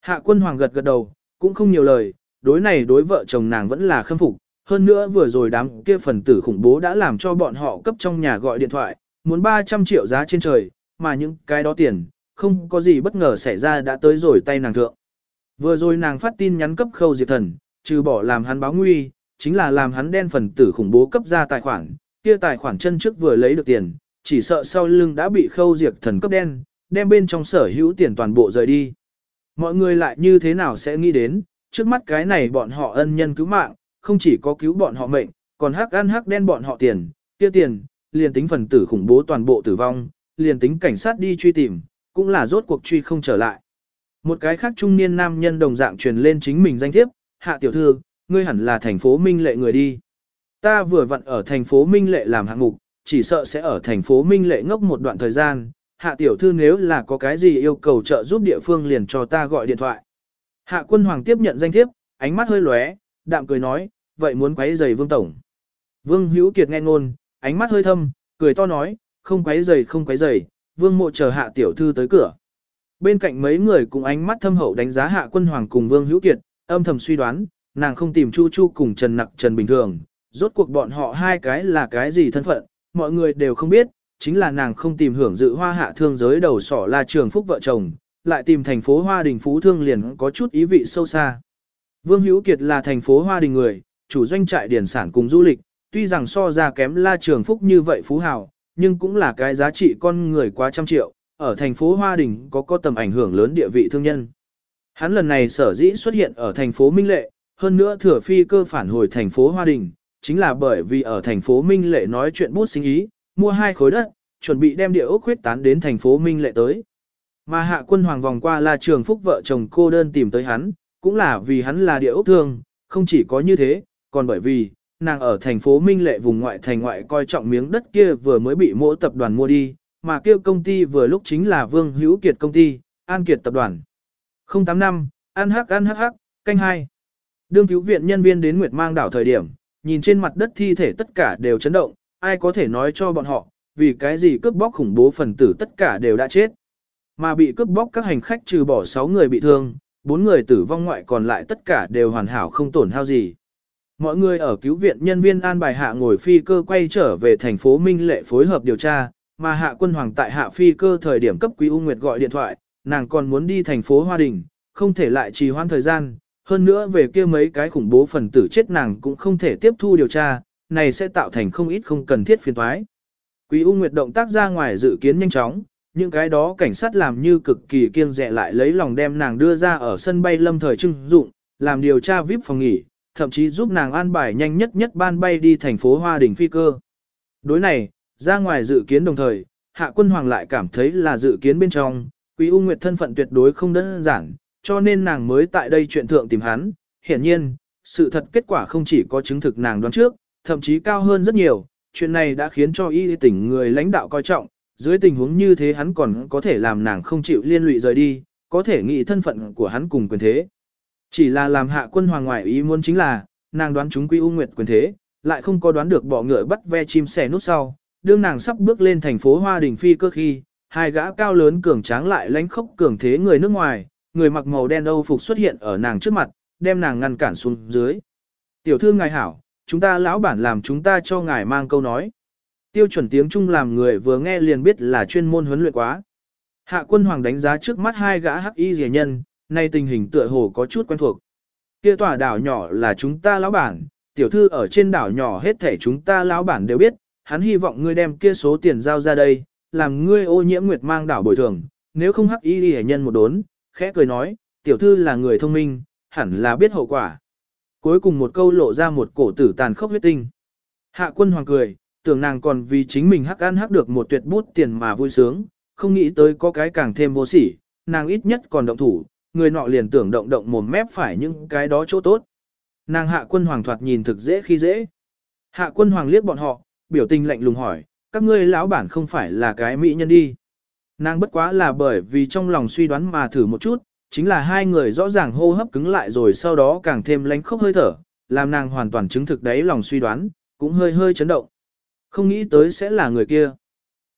Hạ quân hoàng gật gật đầu, cũng không nhiều lời, đối này đối vợ chồng nàng vẫn là khâm phục, hơn nữa vừa rồi đám kia phần tử khủng bố đã làm cho bọn họ cấp trong nhà gọi điện thoại, muốn 300 triệu giá trên trời, mà những cái đó tiền, không có gì bất ngờ xảy ra đã tới rồi tay nàng thượng. Vừa rồi nàng phát tin nhắn cấp khâu diệt thần, trừ bỏ làm hắn báo nguy, chính là làm hắn đen phần tử khủng bố cấp ra tài khoản, kia tài khoản chân trước vừa lấy được tiền, chỉ sợ sau lưng đã bị khâu diệt thần cấp đen, đem bên trong sở hữu tiền toàn bộ rời đi. Mọi người lại như thế nào sẽ nghĩ đến, trước mắt cái này bọn họ ân nhân cứu mạng, không chỉ có cứu bọn họ mệnh, còn hắc ăn hắc đen bọn họ tiền, kia tiền, liền tính phần tử khủng bố toàn bộ tử vong, liền tính cảnh sát đi truy tìm, cũng là rốt cuộc truy không trở lại. Một cái khác trung niên nam nhân đồng dạng truyền lên chính mình danh thiếp, hạ tiểu thư, ngươi hẳn là thành phố Minh Lệ người đi. Ta vừa vặn ở thành phố Minh Lệ làm hạng mục, chỉ sợ sẽ ở thành phố Minh Lệ ngốc một đoạn thời gian, hạ tiểu thư nếu là có cái gì yêu cầu trợ giúp địa phương liền cho ta gọi điện thoại. Hạ quân hoàng tiếp nhận danh thiếp, ánh mắt hơi lóe, đạm cười nói, vậy muốn quấy giày vương tổng. Vương hữu kiệt nghe ngôn, ánh mắt hơi thâm, cười to nói, không quấy giày không quấy giày, vương mộ chờ hạ tiểu thư tới cửa. Bên cạnh mấy người cùng ánh mắt thâm hậu đánh giá hạ quân hoàng cùng vương hữu kiệt, âm thầm suy đoán, nàng không tìm chu chu cùng trần nặc trần bình thường, rốt cuộc bọn họ hai cái là cái gì thân phận, mọi người đều không biết, chính là nàng không tìm hưởng dự hoa hạ thương giới đầu sỏ là trường phúc vợ chồng, lại tìm thành phố Hoa Đình Phú Thương liền có chút ý vị sâu xa. Vương Hữu Kiệt là thành phố Hoa Đình người, chủ doanh trại điển sản cùng du lịch, tuy rằng so ra kém la trường phúc như vậy phú hào, nhưng cũng là cái giá trị con người quá trăm triệu, ở thành phố Hoa Đình có có tầm ảnh hưởng lớn địa vị thương nhân. Hắn lần này sở dĩ xuất hiện ở thành phố Minh Lệ, hơn nữa thừa phi cơ phản hồi thành phố Hoa Đình, chính là bởi vì ở thành phố Minh Lệ nói chuyện bút sinh ý, mua hai khối đất, chuẩn bị đem địa ốc huyết tán đến thành phố Minh Lệ tới. Mà hạ quân hoàng vòng qua là trường phúc vợ chồng cô đơn tìm tới hắn, cũng là vì hắn là địa ốc thương, không chỉ có như thế, còn bởi vì, nàng ở thành phố Minh Lệ vùng ngoại thành ngoại coi trọng miếng đất kia vừa mới bị mỗi tập đoàn mua đi, mà kêu công ty vừa lúc chính là Vương Hữu Kiệt công ty, An Kiệt tập đoàn. 08 năm, An Hắc An Hắc Hắc, canh hai. Đương cứu viện nhân viên đến Nguyệt Mang đảo thời điểm, nhìn trên mặt đất thi thể tất cả đều chấn động, ai có thể nói cho bọn họ, vì cái gì cướp bóc khủng bố phần tử tất cả đều đã chết. Mà bị cướp bóc các hành khách trừ bỏ 6 người bị thương, 4 người tử vong ngoại còn lại tất cả đều hoàn hảo không tổn hao gì. Mọi người ở cứu viện nhân viên an bài hạ ngồi phi cơ quay trở về thành phố Minh Lệ phối hợp điều tra, mà hạ quân hoàng tại hạ phi cơ thời điểm cấp quý U Nguyệt gọi điện thoại, nàng còn muốn đi thành phố Hoa Đình, không thể lại trì hoãn thời gian, hơn nữa về kia mấy cái khủng bố phần tử chết nàng cũng không thể tiếp thu điều tra, này sẽ tạo thành không ít không cần thiết phiền toái. Quý U Nguyệt động tác ra ngoài dự kiến nhanh chóng, những cái đó cảnh sát làm như cực kỳ kiêng dè lại lấy lòng đem nàng đưa ra ở sân bay lâm thời trưng dụng, làm điều tra VIP phòng nghỉ, thậm chí giúp nàng an bài nhanh nhất nhất ban bay đi thành phố Hoa Đình phi cơ. Đối này, ra ngoài dự kiến đồng thời, Hạ Quân Hoàng lại cảm thấy là dự kiến bên trong, Quý U Nguyệt thân phận tuyệt đối không đơn giản, cho nên nàng mới tại đây chuyện thượng tìm hắn. Hiển nhiên, sự thật kết quả không chỉ có chứng thực nàng đoán trước, thậm chí cao hơn rất nhiều, chuyện này đã khiến cho y tỉnh người lãnh đạo coi trọng, dưới tình huống như thế hắn còn có thể làm nàng không chịu liên lụy rời đi, có thể nghĩ thân phận của hắn cùng quyền thế. Chỉ là làm hạ quân hoàng ngoại ý muốn chính là, nàng đoán chúng quy u nguyệt quyền thế, lại không có đoán được bỏ ngựa bắt ve chim sẻ nút sau, đương nàng sắp bước lên thành phố Hoa Đình Phi cơ khi, hai gã cao lớn cường tráng lại lãnh khốc cường thế người nước ngoài, người mặc màu đen âu phục xuất hiện ở nàng trước mặt, đem nàng ngăn cản xuống dưới. Tiểu thư ngài hảo, chúng ta lão bản làm chúng ta cho ngài mang câu nói. Tiêu chuẩn tiếng Trung làm người vừa nghe liền biết là chuyên môn huấn luyện quá. Hạ quân hoàng đánh giá trước mắt hai gã hắc y rẻ nhân, nay tình hình tựa hồ có chút quen thuộc. Kia tòa đảo nhỏ là chúng ta lão bản, tiểu thư ở trên đảo nhỏ hết thể chúng ta lão bản đều biết, hắn hy vọng ngươi đem kia số tiền giao ra đây, làm ngươi ô nhiễm nguyệt mang đảo bồi thường, nếu không hắc y rẻ nhân một đốn, khẽ cười nói, tiểu thư là người thông minh, hẳn là biết hậu quả. Cuối cùng một câu lộ ra một cổ tử tàn khốc huyết tinh. Hạ quân hoàng cười, tưởng nàng còn vì chính mình hắc ăn hắc được một tuyệt bút tiền mà vui sướng, không nghĩ tới có cái càng thêm vô sỉ, nàng ít nhất còn động thủ, người nọ liền tưởng động động mồm mép phải những cái đó chỗ tốt. Nàng hạ quân hoàng thoạt nhìn thực dễ khi dễ. Hạ quân hoàng liếc bọn họ, biểu tình lạnh lùng hỏi, các ngươi lão bản không phải là cái mỹ nhân đi. Nàng bất quá là bởi vì trong lòng suy đoán mà thử một chút, chính là hai người rõ ràng hô hấp cứng lại rồi sau đó càng thêm lánh khốc hơi thở, làm nàng hoàn toàn chứng thực đấy lòng suy đoán, cũng hơi hơi chấn động. Không nghĩ tới sẽ là người kia.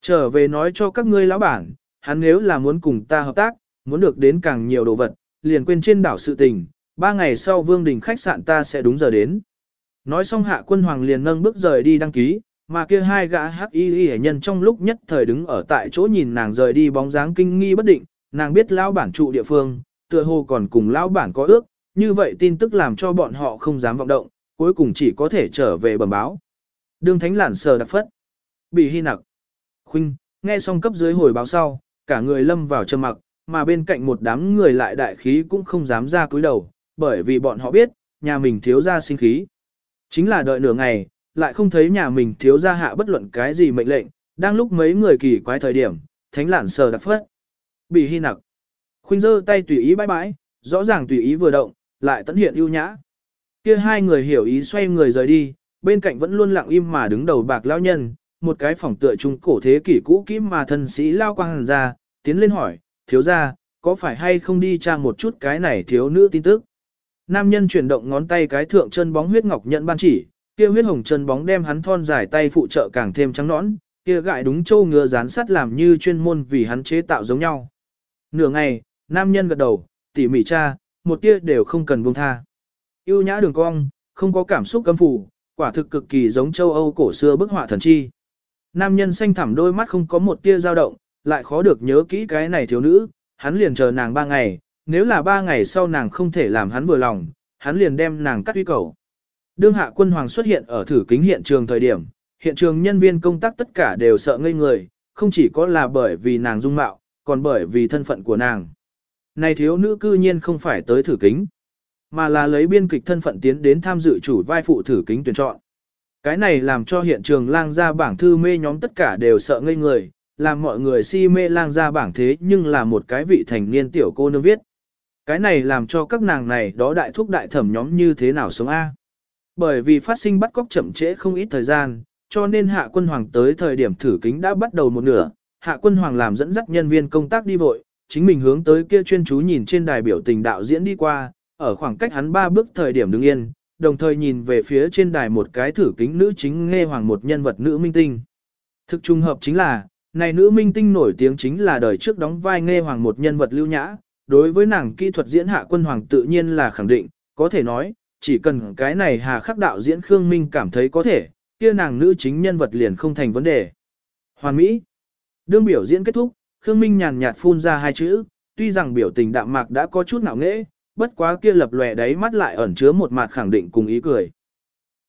Trở về nói cho các ngươi lão bản, hắn nếu là muốn cùng ta hợp tác, muốn được đến càng nhiều đồ vật, liền quên trên đảo sự tình, ba ngày sau vương đình khách sạn ta sẽ đúng giờ đến. Nói xong hạ quân hoàng liền nâng bước rời đi đăng ký, mà kia hai gã hắc y hệ nhân trong lúc nhất thời đứng ở tại chỗ nhìn nàng rời đi bóng dáng kinh nghi bất định, nàng biết lão bản trụ địa phương, tựa hồ còn cùng lão bản có ước, như vậy tin tức làm cho bọn họ không dám vọng động, cuối cùng chỉ có thể trở về bẩm báo. Đương thánh lản sờ đặc phất, bị hy nặc, khuynh, nghe xong cấp dưới hồi báo sau, cả người lâm vào trầm mặc, mà bên cạnh một đám người lại đại khí cũng không dám ra cúi đầu, bởi vì bọn họ biết, nhà mình thiếu ra sinh khí. Chính là đợi nửa ngày, lại không thấy nhà mình thiếu ra hạ bất luận cái gì mệnh lệnh, đang lúc mấy người kỳ quái thời điểm, thánh lản sờ đặc phất. Bị hy nặc. Khuynh giơ tay tùy ý bãi bãi, rõ ràng tùy ý vừa động, lại tận hiện ưu nhã. Kia hai người hiểu ý xoay người rời đi, bên cạnh vẫn luôn lặng im mà đứng đầu bạc lao nhân, một cái phòng tựa trung cổ thế kỷ cũ kỹ mà thân sĩ lao quang hàn ra, tiến lên hỏi, thiếu ra, có phải hay không đi tra một chút cái này thiếu nữ tin tức. Nam nhân chuyển động ngón tay cái thượng chân bóng huyết ngọc nhận ban chỉ, kia huyết hồng chân bóng đem hắn thon dài tay phụ trợ càng thêm trắng nõn, kia gại đúng châu ngựa dán sắt làm như chuyên môn vì hắn chế tạo giống nhau. Nửa ngày, nam nhân gật đầu, tỉ mỉ cha, một tia đều không cần buông tha. Yêu nhã đường cong, không có cảm xúc cấm phủ, quả thực cực kỳ giống châu Âu cổ xưa bức họa thần chi. Nam nhân xanh thẳm đôi mắt không có một tia dao động, lại khó được nhớ kỹ cái này thiếu nữ, hắn liền chờ nàng ba ngày, nếu là ba ngày sau nàng không thể làm hắn vừa lòng, hắn liền đem nàng cắt uy cầu. Đương hạ quân hoàng xuất hiện ở thử kính hiện trường thời điểm, hiện trường nhân viên công tác tất cả đều sợ ngây người, không chỉ có là bởi vì nàng dung mạo, còn bởi vì thân phận của nàng. Này thiếu nữ cư nhiên không phải tới thử kính, mà là lấy biên kịch thân phận tiến đến tham dự chủ vai phụ thử kính tuyển chọn. Cái này làm cho hiện trường lang gia bảng thư mê nhóm tất cả đều sợ ngây người, làm mọi người si mê lang gia bảng thế nhưng là một cái vị thành niên tiểu cô nương viết. Cái này làm cho các nàng này đó đại thúc đại thẩm nhóm như thế nào sống A. Bởi vì phát sinh bắt cóc chậm trễ không ít thời gian, cho nên hạ quân hoàng tới thời điểm thử kính đã bắt đầu một nửa, hạ quân hoàng làm dẫn dắt nhân viên công tác đi vội, chính mình hướng tới kia chuyên chú nhìn trên đài biểu tình đạo diễn đi qua, ở khoảng cách hắn ba bước thời điểm đứng yên, đồng thời nhìn về phía trên đài một cái thử kính nữ chính nghe hoàng một nhân vật nữ minh tinh. Thực trùng hợp chính là, này nữ minh tinh nổi tiếng chính là đời trước đóng vai nghe hoàng một nhân vật lưu nhã, đối với nàng kỹ thuật diễn hạ quân hoàng tự nhiên là khẳng định, có thể nói, chỉ cần cái này hà khắc đạo diễn Khương Minh cảm thấy có thể, kia nàng nữ chính nhân vật liền không thành vấn đề. Hoàn Mỹ Đương biểu diễn kết thúc, Khương Minh nhàn nhạt phun ra hai chữ, tuy rằng biểu tình đạm mạc đã có chút ngạo nghễ, bất quá kia lập lòe đáy mắt lại ẩn chứa một mặt khẳng định cùng ý cười.